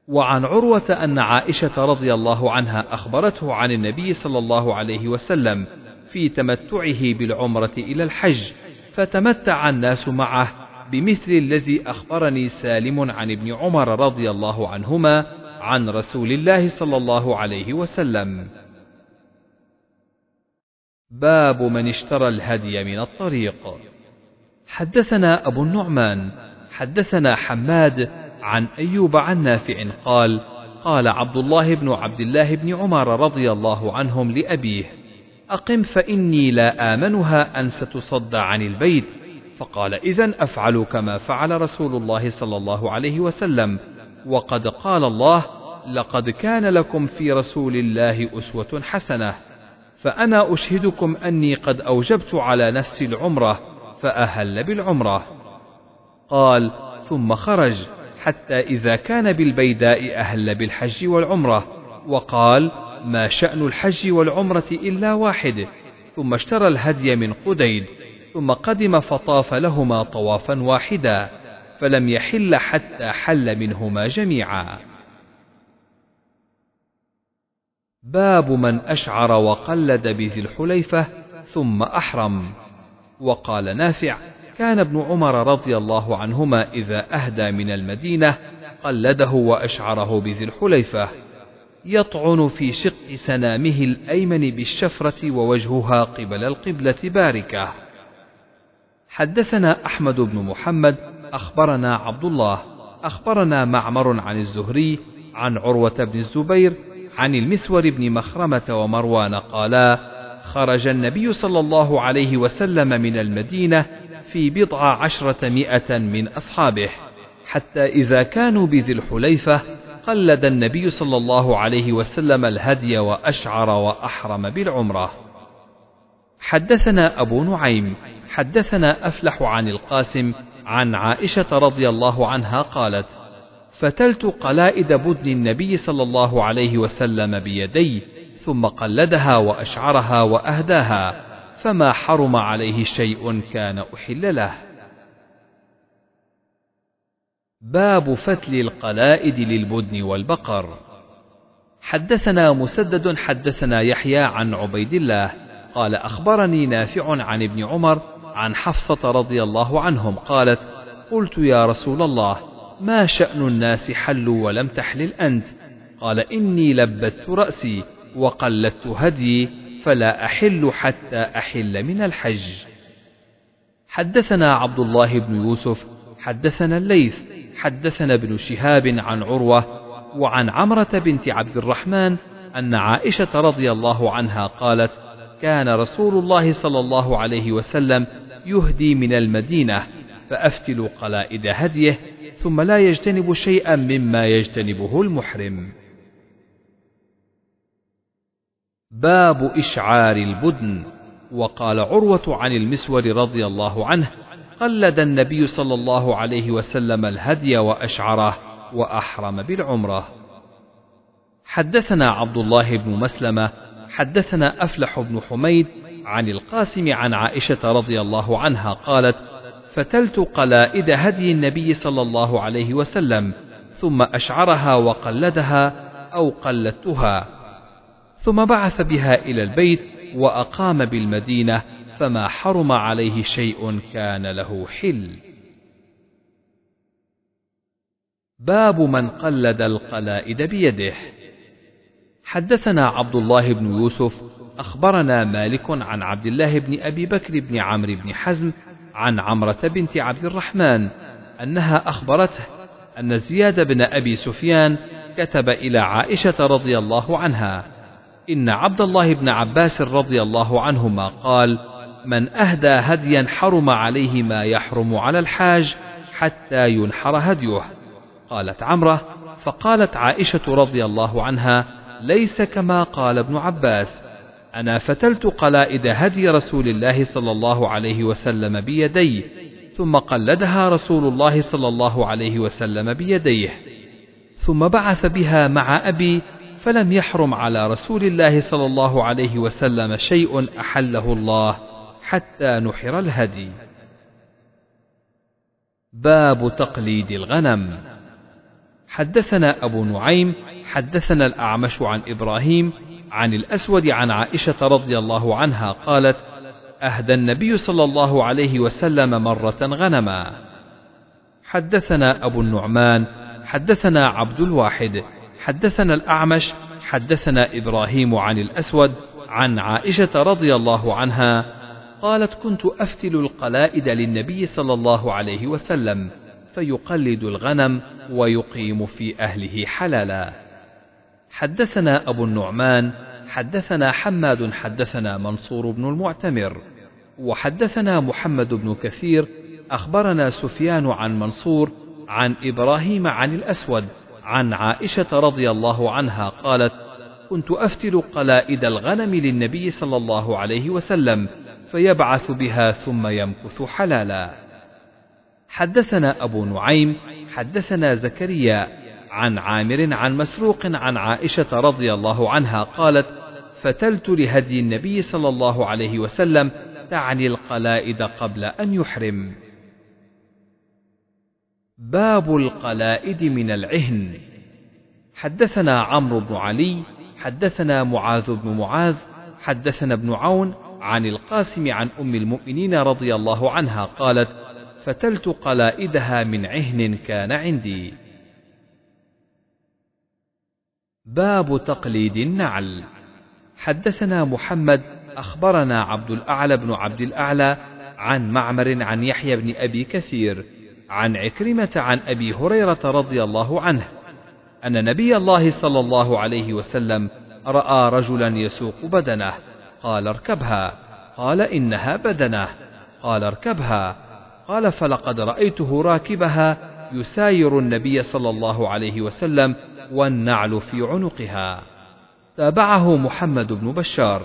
وعن عروة أن عائشة رضي الله عنها أخبرته عن النبي صلى الله عليه وسلم في تمتعه بالعمرة إلى الحج فتمتع الناس معه بمثل الذي أخبرني سالم عن ابن عمر رضي الله عنهما عن رسول الله صلى الله عليه وسلم. باب من اشترى الهدي من الطريق. حدثنا أبو النعمان، حدثنا حماد عن أيوب عن نافع قال: قال عبد الله بن عبد الله بن عمر رضي الله عنهم لأبيه: أقم فإني لا آمنها أن ستصد عن البيت فقال إذا أفعل كما فعل رسول الله صلى الله عليه وسلم وقد قال الله لقد كان لكم في رسول الله أسوة حسنة فأنا أشهدكم أني قد أوجبت على نفسي العمرة فأهل بالعمرة. قال ثم خرج حتى إذا كان بالبيداء أهل بالحج والعمرة وقال ما شأن الحج والعمرة إلا واحد. ثم اشترى الهدي من قديد ثم قدم فطاف لهما طوافا واحدا. فلم يحل حتى حل منهما جميعا. باب من أشعر وقلد بذي الحليفة ثم أحرم. وقال نافع كان ابن عمر رضي الله عنهما إذا أهدى من المدينة قلده وأشعره بذي الحليفة. يطعن في شق سنامه الأيمن بالشفرة ووجهها قبل القبلة باركة. حدثنا أحمد بن محمد أخبرنا عبد الله أخبرنا معمر عن الزهري عن عروة بن الزبير عن المسور بن مخرمة ومروان قالا خرج النبي صلى الله عليه وسلم من المدينة في بضع عشرة مئة من أصحابه حتى إذا كانوا بذي الحليفة قلد النبي صلى الله عليه وسلم الهدي وأشعر وأحرم بالعمرة. حدثنا أبو نعيم حدثنا أفلح عن القاسم عن عائشة رضي الله عنها قالت فتلت قلائد بدن النبي صلى الله عليه وسلم بيدي ثم قلدها وأشعرها وأهداها فما حرم عليه شيء كان أحل له. باب فتل القلائد للبدن والبقر. حدثنا مسدد حدثنا يحيى عن عبيد الله قال أخبرني نافع عن ابن عمر عن حفصة رضي الله عنهم قالت قلت يا رسول الله ما شأن الناس حلوا ولم تحلل أنت؟ قال إني لبت رأسي وقلدت هدي فلا أحل حتى أحل من الحج. حدثنا عبد الله بن يوسف حدثنا الليث حدثنا ابن شهاب عن عروة وعن عمرة بنت عبد الرحمن أن عائشة رضي الله عنها قالت كان رسول الله صلى الله عليه وسلم يهدي من المدينة فأفتل قلائد هديه ثم لا يجتنب شيئا مما يجتنبه المحرم. باب إشعار البدن. وقال عروة عن المسور رضي الله عنه قلد النبي صلى الله عليه وسلم الهدي وأشعره وأحرم بالعمرة. حدثنا عبد الله بن مسلمة حدثنا أفلح بن حميد عن القاسم عن عائشة رضي الله عنها قالت فتلت قلائد هدي النبي صلى الله عليه وسلم ثم أشعرها وقلدها أو قلدتها ثم بعث بها إلى البيت وأقام بالمدينة فما حرم عليه شيء كان له حل. باب من قلد القلائد بيده. حدثنا عبد الله بن يوسف أخبرنا مالك عن عبد الله بن أبي بكر بن عمرو بن حزم عن عمرة بنت عبد الرحمن أنها أخبرته أن زياد بن أبي سفيان كتب إلى عائشة رضي الله عنها. إن عبد الله بن عباس رضي الله عنهما قال من أهدى هديا حرم عليه ما يحرم على الحاج حتى ينحر هديه. قالت عمرة فقالت عائشة رضي الله عنها ليس كما قال ابن عباس. أنا فتلت قلائد هدي رسول الله صلى الله عليه وسلم بيدي ثم قلدها رسول الله صلى الله عليه وسلم بيديه. ثم بعث بها مع أبي فلم يحرم على رسول الله صلى الله عليه وسلم شيء أحله الله حتى نحر الهدي. باب تقليد الغنم. حدثنا أبو نعيم حدثنا الأعمش عن إبراهيم عن الأسود عن عائشة رضي الله عنها قالت أهدى النبي صلى الله عليه وسلم مرة غنما. حدثنا أبو النعمان حدثنا عبد الواحد حدثنا الأعمش حدثنا إبراهيم عن الأسود عن عائشة رضي الله عنها قالت كنت أفتل القلائد للنبي صلى الله عليه وسلم فيقلد الغنم ويقيم في أهله حلالا. حدثنا أبو النعمان حدثنا حماد حدثنا منصور بن المعتمر وحدثنا محمد بن كثير أخبرنا سفيان عن منصور عن إبراهيم عن الأسود عن عائشة رضي الله عنها قالت كنت أفتل قلائد الغنم للنبي صلى الله عليه وسلم فيبعث بها ثم يمكث حلالا. حدثنا أبو نعيم حدثنا زكريا عن عامر عن مسروق عن عائشة رضي الله عنها قالت فتلت لهدي النبي صلى الله عليه وسلم تعني القلائد قبل أن يحرم. باب القلائد من العهن. حدثنا عمرو بن علي حدثنا معاذ بن معاذ حدثنا ابن عون عن القاسم عن أم المؤمنين رضي الله عنها قالت فتلت قلائدها من عهن كان عندي. باب تقليد النعل. حدثنا محمد أخبرنا عبد الأعلى بن عبد الأعلى عن معمر عن يحيى بن أبي كثير عن عكرمة عن أبي هريرة رضي الله عنه أن نبي الله صلى الله عليه وسلم رأى رجلا يسوق بدنه قال اركبها. قال إنها بدنه. قال اركبها. قال فلقد رأيته راكبها. يساير النبي صلى الله عليه وسلم والنعل في عنقها. تابعه محمد بن بشار.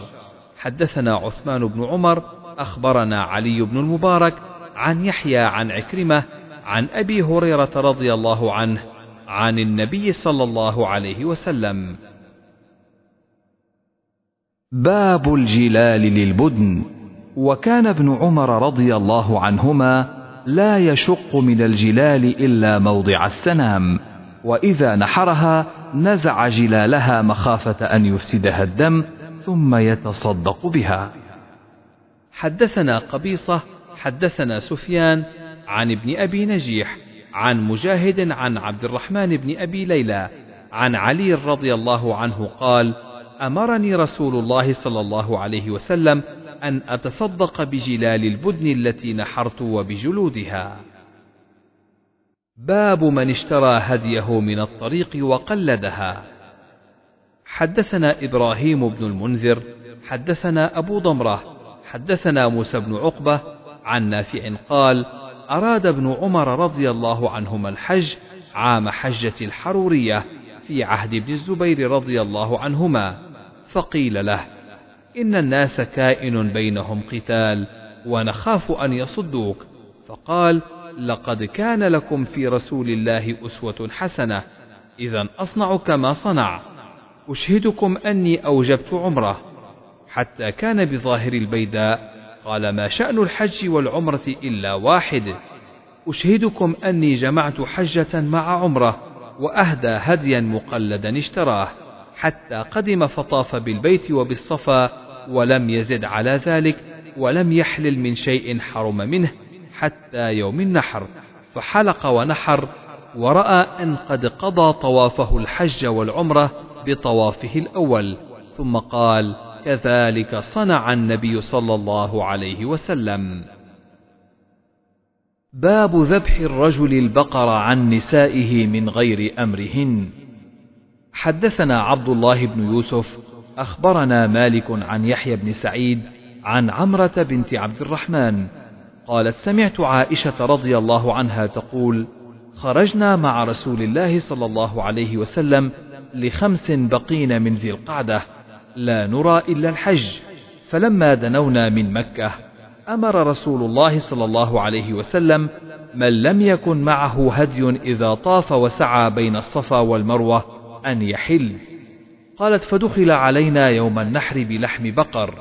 حدثنا عثمان بن عمر. أخبرنا علي بن المبارك عن يحيى عن عكرمة عن أبي هريرة رضي الله عنه عن النبي صلى الله عليه وسلم. باب الجلال للبدن. وكان ابن عمر رضي الله عنهما لا يشق من الجلال إلا موضع السنام. وإذا نحرها نزع جلالها مخافة أن يفسدها الدم ثم يتصدق بها. حدثنا قبيصة حدثنا سفيان عن ابن أبي نجيح عن مجاهد عن عبد الرحمن بن أبي ليلى عن علي رضي الله عنه قال أمرني رسول الله صلى الله عليه وسلم أن أتصدق بجلال البدن التي نحرت وبجلودها. باب من اشترى هديه من الطريق وقلدها. حدثنا إبراهيم بن المنذر حدثنا أبو ضمرة حدثنا موسى بن عقبة عن نافع قال أراد ابن عمر رضي الله عنهما الحج عام حجة الحرورية في عهد ابن الزبير رضي الله عنهما فقيل له إن الناس كائن بينهم قتال ونخاف أن يصدوك. فقال لقد كان لكم في رسول الله أسوة حسنة. إذا اصنع كما صنع. أشهدكم أني أوجبت عمرة. حتى كان بظاهر البيداء. قال ما شأن الحج والعمرة إلا واحد. أشهدكم أني جمعت حجة مع عمرة. وأهدى هديا مقلدا اشتراه. حتى قدم فطاف بالبيت وبالصفا. ولم يزد على ذلك. ولم يحلل من شيء حرم منه. حتى يوم النحر فحلق ونحر ورأى أن قد قضى طوافه الحج والعمرة بطوافه الأول ثم قال كذلك صنع النبي صلى الله عليه وسلم. باب ذبح الرجل البقر عن نسائه من غير أمرهن. حدثنا عبد الله بن يوسف أخبرنا مالك عن يحيى بن سعيد عن عمرة بنت عبد الرحمن قالت سمعت عائشة رضي الله عنها تقول خرجنا مع رسول الله صلى الله عليه وسلم لخمس بقين من ذي القعدة لا نرى إلا الحج فلما دنونا من مكة أمر رسول الله صلى الله عليه وسلم من لم يكن معه هدي إذا طاف وسعى بين الصفا والمروة أن يحل. قالت فدخل علينا يوم النحر بلحم بقر.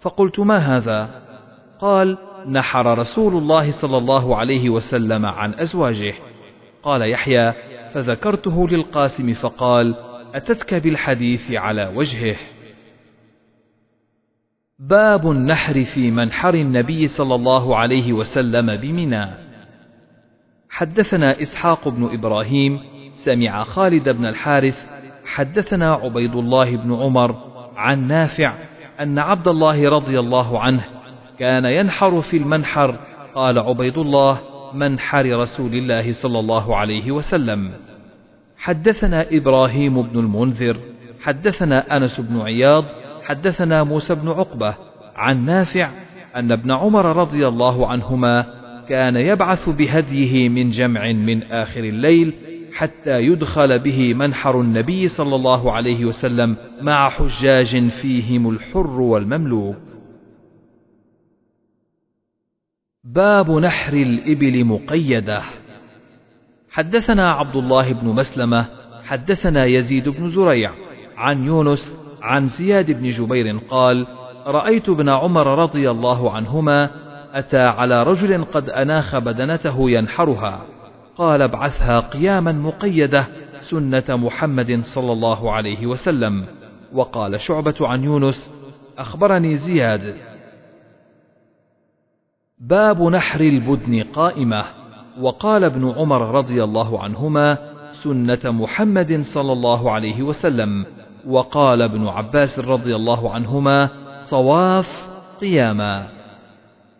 فقلت ما هذا؟ قال نحر رسول الله صلى الله عليه وسلم عن أزواجه. قال يحيى فذكرته للقاسم فقال أتتك بالحديث على وجهه. باب النحر في منحر النبي صلى الله عليه وسلم بمنى. حدثنا إسحاق بن إبراهيم سمع خالد بن الحارث حدثنا عبيد الله بن عمر عن نافع أن عبد الله رضي الله عنه كان ينحر في المنحر قال عبيد الله منحر رسول الله صلى الله عليه وسلم حدثنا إبراهيم بن المنذر حدثنا أنس بن عياض حدثنا موسى بن عقبة عن نافع أن ابن عمر رضي الله عنهما كان يبعث بهديه من جمع من آخر الليل حتى يدخل به منحر النبي صلى الله عليه وسلم مع حجاج فيهم الحر والمملوك. باب نحر الإبل مقيدة. حدثنا عبد الله بن مسلمة حدثنا يزيد بن زريع عن يونس عن زياد بن جبير قال رأيت ابن عمر رضي الله عنهما أتى على رجل قد أناخ بدنته ينحرها. قال ابعثها قياما مقيدة سنة محمد صلى الله عليه وسلم. وقال شعبة عن يونس أخبرني زياد باب نحر البدن قائمة. وقال ابن عمر رضي الله عنهما سنة محمد صلى الله عليه وسلم. وقال ابن عباس رضي الله عنهما صواف قياما.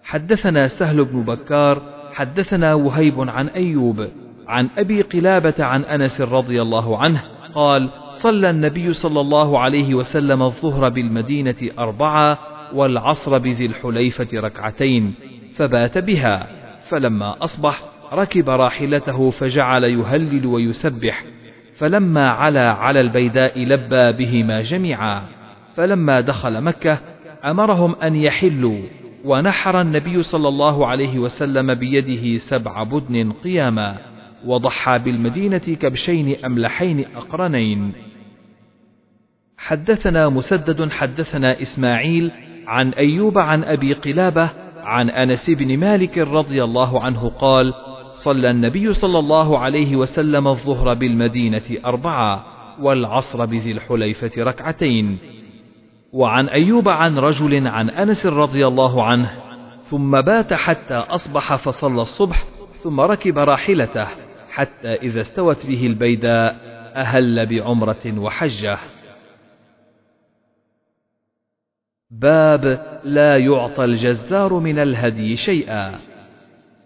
حدثنا سهل بن بكار حدثنا وهيب عن أيوب عن أبي قلابة عن أنس رضي الله عنه قال صلى النبي صلى الله عليه وسلم الظهر بالمدينة أربعة والعصر بذي الحليفة ركعتين. فبات بها. فلما أصبح ركب راحلته فجعل يهلل ويسبح. فلما علا على البيداء لبى بهما جميعا. فلما دخل مكة أمرهم أن يحلوا. ونحر النبي صلى الله عليه وسلم بيده سبع بدن قياما. وضحى بالمدينة كبشين أملحين أقرنين. حدثنا مسدد حدثنا إسماعيل عن أيوب عن أبي قلابة عن أنس بن مالك رضي الله عنه قال صلى النبي صلى الله عليه وسلم الظهر بالمدينة أربعة والعصر بذي الحليفة ركعتين. وعن أيوب عن رجل عن أنس رضي الله عنه ثم بات حتى أصبح فصلى الصبح ثم ركب راحلته حتى إذا استوت به البيداء أهل بعمرة وحجة. باب لا يعطى الجزار من الهدي شيئا.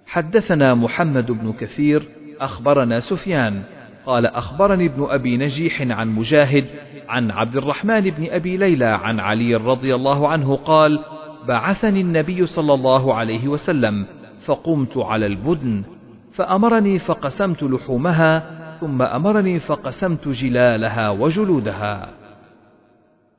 حدثنا محمد بن كثير أخبرنا سفيان. قال أخبرني ابن أبي نجيح عن مجاهد عن عبد الرحمن بن أبي ليلى عن علي رضي الله عنه قال بعثني النبي صلى الله عليه وسلم فقمت على البدن فأمرني فقسمت لحومها ثم أمرني فقسمت جلالها وجلودها.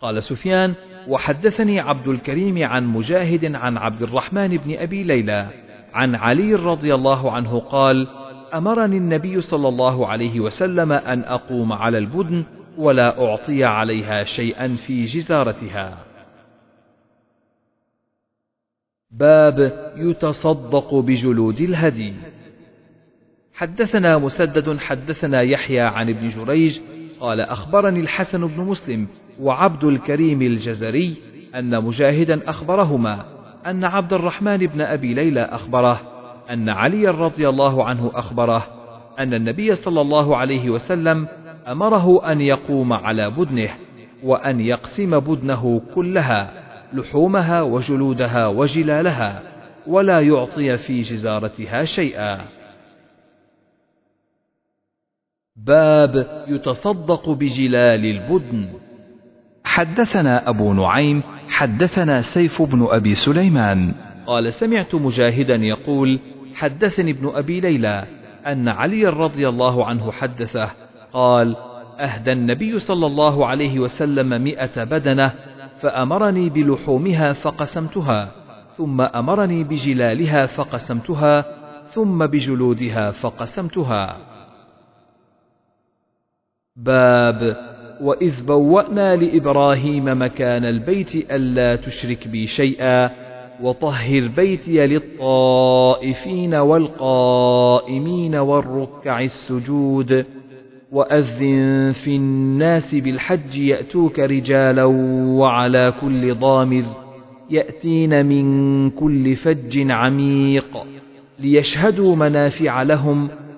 قال سفيان وحدثني عبد الكريم عن مجاهد عن عبد الرحمن بن أبي ليلى عن علي رضي الله عنه قال أمرني النبي صلى الله عليه وسلم أن أقوم على البدن ولا أعطي عليها شيئا في جزارتها. باب يتصدق بجلود الهدي. حدثنا مسدد حدثنا يحيى عن ابن جريج قال أخبرني الحسن بن مسلم وعبد الكريم الجزري أن مجاهدا أخبرهما أن عبد الرحمن بن أبي ليلى أخبره أن علي رضي الله عنه أخبره أن النبي صلى الله عليه وسلم أمره أن يقوم على بدنه وأن يقسم بدنه كلها لحومها وجلودها وجلالها ولا يعطي في جزارتها شيئا. باب يتصدق بجلال البدن. حدثنا أبو نعيم حدثنا سيف بن أبي سليمان. قال سمعت مجاهدا يقول حدثني ابن أبي ليلى أن علي رضي الله عنه حدثه قال أهدى النبي صلى الله عليه وسلم مئة بدنة فأمرني بلحومها فقسمتها ثم أمرني بجلالها فقسمتها ثم بجلودها فقسمتها. باب وإذ بوأنا لإبراهيم مكان البيت ألا تشرك بي شيئا وطهر بيتي للطائفين والقائمين والركع السجود وأذن في الناس بالحج يأتوك رجالا وعلى كل ضامر يأتين من كل فج عميق ليشهدوا منافع لهم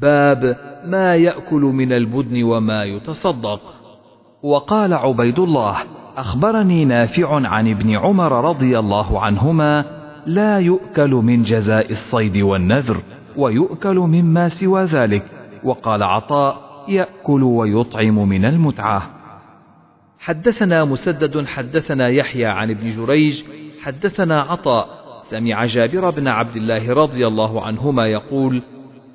باب ما يأكل من البدن وما يتصدق. وقال عبيد الله أخبرني نافع عن ابن عمر رضي الله عنهما لا يؤكل من جزاء الصيد والنذر ويؤكل مما سوى ذلك. وقال عطاء يأكل ويطعم من المتعة. حدثنا مسدد حدثنا يحيى عن ابن جريج حدثنا عطاء. سمع جابر بن عبد الله رضي الله عنهما يقول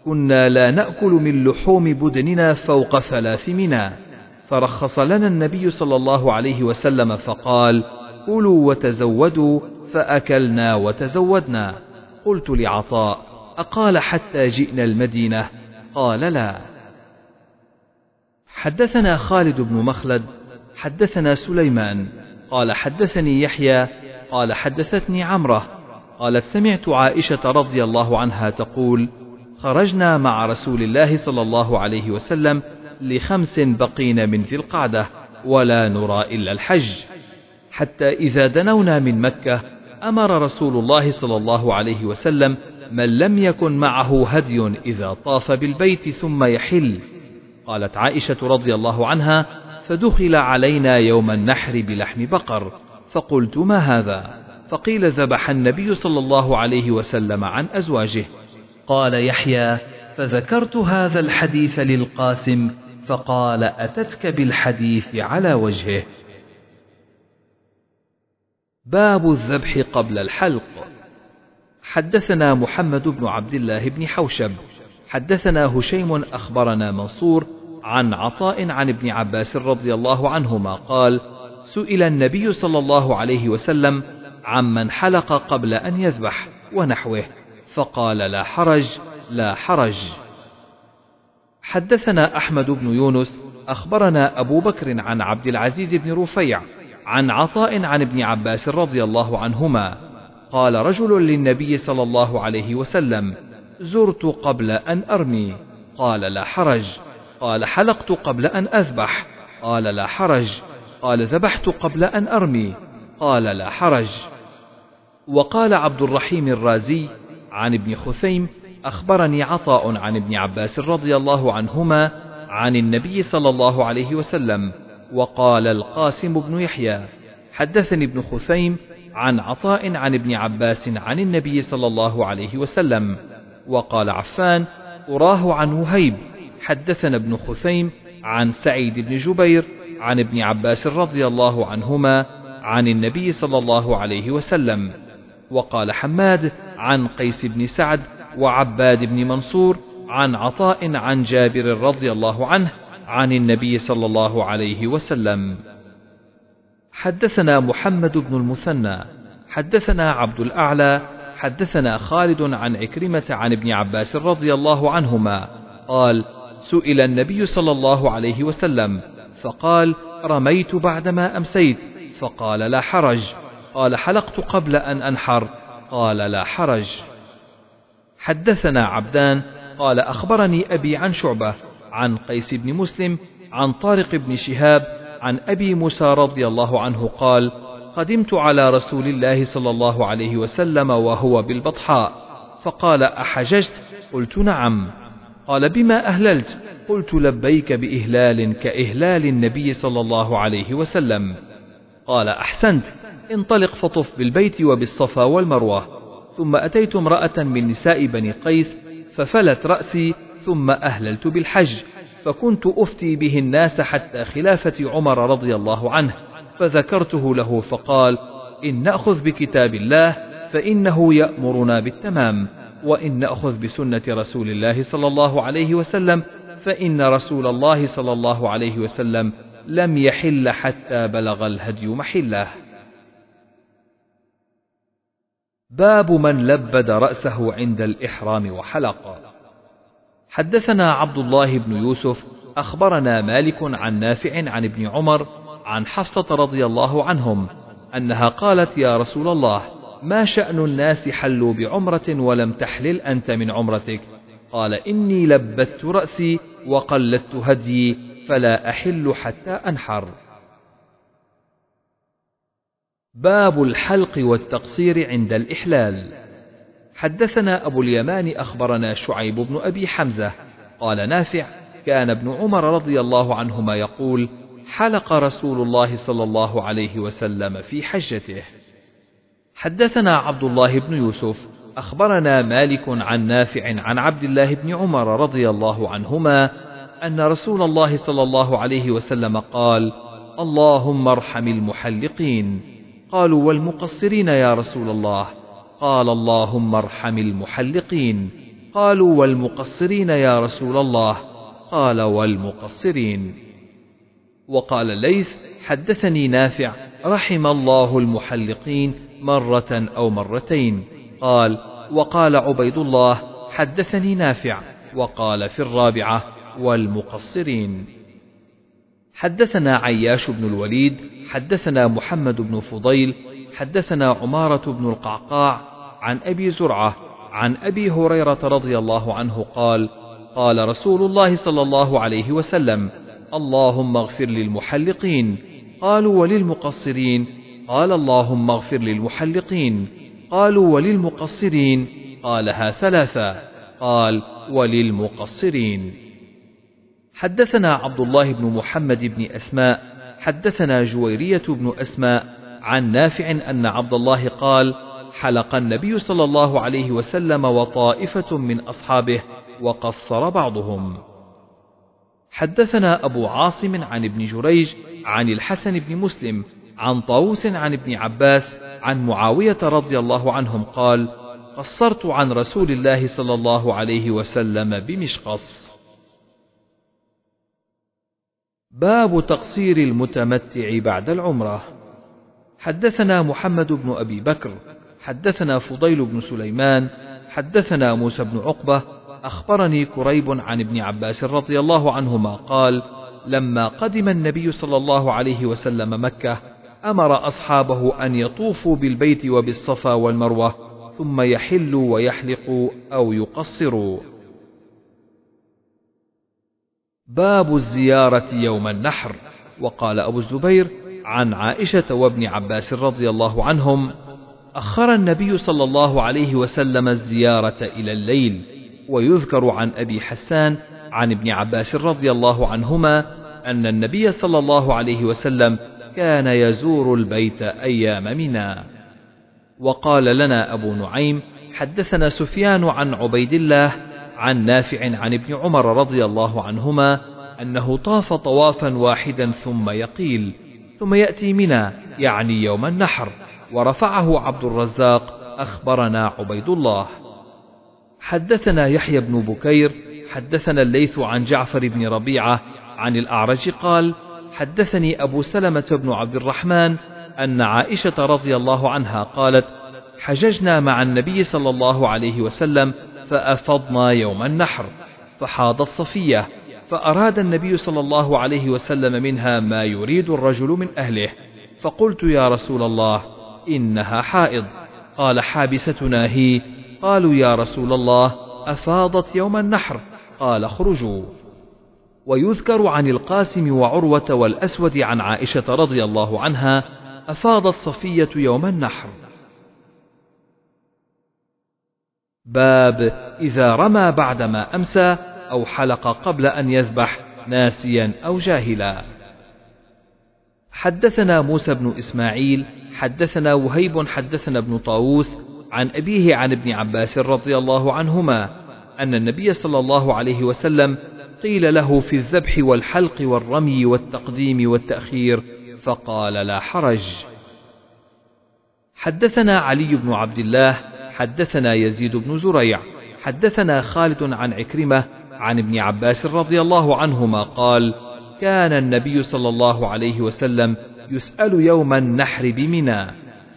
كنا لا نأكل من لحوم بدننا فوق ثلاث منا فرخص لنا النبي صلى الله عليه وسلم فقال كلوا وتزودوا. فأكلنا وتزودنا. قلت لعطاء أقال حتى جئنا المدينة؟ قال لا. حدثنا خالد بن مخلد حدثنا سليمان قال حدثني يحيى قال حدثتني عمرة قالت سمعت عائشة رضي الله عنها تقول خرجنا مع رسول الله صلى الله عليه وسلم لخمس بقين من ذي القعدة ولا نرى إلا الحج. حتى إذا دنونا من مكة أمر رسول الله صلى الله عليه وسلم من لم يكن معه هدي إذا طاف بالبيت ثم يحل. قالت عائشة رضي الله عنها فدخل علينا يوم النحر بلحم بقر فقلت ما هذا؟ فقيل ذبح النبي صلى الله عليه وسلم عن أزواجه. قال يحيى فذكرت هذا الحديث للقاسم فقال أتتك بالحديث على وجهه. باب الذبح قبل الحلق. حدثنا محمد بن عبد الله بن حوشب. حدثنا هشيم أخبرنا منصور عن عطاء عن ابن عباس رضي الله عنهما قال سئل النبي صلى الله عليه وسلم عمن حلق قبل أن يذبح ونحوه. فقال لا حرج لا حرج. حدثنا أحمد بن يونس أخبرنا أبو بكر عن عبد العزيز بن رفيع عن عطاء عن ابن عباس رضي الله عنهما. قال رجل للنبي صلى الله عليه وسلم زرت قبل أن أرمي. قال لا حرج. قال حلقت قبل أن أذبح. قال لا حرج. قال ذبحت قبل أن أرمي. قال لا حرج. وقال عبد الرحيم الرازي عن ابن خثيم أخبرني عطاء عن ابن عباس رضي الله عنهما عن النبي صلى الله عليه وسلم وقال القاسم بن يحيى حدثني ابن خثيم عن عطاء عن ابن عباس عن النبي صلى الله عليه وسلم وقال عفان أراه عن وهيب حدثنا ابن خثيم عن سعيد بن جبير عن ابن عباس رضي الله عنهما عن النبي صلى الله عليه وسلم وقال حماد عن قيس بن سعد وعباد بن منصور عن عطاء عن جابر رضي الله عنه عن النبي صلى الله عليه وسلم. حدثنا محمد بن المثنى حدثنا عبد الأعلى حدثنا خالد عن عكرمة عن ابن عباس رضي الله عنهما قال سئل النبي صلى الله عليه وسلم فقال رميت بعدما أمسيت فقال لا حرج قال حلقت قبل أن أنحر. قال لا حرج. حدثنا عبدان قال أخبرني أبي عن شعبة عن قيس بن مسلم عن طارق بن شهاب عن أبي موسى رضي الله عنه قال قدمت على رسول الله صلى الله عليه وسلم وهو بالبطحاء. فقال أحججت؟ قلت نعم. قال بما أهللت؟ قلت لبيك بإهلال كإهلال النبي صلى الله عليه وسلم. قال أحسنت. انطلق فطف بالبيت وبالصفا والمروة. ثم أتيت امرأة من نساء بني قيس ففلت رأسي ثم أهللت بالحج. فكنت أفتي به الناس حتى خلافة عمر رضي الله عنه. فذكرته له فقال إن نأخذ بكتاب الله فإنه يأمرنا بالتمام. وإن نأخذ بسنة رسول الله صلى الله عليه وسلم فإن رسول الله صلى الله عليه وسلم لم يحل حتى بلغ الهدي محله. باب من لبد رأسه عند الإحرام وحلق. حدثنا عبد الله بن يوسف أخبرنا مالك عن نافع عن ابن عمر عن حفصة رضي الله عنهم أنها قالت يا رسول الله ما شأن الناس حلوا بعمرة ولم تحلل أنت من عمرتك؟ قال إني لبت رأسي وقلدت هديي فلا أحل حتى أنحر. باب الحلق والتقصير عند الإحلال. حدثنا أبو اليمان أخبرنا شعيب بن أبي حمزة قال نافع كان ابن عمر رضي الله عنهما يقول حلق رسول الله صلى الله عليه وسلم في حجته. حدثنا عبد الله بن يوسف أخبرنا مالك عن نافع عن عبد الله بن عمر رضي الله عنهما أن رسول الله صلى الله عليه وسلم قال اللهم ارحم المحلقين. قالوا والمقصرين يا رسول الله. قال اللهم ارحم المحلقين. قالوا والمقصرين يا رسول الله. قال والمقصرين. وقال ليث حدثني نافع رحم الله المحلقين مرة أو مرتين. قال وقال عبيد الله حدثني نافع. وقال في الرابعة والمقصرين. حدثنا عياش بن الوليد حدثنا محمد بن فضيل حدثنا عمارة بن القعقاع عن أبي زرعة عن أبي هريرة رضي الله عنه قال قال رسول الله صلى الله عليه وسلم اللهم اغفر للمحلقين. قالوا وللمقصرين. قال اللهم اغفر للمحلقين. قالوا وللمقصرين. قالها ثلاثة. قال وللمقصرين. حدثنا عبد الله بن محمد بن أسماء حدثنا جويرية بن أسماء عن نافع أن عبد الله قال حلق النبي صلى الله عليه وسلم وطائفة من أصحابه وقصر بعضهم. حدثنا أبو عاصم عن ابن جريج عن الحسن بن مسلم عن طاووس عن ابن عباس عن معاوية رضي الله عنهم قال قصرت عن رسول الله صلى الله عليه وسلم بمشقص. باب تقصير المتمتع بعد العمرة. حدثنا محمد بن أبي بكر حدثنا فضيل بن سليمان حدثنا موسى بن عقبة أخبرني كريب عن ابن عباس رضي الله عنهما قال لما قدم النبي صلى الله عليه وسلم مكة أمر أصحابه أن يطوفوا بالبيت وبالصفا والمروة ثم يحلوا ويحلقوا أو يقصروا. باب الزيارة يوم النحر. وقال أبو الزبير عن عائشة وابن عباس رضي الله عنهم أخر النبي صلى الله عليه وسلم الزيارة إلى الليل. ويذكر عن أبي حسان عن ابن عباس رضي الله عنهما أن النبي صلى الله عليه وسلم كان يزور البيت أيام منى. وقال لنا أبو نعيم حدثنا سفيان عن عبيد الله عن نافع عن ابن عمر رضي الله عنهما أنه طاف طوافا واحدا ثم يقيل ثم يأتي منى يعني يوم النحر ورفعه عبد الرزاق أخبرنا عبيد الله. حدثنا يحيى بن بكير حدثنا الليث عن جعفر بن ربيعة عن الأعرج قال حدثني أبو سلمة بن عبد الرحمن أن عائشة رضي الله عنها قالت حججنا مع النبي صلى الله عليه وسلم فأفضنا يوم النحر فحاضت صفية فأراد النبي صلى الله عليه وسلم منها ما يريد الرجل من أهله فقلت يا رسول الله إنها حائض. قال حابستنا هي قالوا يا رسول الله أفاضت يوم النحر. قال اخرجوا. ويذكر عن القاسم وعروة والأسود عن عائشة رضي الله عنها أفاضت صفية يوم النحر. باب إذا رمى بعدما أمسى أو حلق قبل أن يذبح ناسيا أو جاهلا. حدثنا موسى بن إسماعيل حدثنا وهيب حدثنا ابن طاووس عن أبيه عن ابن عباس رضي الله عنهما أن النبي صلى الله عليه وسلم قيل له في الذبح والحلق والرمي والتقديم والتأخير فقال لا حرج. حدثنا علي بن عبد الله حدثنا يزيد بن زريع حدثنا خالد عن عكرمة عن ابن عباس رضي الله عنهما قال كان النبي صلى الله عليه وسلم يسأل يوم النحر بمنى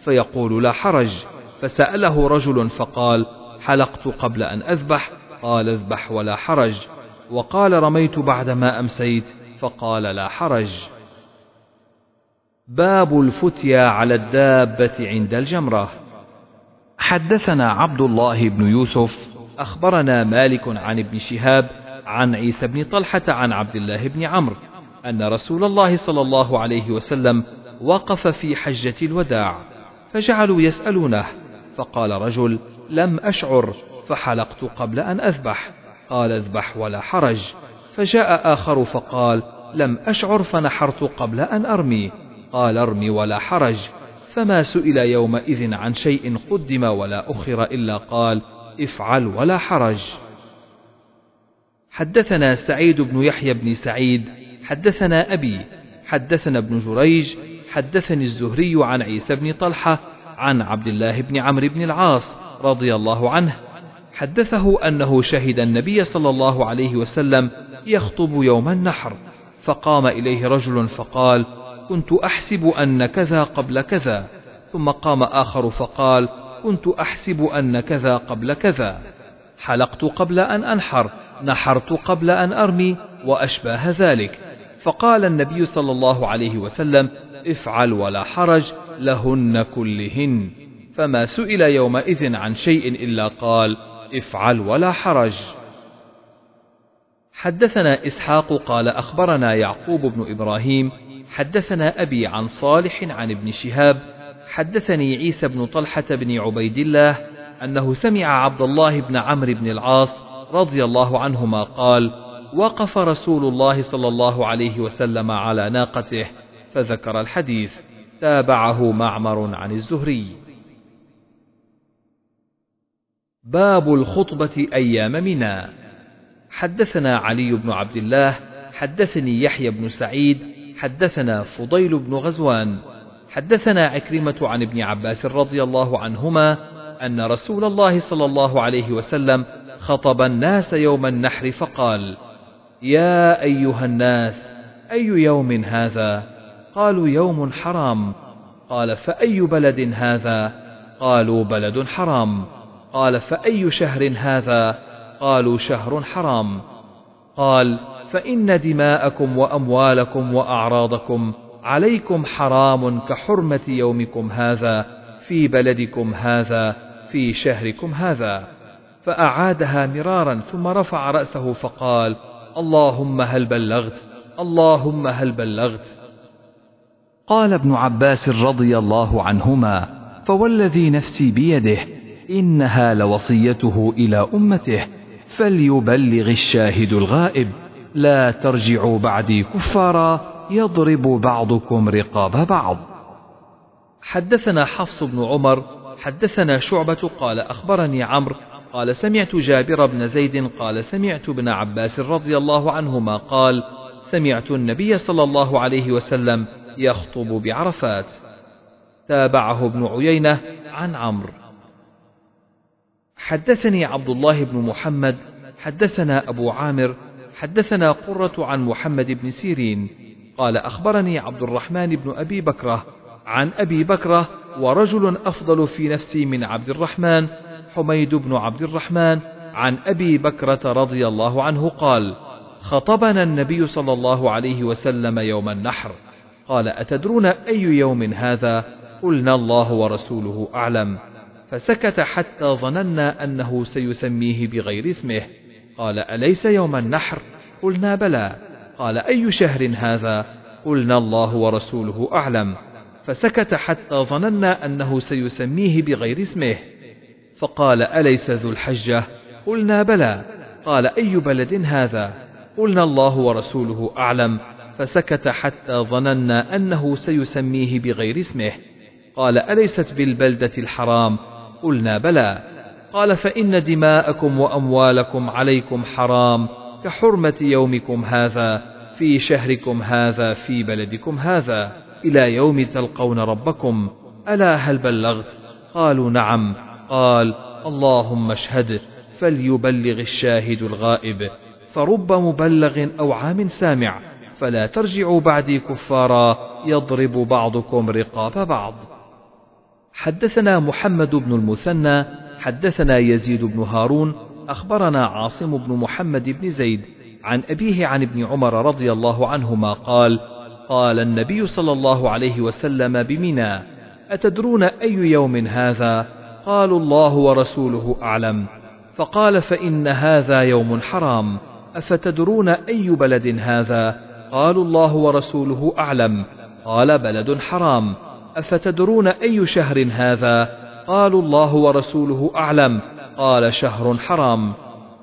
فيقول لا حرج. فسأله رجل فقال حلقت قبل أن أذبح؟ قال اذبح ولا حرج. وقال رميت بعدما أمسيت؟ فقال لا حرج. باب الفتيا على الدابة عند الجمرة. حدثنا عبد الله بن يوسف أخبرنا مالك عن ابن شهاب عن عيسى بن طلحة عن عبد الله بن عمرو أن رسول الله صلى الله عليه وسلم وقف في حجة الوداع فجعلوا يسألونه فقال رجل لم أشعر فحلقت قبل أن أذبح. قال اذبح ولا حرج. فجاء آخر فقال لم أشعر فنحرت قبل أن أرمي. قال أرمي ولا حرج. فما سئل يومئذ عن شيء قدم ولا أخر إلا قال افعل ولا حرج. حدثنا سعيد بن يحيى بن سعيد حدثنا أبي حدثنا ابن جريج حدثني الزهري عن عيسى بن طلحة عن عبد الله بن عمرو بن العاص رضي الله عنه حدثه أنه شهد النبي صلى الله عليه وسلم يخطب يوم النحر فقام إليه رجل فقال كنت أحسب أن كذا قبل كذا. ثم قام آخر فقال كنت أحسب أن كذا قبل كذا. حلقت قبل أن أنحر نحرت قبل أن أرمي وأشباه ذلك. فقال النبي صلى الله عليه وسلم افعل ولا حرج لهن كلهن. فما سئل يومئذ عن شيء إلا قال افعل ولا حرج. حدثنا إسحاق قال أخبرنا يعقوب بن إبراهيم حدثنا أبي عن صالح عن ابن شهاب حدثني عيسى بن طلحة بن عبيد الله أنه سمع عبد الله بن عمرو بن العاص رضي الله عنهما قال وقف رسول الله صلى الله عليه وسلم على ناقته فذكر الحديث تابعه معمر عن الزهري. باب الخطبة أيام منى. حدثنا علي بن عبد الله حدثني يحيى بن سعيد حدثنا فضيل بن غزوان حدثنا عكرمة عن ابن عباس رضي الله عنهما أن رسول الله صلى الله عليه وسلم خطب الناس يوم النحر فقال: يا أيها الناس أي يوم هذا؟ قالوا يوم حرام. قال فأي بلد هذا؟ قالوا بلد حرام. قال فأي شهر هذا؟ قالوا شهر حرام. قال: فإن دماءكم وأموالكم وأعراضكم عليكم حرام كحرمة يومكم هذا في بلدكم هذا في شهركم هذا. فأعادها مرارا ثم رفع رأسه فقال اللهم هل بلغت؟ اللهم هل بلغت؟ قال ابن عباس رضي الله عنهما فوالذي نفسي بيده إنها لوصيته إلى أمته فليبلغ الشاهد الغائب. لا ترجعوا بعدي كفارا يضرب بعضكم رقاب بعض. حدثنا حفص بن عمر حدثنا شعبة قال أخبرني عمرو قال سمعت جابر بن زيد قال سمعت ابن عباس رضي الله عنهما قال سمعت النبي صلى الله عليه وسلم يخطب بعرفات. تابعه ابن عيينة عن عمرو. حدثني عبد الله بن محمد حدثنا أبو عامر حدثنا قرة عن محمد بن سيرين قال أخبرني عبد الرحمن بن أبي بكرة عن أبي بكرة ورجل أفضل في نفسي من عبد الرحمن حميد بن عبد الرحمن عن أبي بكرة رضي الله عنه قال خطبنا النبي صلى الله عليه وسلم يوم النحر قال أتدرون أي يوم هذا؟ قلنا الله ورسوله أعلم. فسكت حتى ظننا أنه سيسميه بغير اسمه قال أليس يوم النحر؟ قلنا بلى. قال أي شهر هذا؟ قلنا الله ورسوله أعلم. فسكت حتى ظننا أنه سيسميه بغير اسمه. فقال أليس ذو الحجة؟ قلنا بلى. قال أي بلد هذا؟ قلنا الله ورسوله أعلم. فسكت حتى ظننا أنه سيسميه بغير اسمه. قال أليست بالبلدة الحرام؟ قلنا بلى. قال فإن دماءكم وأموالكم عليكم حرام كحرمة يومكم هذا في شهركم هذا في بلدكم هذا إلى يوم تلقون ربكم. ألا هل بلغت؟ قالوا نعم. قال اللهم اشهد فليبلغ الشاهد الغائب فرب مبلغ أو عام سامع فلا ترجعوا بعدي كفارا يضرب بعضكم رقاب بعض. حدثنا محمد بن المثنى حدثنا يزيد بن هارون أخبرنا عاصم بن محمد بن زيد عن أبيه عن ابن عمر رضي الله عنهما قال قال النبي صلى الله عليه وسلم بمنى أتدرون أي يوم هذا؟ قالوا الله ورسوله أعلم. فقال فإن هذا يوم حرام أفتدرون أي بلد هذا؟ قالوا الله ورسوله أعلم. قال بلد حرام. أفتدرون أي شهر هذا؟ قالوا الله ورسوله أعلم. قال شهر حرام.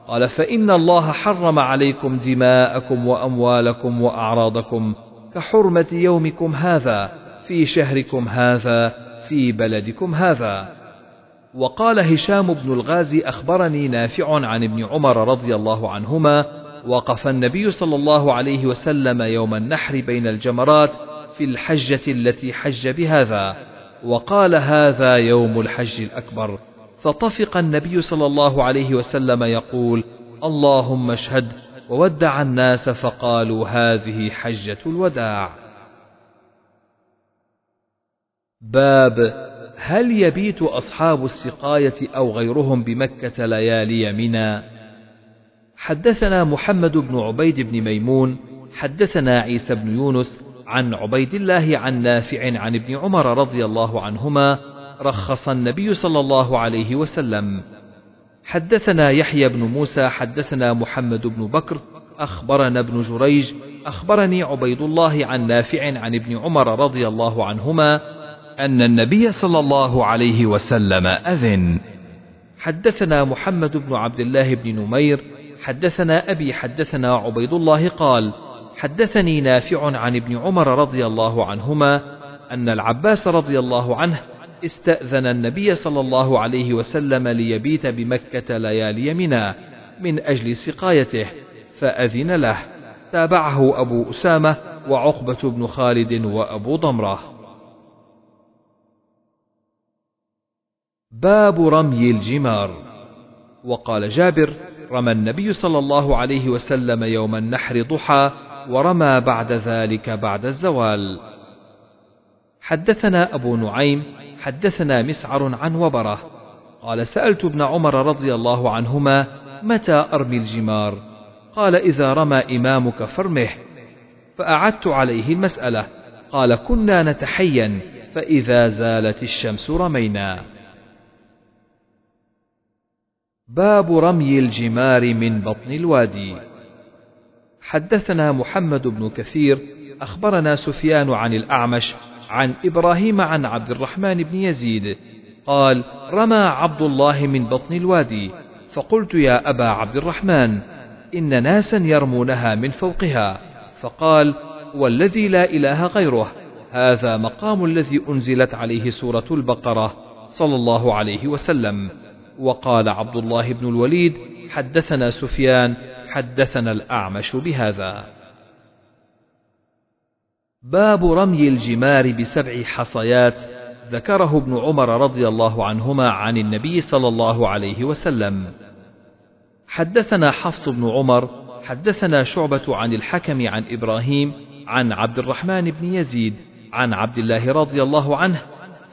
قال فإن الله حرم عليكم دماءكم وأموالكم وأعراضكم كحرمة يومكم هذا في شهركم هذا في بلدكم هذا. وقال هشام بن الغازي أخبرني نافع عن ابن عمر رضي الله عنهما وقف النبي صلى الله عليه وسلم يوم النحر بين الجمرات في الحجة التي حج بهذا. وقال هذا يوم الحج الأكبر. فطفق النبي صلى الله عليه وسلم يقول اللهم اشهد وودع الناس فقالوا هذه حجة الوداع. باب هل يبيت أصحاب السقاية أو غيرهم بمكة ليالي منى حدثنا محمد بن عبيد بن ميمون حدثنا عيسى بن يونس عن عبيد الله عن نافع عن ابن عمر رضي الله عنهما رخص النبي صلى الله عليه وسلم. حدثنا يحيى بن موسى حدثنا محمد بن بكر أخبرنا ابن جريج أخبرني عبيد الله عن نافع عن ابن عمر رضي الله عنهما أن النبي صلى الله عليه وسلم أذن. حدثنا محمد بن عبد الله بن نمير حدثنا أبي حدثنا عبيد الله قال حدثني نافع عن ابن عمر رضي الله عنهما أن العباس رضي الله عنه استأذن النبي صلى الله عليه وسلم ليبيت بمكة ليالي منى من أجل سقايته فأذن له. تابعه أبو أسامة وعقبة بن خالد وأبو ضمرة. باب رمي الجمار. وقال جابر رمى النبي صلى الله عليه وسلم يوم النحر ضحى ورمى بعد ذلك بعد الزوال. حدثنا أبو نعيم حدثنا مسعر عن وبرة. قال سألت ابن عمر رضي الله عنهما متى أرمي الجمار؟ قال إذا رمى إمامك فرمه. فأعدت عليه المسألة. قال كنا نتحين فإذا زالت الشمس رمينا. باب رمي الجمار من بطن الوادي. حدثنا محمد بن كثير أخبرنا سفيان عن الأعمش عن إبراهيم عن عبد الرحمن بن يزيد قال رمى عبد الله من بطن الوادي فقلت يا أبا عبد الرحمن إن ناسا يرمونها من فوقها. فقال والذي لا إله غيره هذا مقام الذي أنزلت عليه سورة البقرة صلى الله عليه وسلم. وقال عبد الله بن الوليد حدثنا سفيان حدثنا الأعمش بهذا. باب رمي الجمار بسبع حصيات ذكره ابن عمر رضي الله عنهما عن النبي صلى الله عليه وسلم. حدثنا حفص بن عمر حدثنا شعبة عن الحكم عن إبراهيم عن عبد الرحمن بن يزيد عن عبد الله رضي الله عنه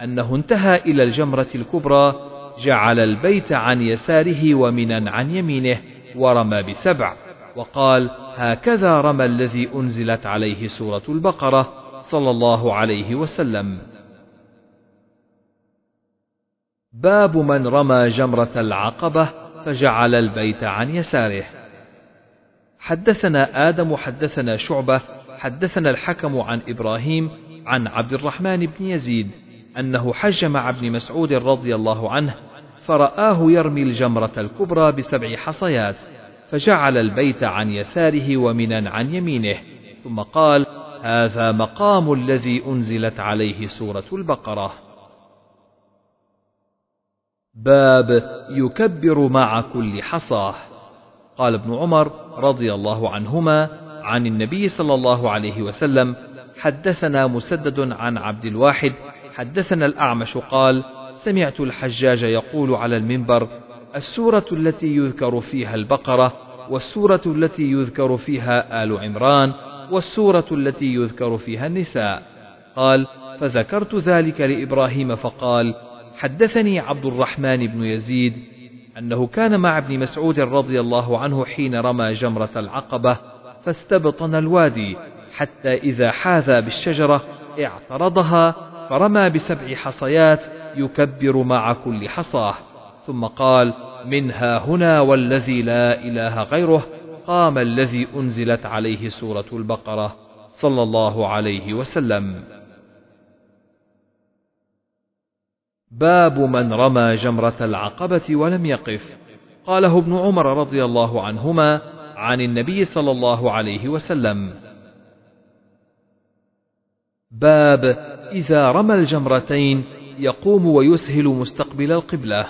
أنه انتهى إلى الجمرة الكبرى جعل البيت عن يساره ومنا عن يمينه ورمى بسبع. وقال هكذا رمى الذي أنزلت عليه سورة البقرة صلى الله عليه وسلم. باب من رمى جمرة العقبة فجعل البيت عن يساره. حدثنا آدم حدثنا شعبة حدثنا الحكم عن إبراهيم عن عبد الرحمن بن يزيد أنه حج مع ابن مسعود رضي الله عنه فرآه يرمي الجمرة الكبرى بسبع حصيات فجعل البيت عن يساره ومنا عن يمينه ثم قال هذا مقام الذي أنزلت عليه سورة البقرة. باب يكبر مع كل حصاة. قال ابن عمر رضي الله عنهما عن النبي صلى الله عليه وسلم حدثنا مسدد عن عبد الواحد حدثنا الأعمش قال سمعت الحجاج يقول على المنبر السورة التي يذكر فيها البقرة والسورة التي يذكر فيها آل عمران والسورة التي يذكر فيها النساء. قال فذكرت ذلك لإبراهيم فقال حدثني عبد الرحمن بن يزيد أنه كان مع ابن مسعود رضي الله عنه حين رمى جمرة العقبة فاستبطن الوادي حتى إذا حاذى بالشجرة اعترضها فرمى بسبع حصيات يكبر مع كل حصاة. ثم قال منها هنا والذي لا إله غيره قام الذي أنزلت عليه سورة البقرة صلى الله عليه وسلم. باب من رمى جمرة العقبة ولم يقف. قاله ابن عمر رضي الله عنهما عن النبي صلى الله عليه وسلم. باب إذا رمى الجمرتين يقوم ويسهل مستقبل القبلة.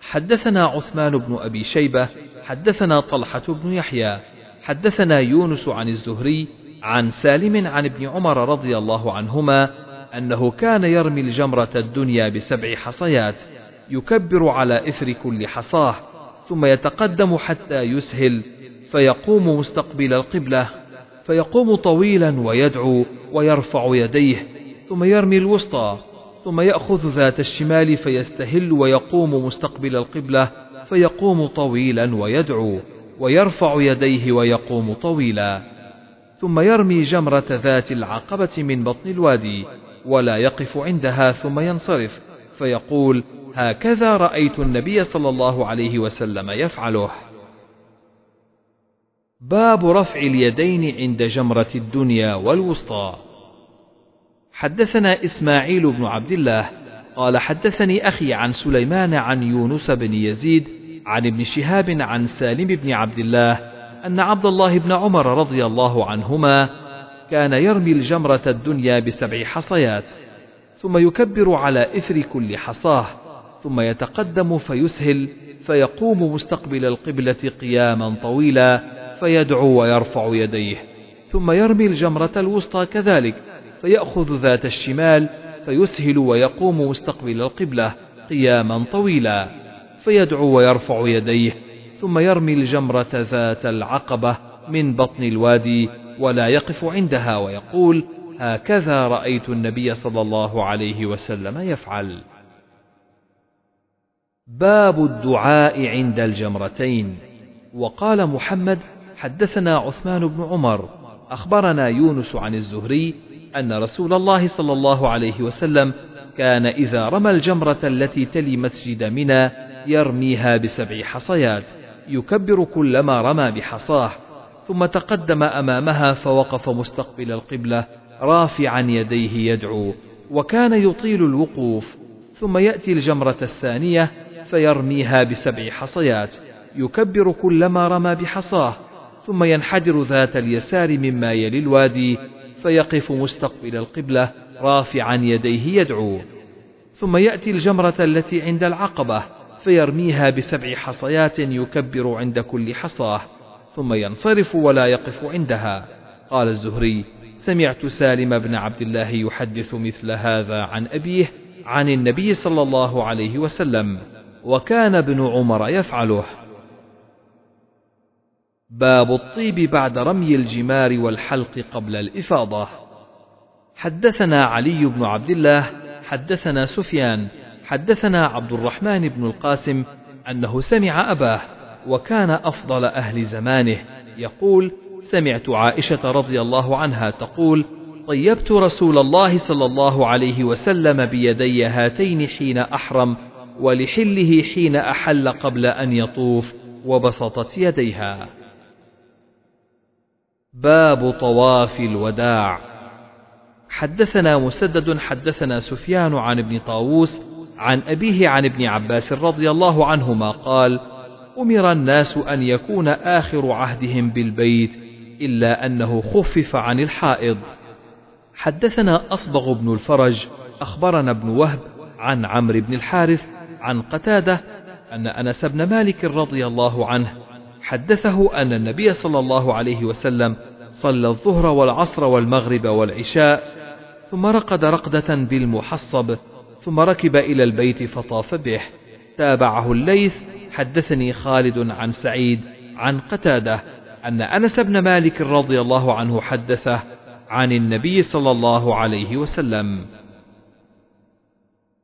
حدثنا عثمان بن أبي شيبة حدثنا طلحة بن يحيى حدثنا يونس عن الزهري عن سالم عن ابن عمر رضي الله عنهما أنه كان يرمي الجمرة الدنيا بسبع حصيات يكبر على إثر كل حصاه ثم يتقدم حتى يسهل فيقوم مستقبل القبلة فيقوم طويلا ويدعو ويرفع يديه ثم يرمي الوسطى. ثم يأخذ ذات الشمال فيستهل ويقوم مستقبل القبلة فيقوم طويلا ويدعو ويرفع يديه ويقوم طويلا ثم يرمي جمرة ذات العقبة من بطن الوادي ولا يقف عندها ثم ينصرف فيقول هكذا رأيت النبي صلى الله عليه وسلم يفعله. باب رفع اليدين عند جمرة الدنيا والوسطى. حدثنا إسماعيل بن عبد الله قال حدثني أخي عن سليمان عن يونس بن يزيد عن ابن شهاب عن سالم بن عبد الله أن عبد الله بن عمر رضي الله عنهما كان يرمي الجمرة الدنيا بسبع حصيات ثم يكبر على إثر كل حصاه ثم يتقدم فيسهل فيقوم مستقبل القبلة قياما طويلا فيدعو ويرفع يديه ثم يرمي الجمرة الوسطى كذلك. فيأخذ ذات الشمال فيسهل ويقوم مستقبل القبلة قياما طويلا فيدعو ويرفع يديه ثم يرمي الجمرة ذات العقبة من بطن الوادي ولا يقف عندها ويقول هكذا رأيت النبي صلى الله عليه وسلم يفعل. باب الدعاء عند الجمرتين. وقال محمد حدثنا عثمان بن عمر أخبرنا يونس عن الزهري أن رسول الله صلى الله عليه وسلم كان إذا رمى الجمرة التي تلي مسجد منى يرميها بسبع حصيات يكبر كلما رمى بحصاه ثم تقدم أمامها فوقف مستقبل القبلة رافعا يديه يدعو وكان يطيل الوقوف ثم يأتي الجمرة الثانية فيرميها بسبع حصيات يكبر كلما رمى بحصاه ثم ينحدر ذات اليسار مما يلي الوادي فيقف مستقبل القبلة رافعا يديه يدعو. ثم يأتي الجمرة التي عند العقبة فيرميها بسبع حصيات يكبر عند كل حصاة ثم ينصرف ولا يقف عندها. قال الزهري سمعت سالم بن عبد الله يحدث مثل هذا عن أبيه عن النبي صلى الله عليه وسلم وكان ابن عمر يفعله. باب الطيب بعد رمي الجمار والحلق قبل الإفاضة. حدثنا علي بن عبد الله حدثنا سفيان حدثنا عبد الرحمن بن القاسم أنه سمع أباه وكان أفضل أهل زمانه يقول سمعت عائشة رضي الله عنها تقول طيبت رسول الله صلى الله عليه وسلم بيدي هاتين حين أحرم ولحله حين أحل قبل أن يطوف وبسطت يديها. باب طواف الوداع. حدثنا مسدد حدثنا سفيان عن ابن طاووس عن أبيه عن ابن عباس رضي الله عنهما قال أمر الناس أن يكون آخر عهدهم بالبيت إلا أنه خفف عن الحائض. حدثنا أصبغ بن الفرج أخبرنا ابن وهب عن عمرو بن الحارث عن قتادة أن أنس بن مالك رضي الله عنه حدثه أن النبي صلى الله عليه وسلم صلى الظهر والعصر والمغرب والعشاء ثم رقد رقدة بالمحصب ثم ركب إلى البيت فطاف به. تابعه الليث. حدثني خالد عن سعيد عن قتادة أن أنس بن مالك رضي الله عنه حدثه عن النبي صلى الله عليه وسلم.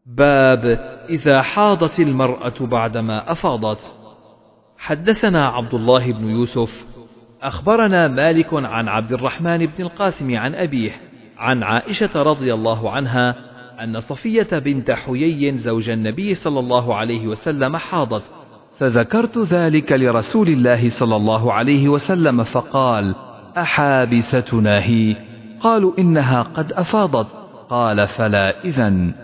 باب إذا حاضت المرأة بعدما أفاضت. حدثنا عبد الله بن يوسف أخبرنا مالك عن عبد الرحمن بن القاسم عن أبيه عن عائشة رضي الله عنها أن صفية بنت حيي زوج النبي صلى الله عليه وسلم حاضت فذكرت ذلك لرسول الله صلى الله عليه وسلم فقال أحابستنا هي؟ قالوا إنها قد أفاضت. قال فلا إذن.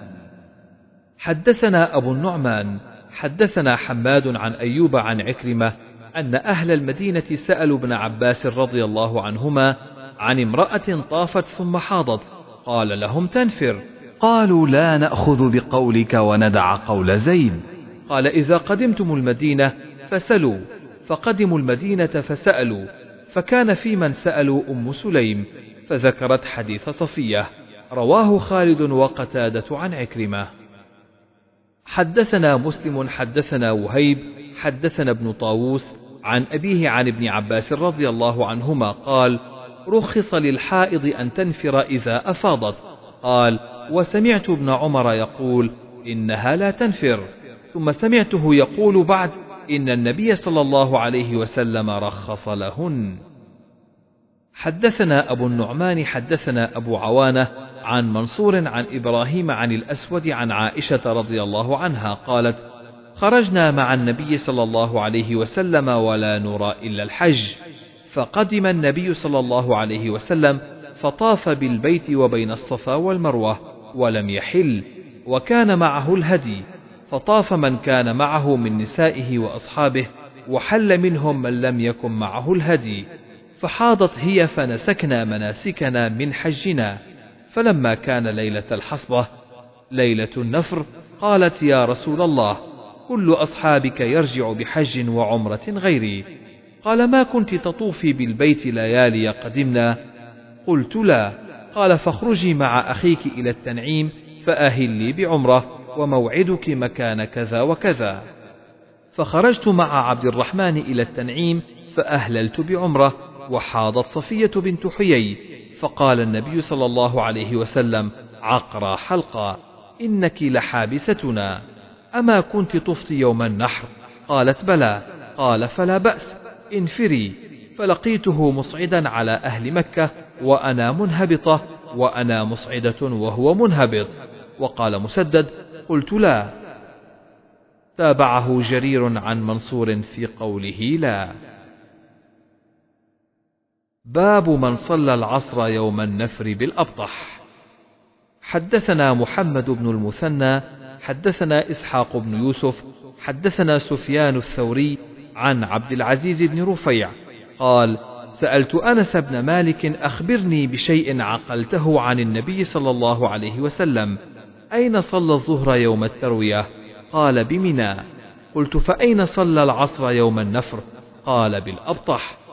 حدثنا أبو النعمان حدثنا حماد عن أيوب عن عكرمة أن أهل المدينة سألوا ابن عباس رضي الله عنهما عن امرأة طافت ثم حاضت. قال لهم تنفر. قالوا لا نأخذ بقولك وندع قول زيد. قال إذا قدمتم المدينة فسلوا. فقدموا المدينة فسألوا. فكان في من سألوا أم سليم فذكرت حديث صفية. رواه خالد وقتادة عن عكرمة. حدثنا مسلم حدثنا وهيب حدثنا ابن طاووس عن أبيه عن ابن عباس رضي الله عنهما قال رخص للحائض أن تنفر إذا أفاضت. قال وسمعت ابن عمر يقول إنها لا تنفر. ثم سمعته يقول بعد إن النبي صلى الله عليه وسلم رخص لهن. حدثنا أبو النعمان حدثنا أبو عوانة عن منصور عن إبراهيم عن الأسود عن عائشة رضي الله عنها قالت خرجنا مع النبي صلى الله عليه وسلم ولا نرى إلا الحج فقدم النبي صلى الله عليه وسلم فطاف بالبيت وبين الصفا والمروة ولم يحل وكان معه الهدي فطاف من كان معه من نسائه وأصحابه وحل منهم من لم يكن معه الهدي فحاضت هي فنسكنا مناسكنا من حجنا. فلما كان ليلة الحصبة ليلة النفر قالت يا رسول الله كل أصحابك يرجع بحج وعمرة غيري. قال ما كنت تطوفي بالبيت ليالي قدمنا؟ قلت لا. قال فاخرجي مع أخيك إلى التنعيم فأهلي بعمرة وموعدك مكان كذا وكذا. فخرجت مع عبد الرحمن إلى التنعيم فأهللت بعمرة وحاضت صفية بنت حيي. فقال النبي صلى الله عليه وسلم عقرى حلقا إنك لحابستنا. أما كنت طفت يوم النحر؟ قالت بلى. قال فلا بأس. انفري. فلقيته مصعدا على أهل مكة وأنا منهبطة وأنا مصعدة وهو منهبط. وقال مسدد قلت لا. تابعه جرير عن منصور في قوله لا. باب من صلى العصر يوم النفر بالأبطح. حدثنا محمد بن المثنى حدثنا إسحاق بن يوسف حدثنا سفيان الثوري عن عبد العزيز بن رفيع. قال سألت أنس بن مالك أخبرني بشيء عقلته عن النبي صلى الله عليه وسلم. أين صلى الظهر يوم التروية؟ قال بمنى. قلت فأين صلى العصر يوم النفر؟ قال بالأبطح.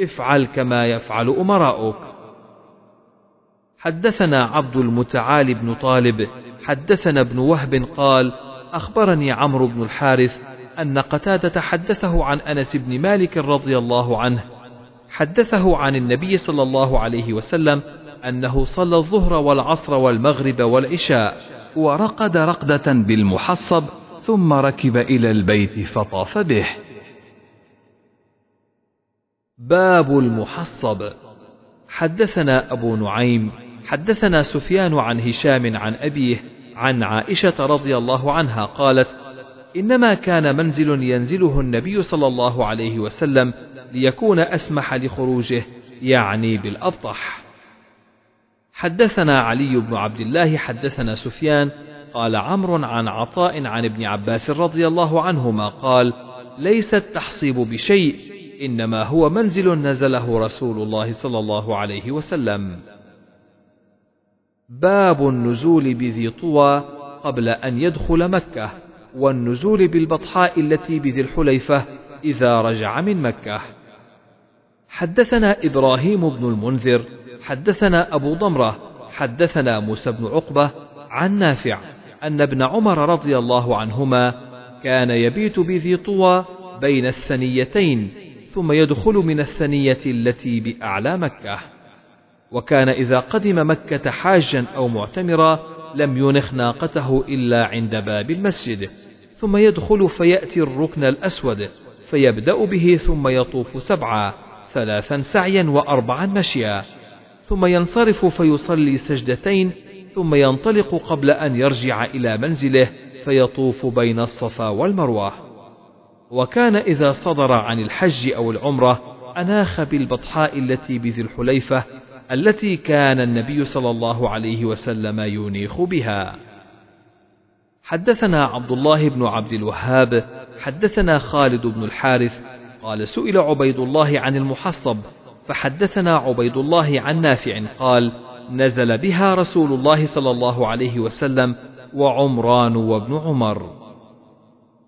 افعل كما يفعل أمراؤك. حدثنا عبد المتعال بن طالب حدثنا ابن وهب قال أخبرني عمرو بن الحارث أن قتادة حدثه عن أنس بن مالك رضي الله عنه. حدثه عن النبي صلى الله عليه وسلم أنه صلى الظهر والعصر والمغرب والعشاء ورقد رقدة بالمحصب ثم ركب إلى البيت فطاف به. باب المحصب. حدثنا أبو نعيم حدثنا سفيان عن هشام عن أبيه عن عائشة رضي الله عنها قالت إنما كان منزل ينزله النبي صلى الله عليه وسلم ليكون أسمح لخروجه يعني بالأبطح. حدثنا علي بن عبد الله حدثنا سفيان قال عمرو عن عطاء عن ابن عباس رضي الله عنهما قال ليس التحصيب بشيء إنما هو منزل نزله رسول الله صلى الله عليه وسلم. باب النزول بذي طوى قبل أن يدخل مكة والنزول بالبطحاء التي بذي الحليفة إذا رجع من مكة. حدثنا إبراهيم بن المنذر حدثنا أبو ضمرة حدثنا موسى بن عقبة عن نافع أن ابن عمر رضي الله عنهما كان يبيت بذي طوى بين الثنيتين ثم يدخل من الثنية التي بأعلى مكة. وكان إذا قدم مكة حاجا أو معتمرا لم ينخ ناقته إلا عند باب المسجد. ثم يدخل فيأتي الركن الأسود فيبدأ به ثم يطوف سبعا ثلاثا سعيا وأربعا مشيا. ثم ينصرف فيصلي سجدتين ثم ينطلق قبل أن يرجع إلى منزله فيطوف بين الصفا والمروة. وكان إذا صدر عن الحج أو العمرة أناخ بالبطحاء التي بذي الحليفة التي كان النبي صلى الله عليه وسلم ينيخ بها. حدثنا عبد الله بن عبد الوهاب حدثنا خالد بن الحارث قال سئل عبيد الله عن المحصب فحدثنا عبيد الله عن نافع قال نزل بها رسول الله صلى الله عليه وسلم وعمران وابن عمر.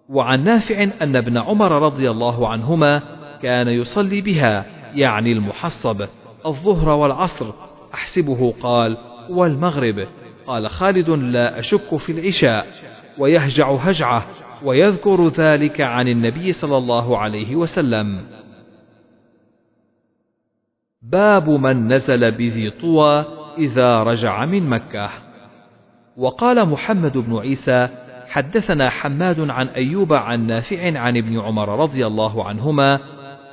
وعن نافع أن ابن عمر رضي الله عنهما كان يصلي بها يعني المحصب الظهر والعصر. أحسبه قال والمغرب قال خالد لا أشك في العشاء ويهجع هجعة ويذكر ذلك عن النبي صلى الله عليه وسلم. باب من نزل بذي طوى إذا رجع من مكة. وقال محمد بن عيسى حدثنا حماد عن أيوب عن نافع عن ابن عمر رضي الله عنهما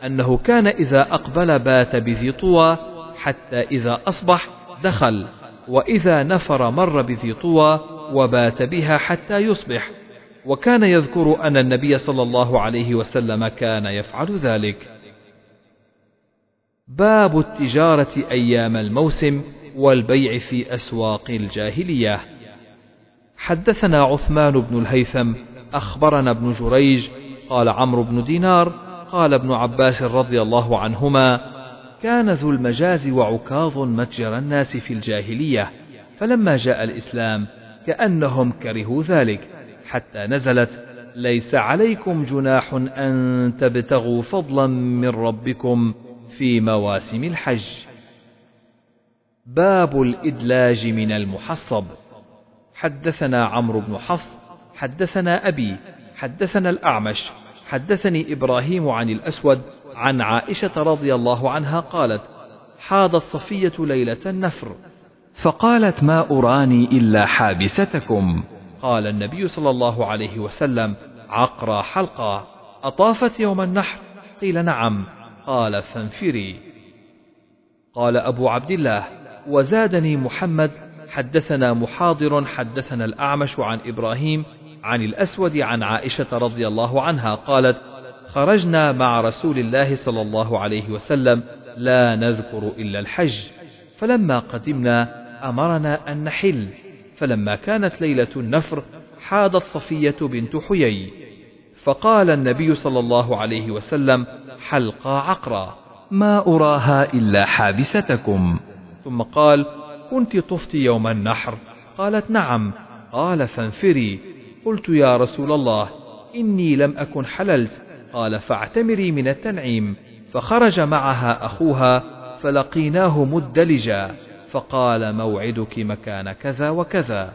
أنه كان إذا أقبل بات بذي طوى حتى إذا أصبح دخل وإذا نفر مر بذي طوى وبات بها حتى يصبح. وكان يذكر أن النبي صلى الله عليه وسلم كان يفعل ذلك. باب التجارة أيام الموسم والبيع في أسواق الجاهلية. حدثنا عثمان بن الهيثم أخبرنا ابن جريج قال عمرو بن دينار قال ابن عباس رضي الله عنهما كان ذو المجاز وعكاظ متجر الناس في الجاهلية فلما جاء الإسلام كأنهم كرهوا ذلك حتى نزلت ليس عليكم جناح أن تبتغوا فضلا من ربكم في مواسم الحج. باب الإدلاج من المحصب. حدثنا عمرو بن حفص حدثنا أبي حدثنا الأعمش حدثني إبراهيم عن الأسود عن عائشة رضي الله عنها قالت حاضت صفية ليلة النفر فقالت ما أراني إلا حابستكم. قال النبي صلى الله عليه وسلم عقرى حلقة أطافت يوم النحر. قيل نعم. قال فانفري. قال أبو عبد الله وزادني محمد حدثنا محاضر حدثنا الأعمش عن إبراهيم عن الأسود عن عائشة رضي الله عنها قالت خرجنا مع رسول الله صلى الله عليه وسلم لا نذكر إلا الحج فلما قدمنا أمرنا أن نحل فلما كانت ليلة النفر حاضت صفية بنت حيي فقال النبي صلى الله عليه وسلم حلقى عقرا ما أراها إلا حابستكم. ثم قال كنت طفت يوم النحر؟ قالت نعم. قال فانفري. قلت يا رسول الله إني لم أكن حللت. قال فاعتمري من التنعيم. فخرج معها أخوها فلقيناه مدلجا. فقال موعدك مكان كذا وكذا.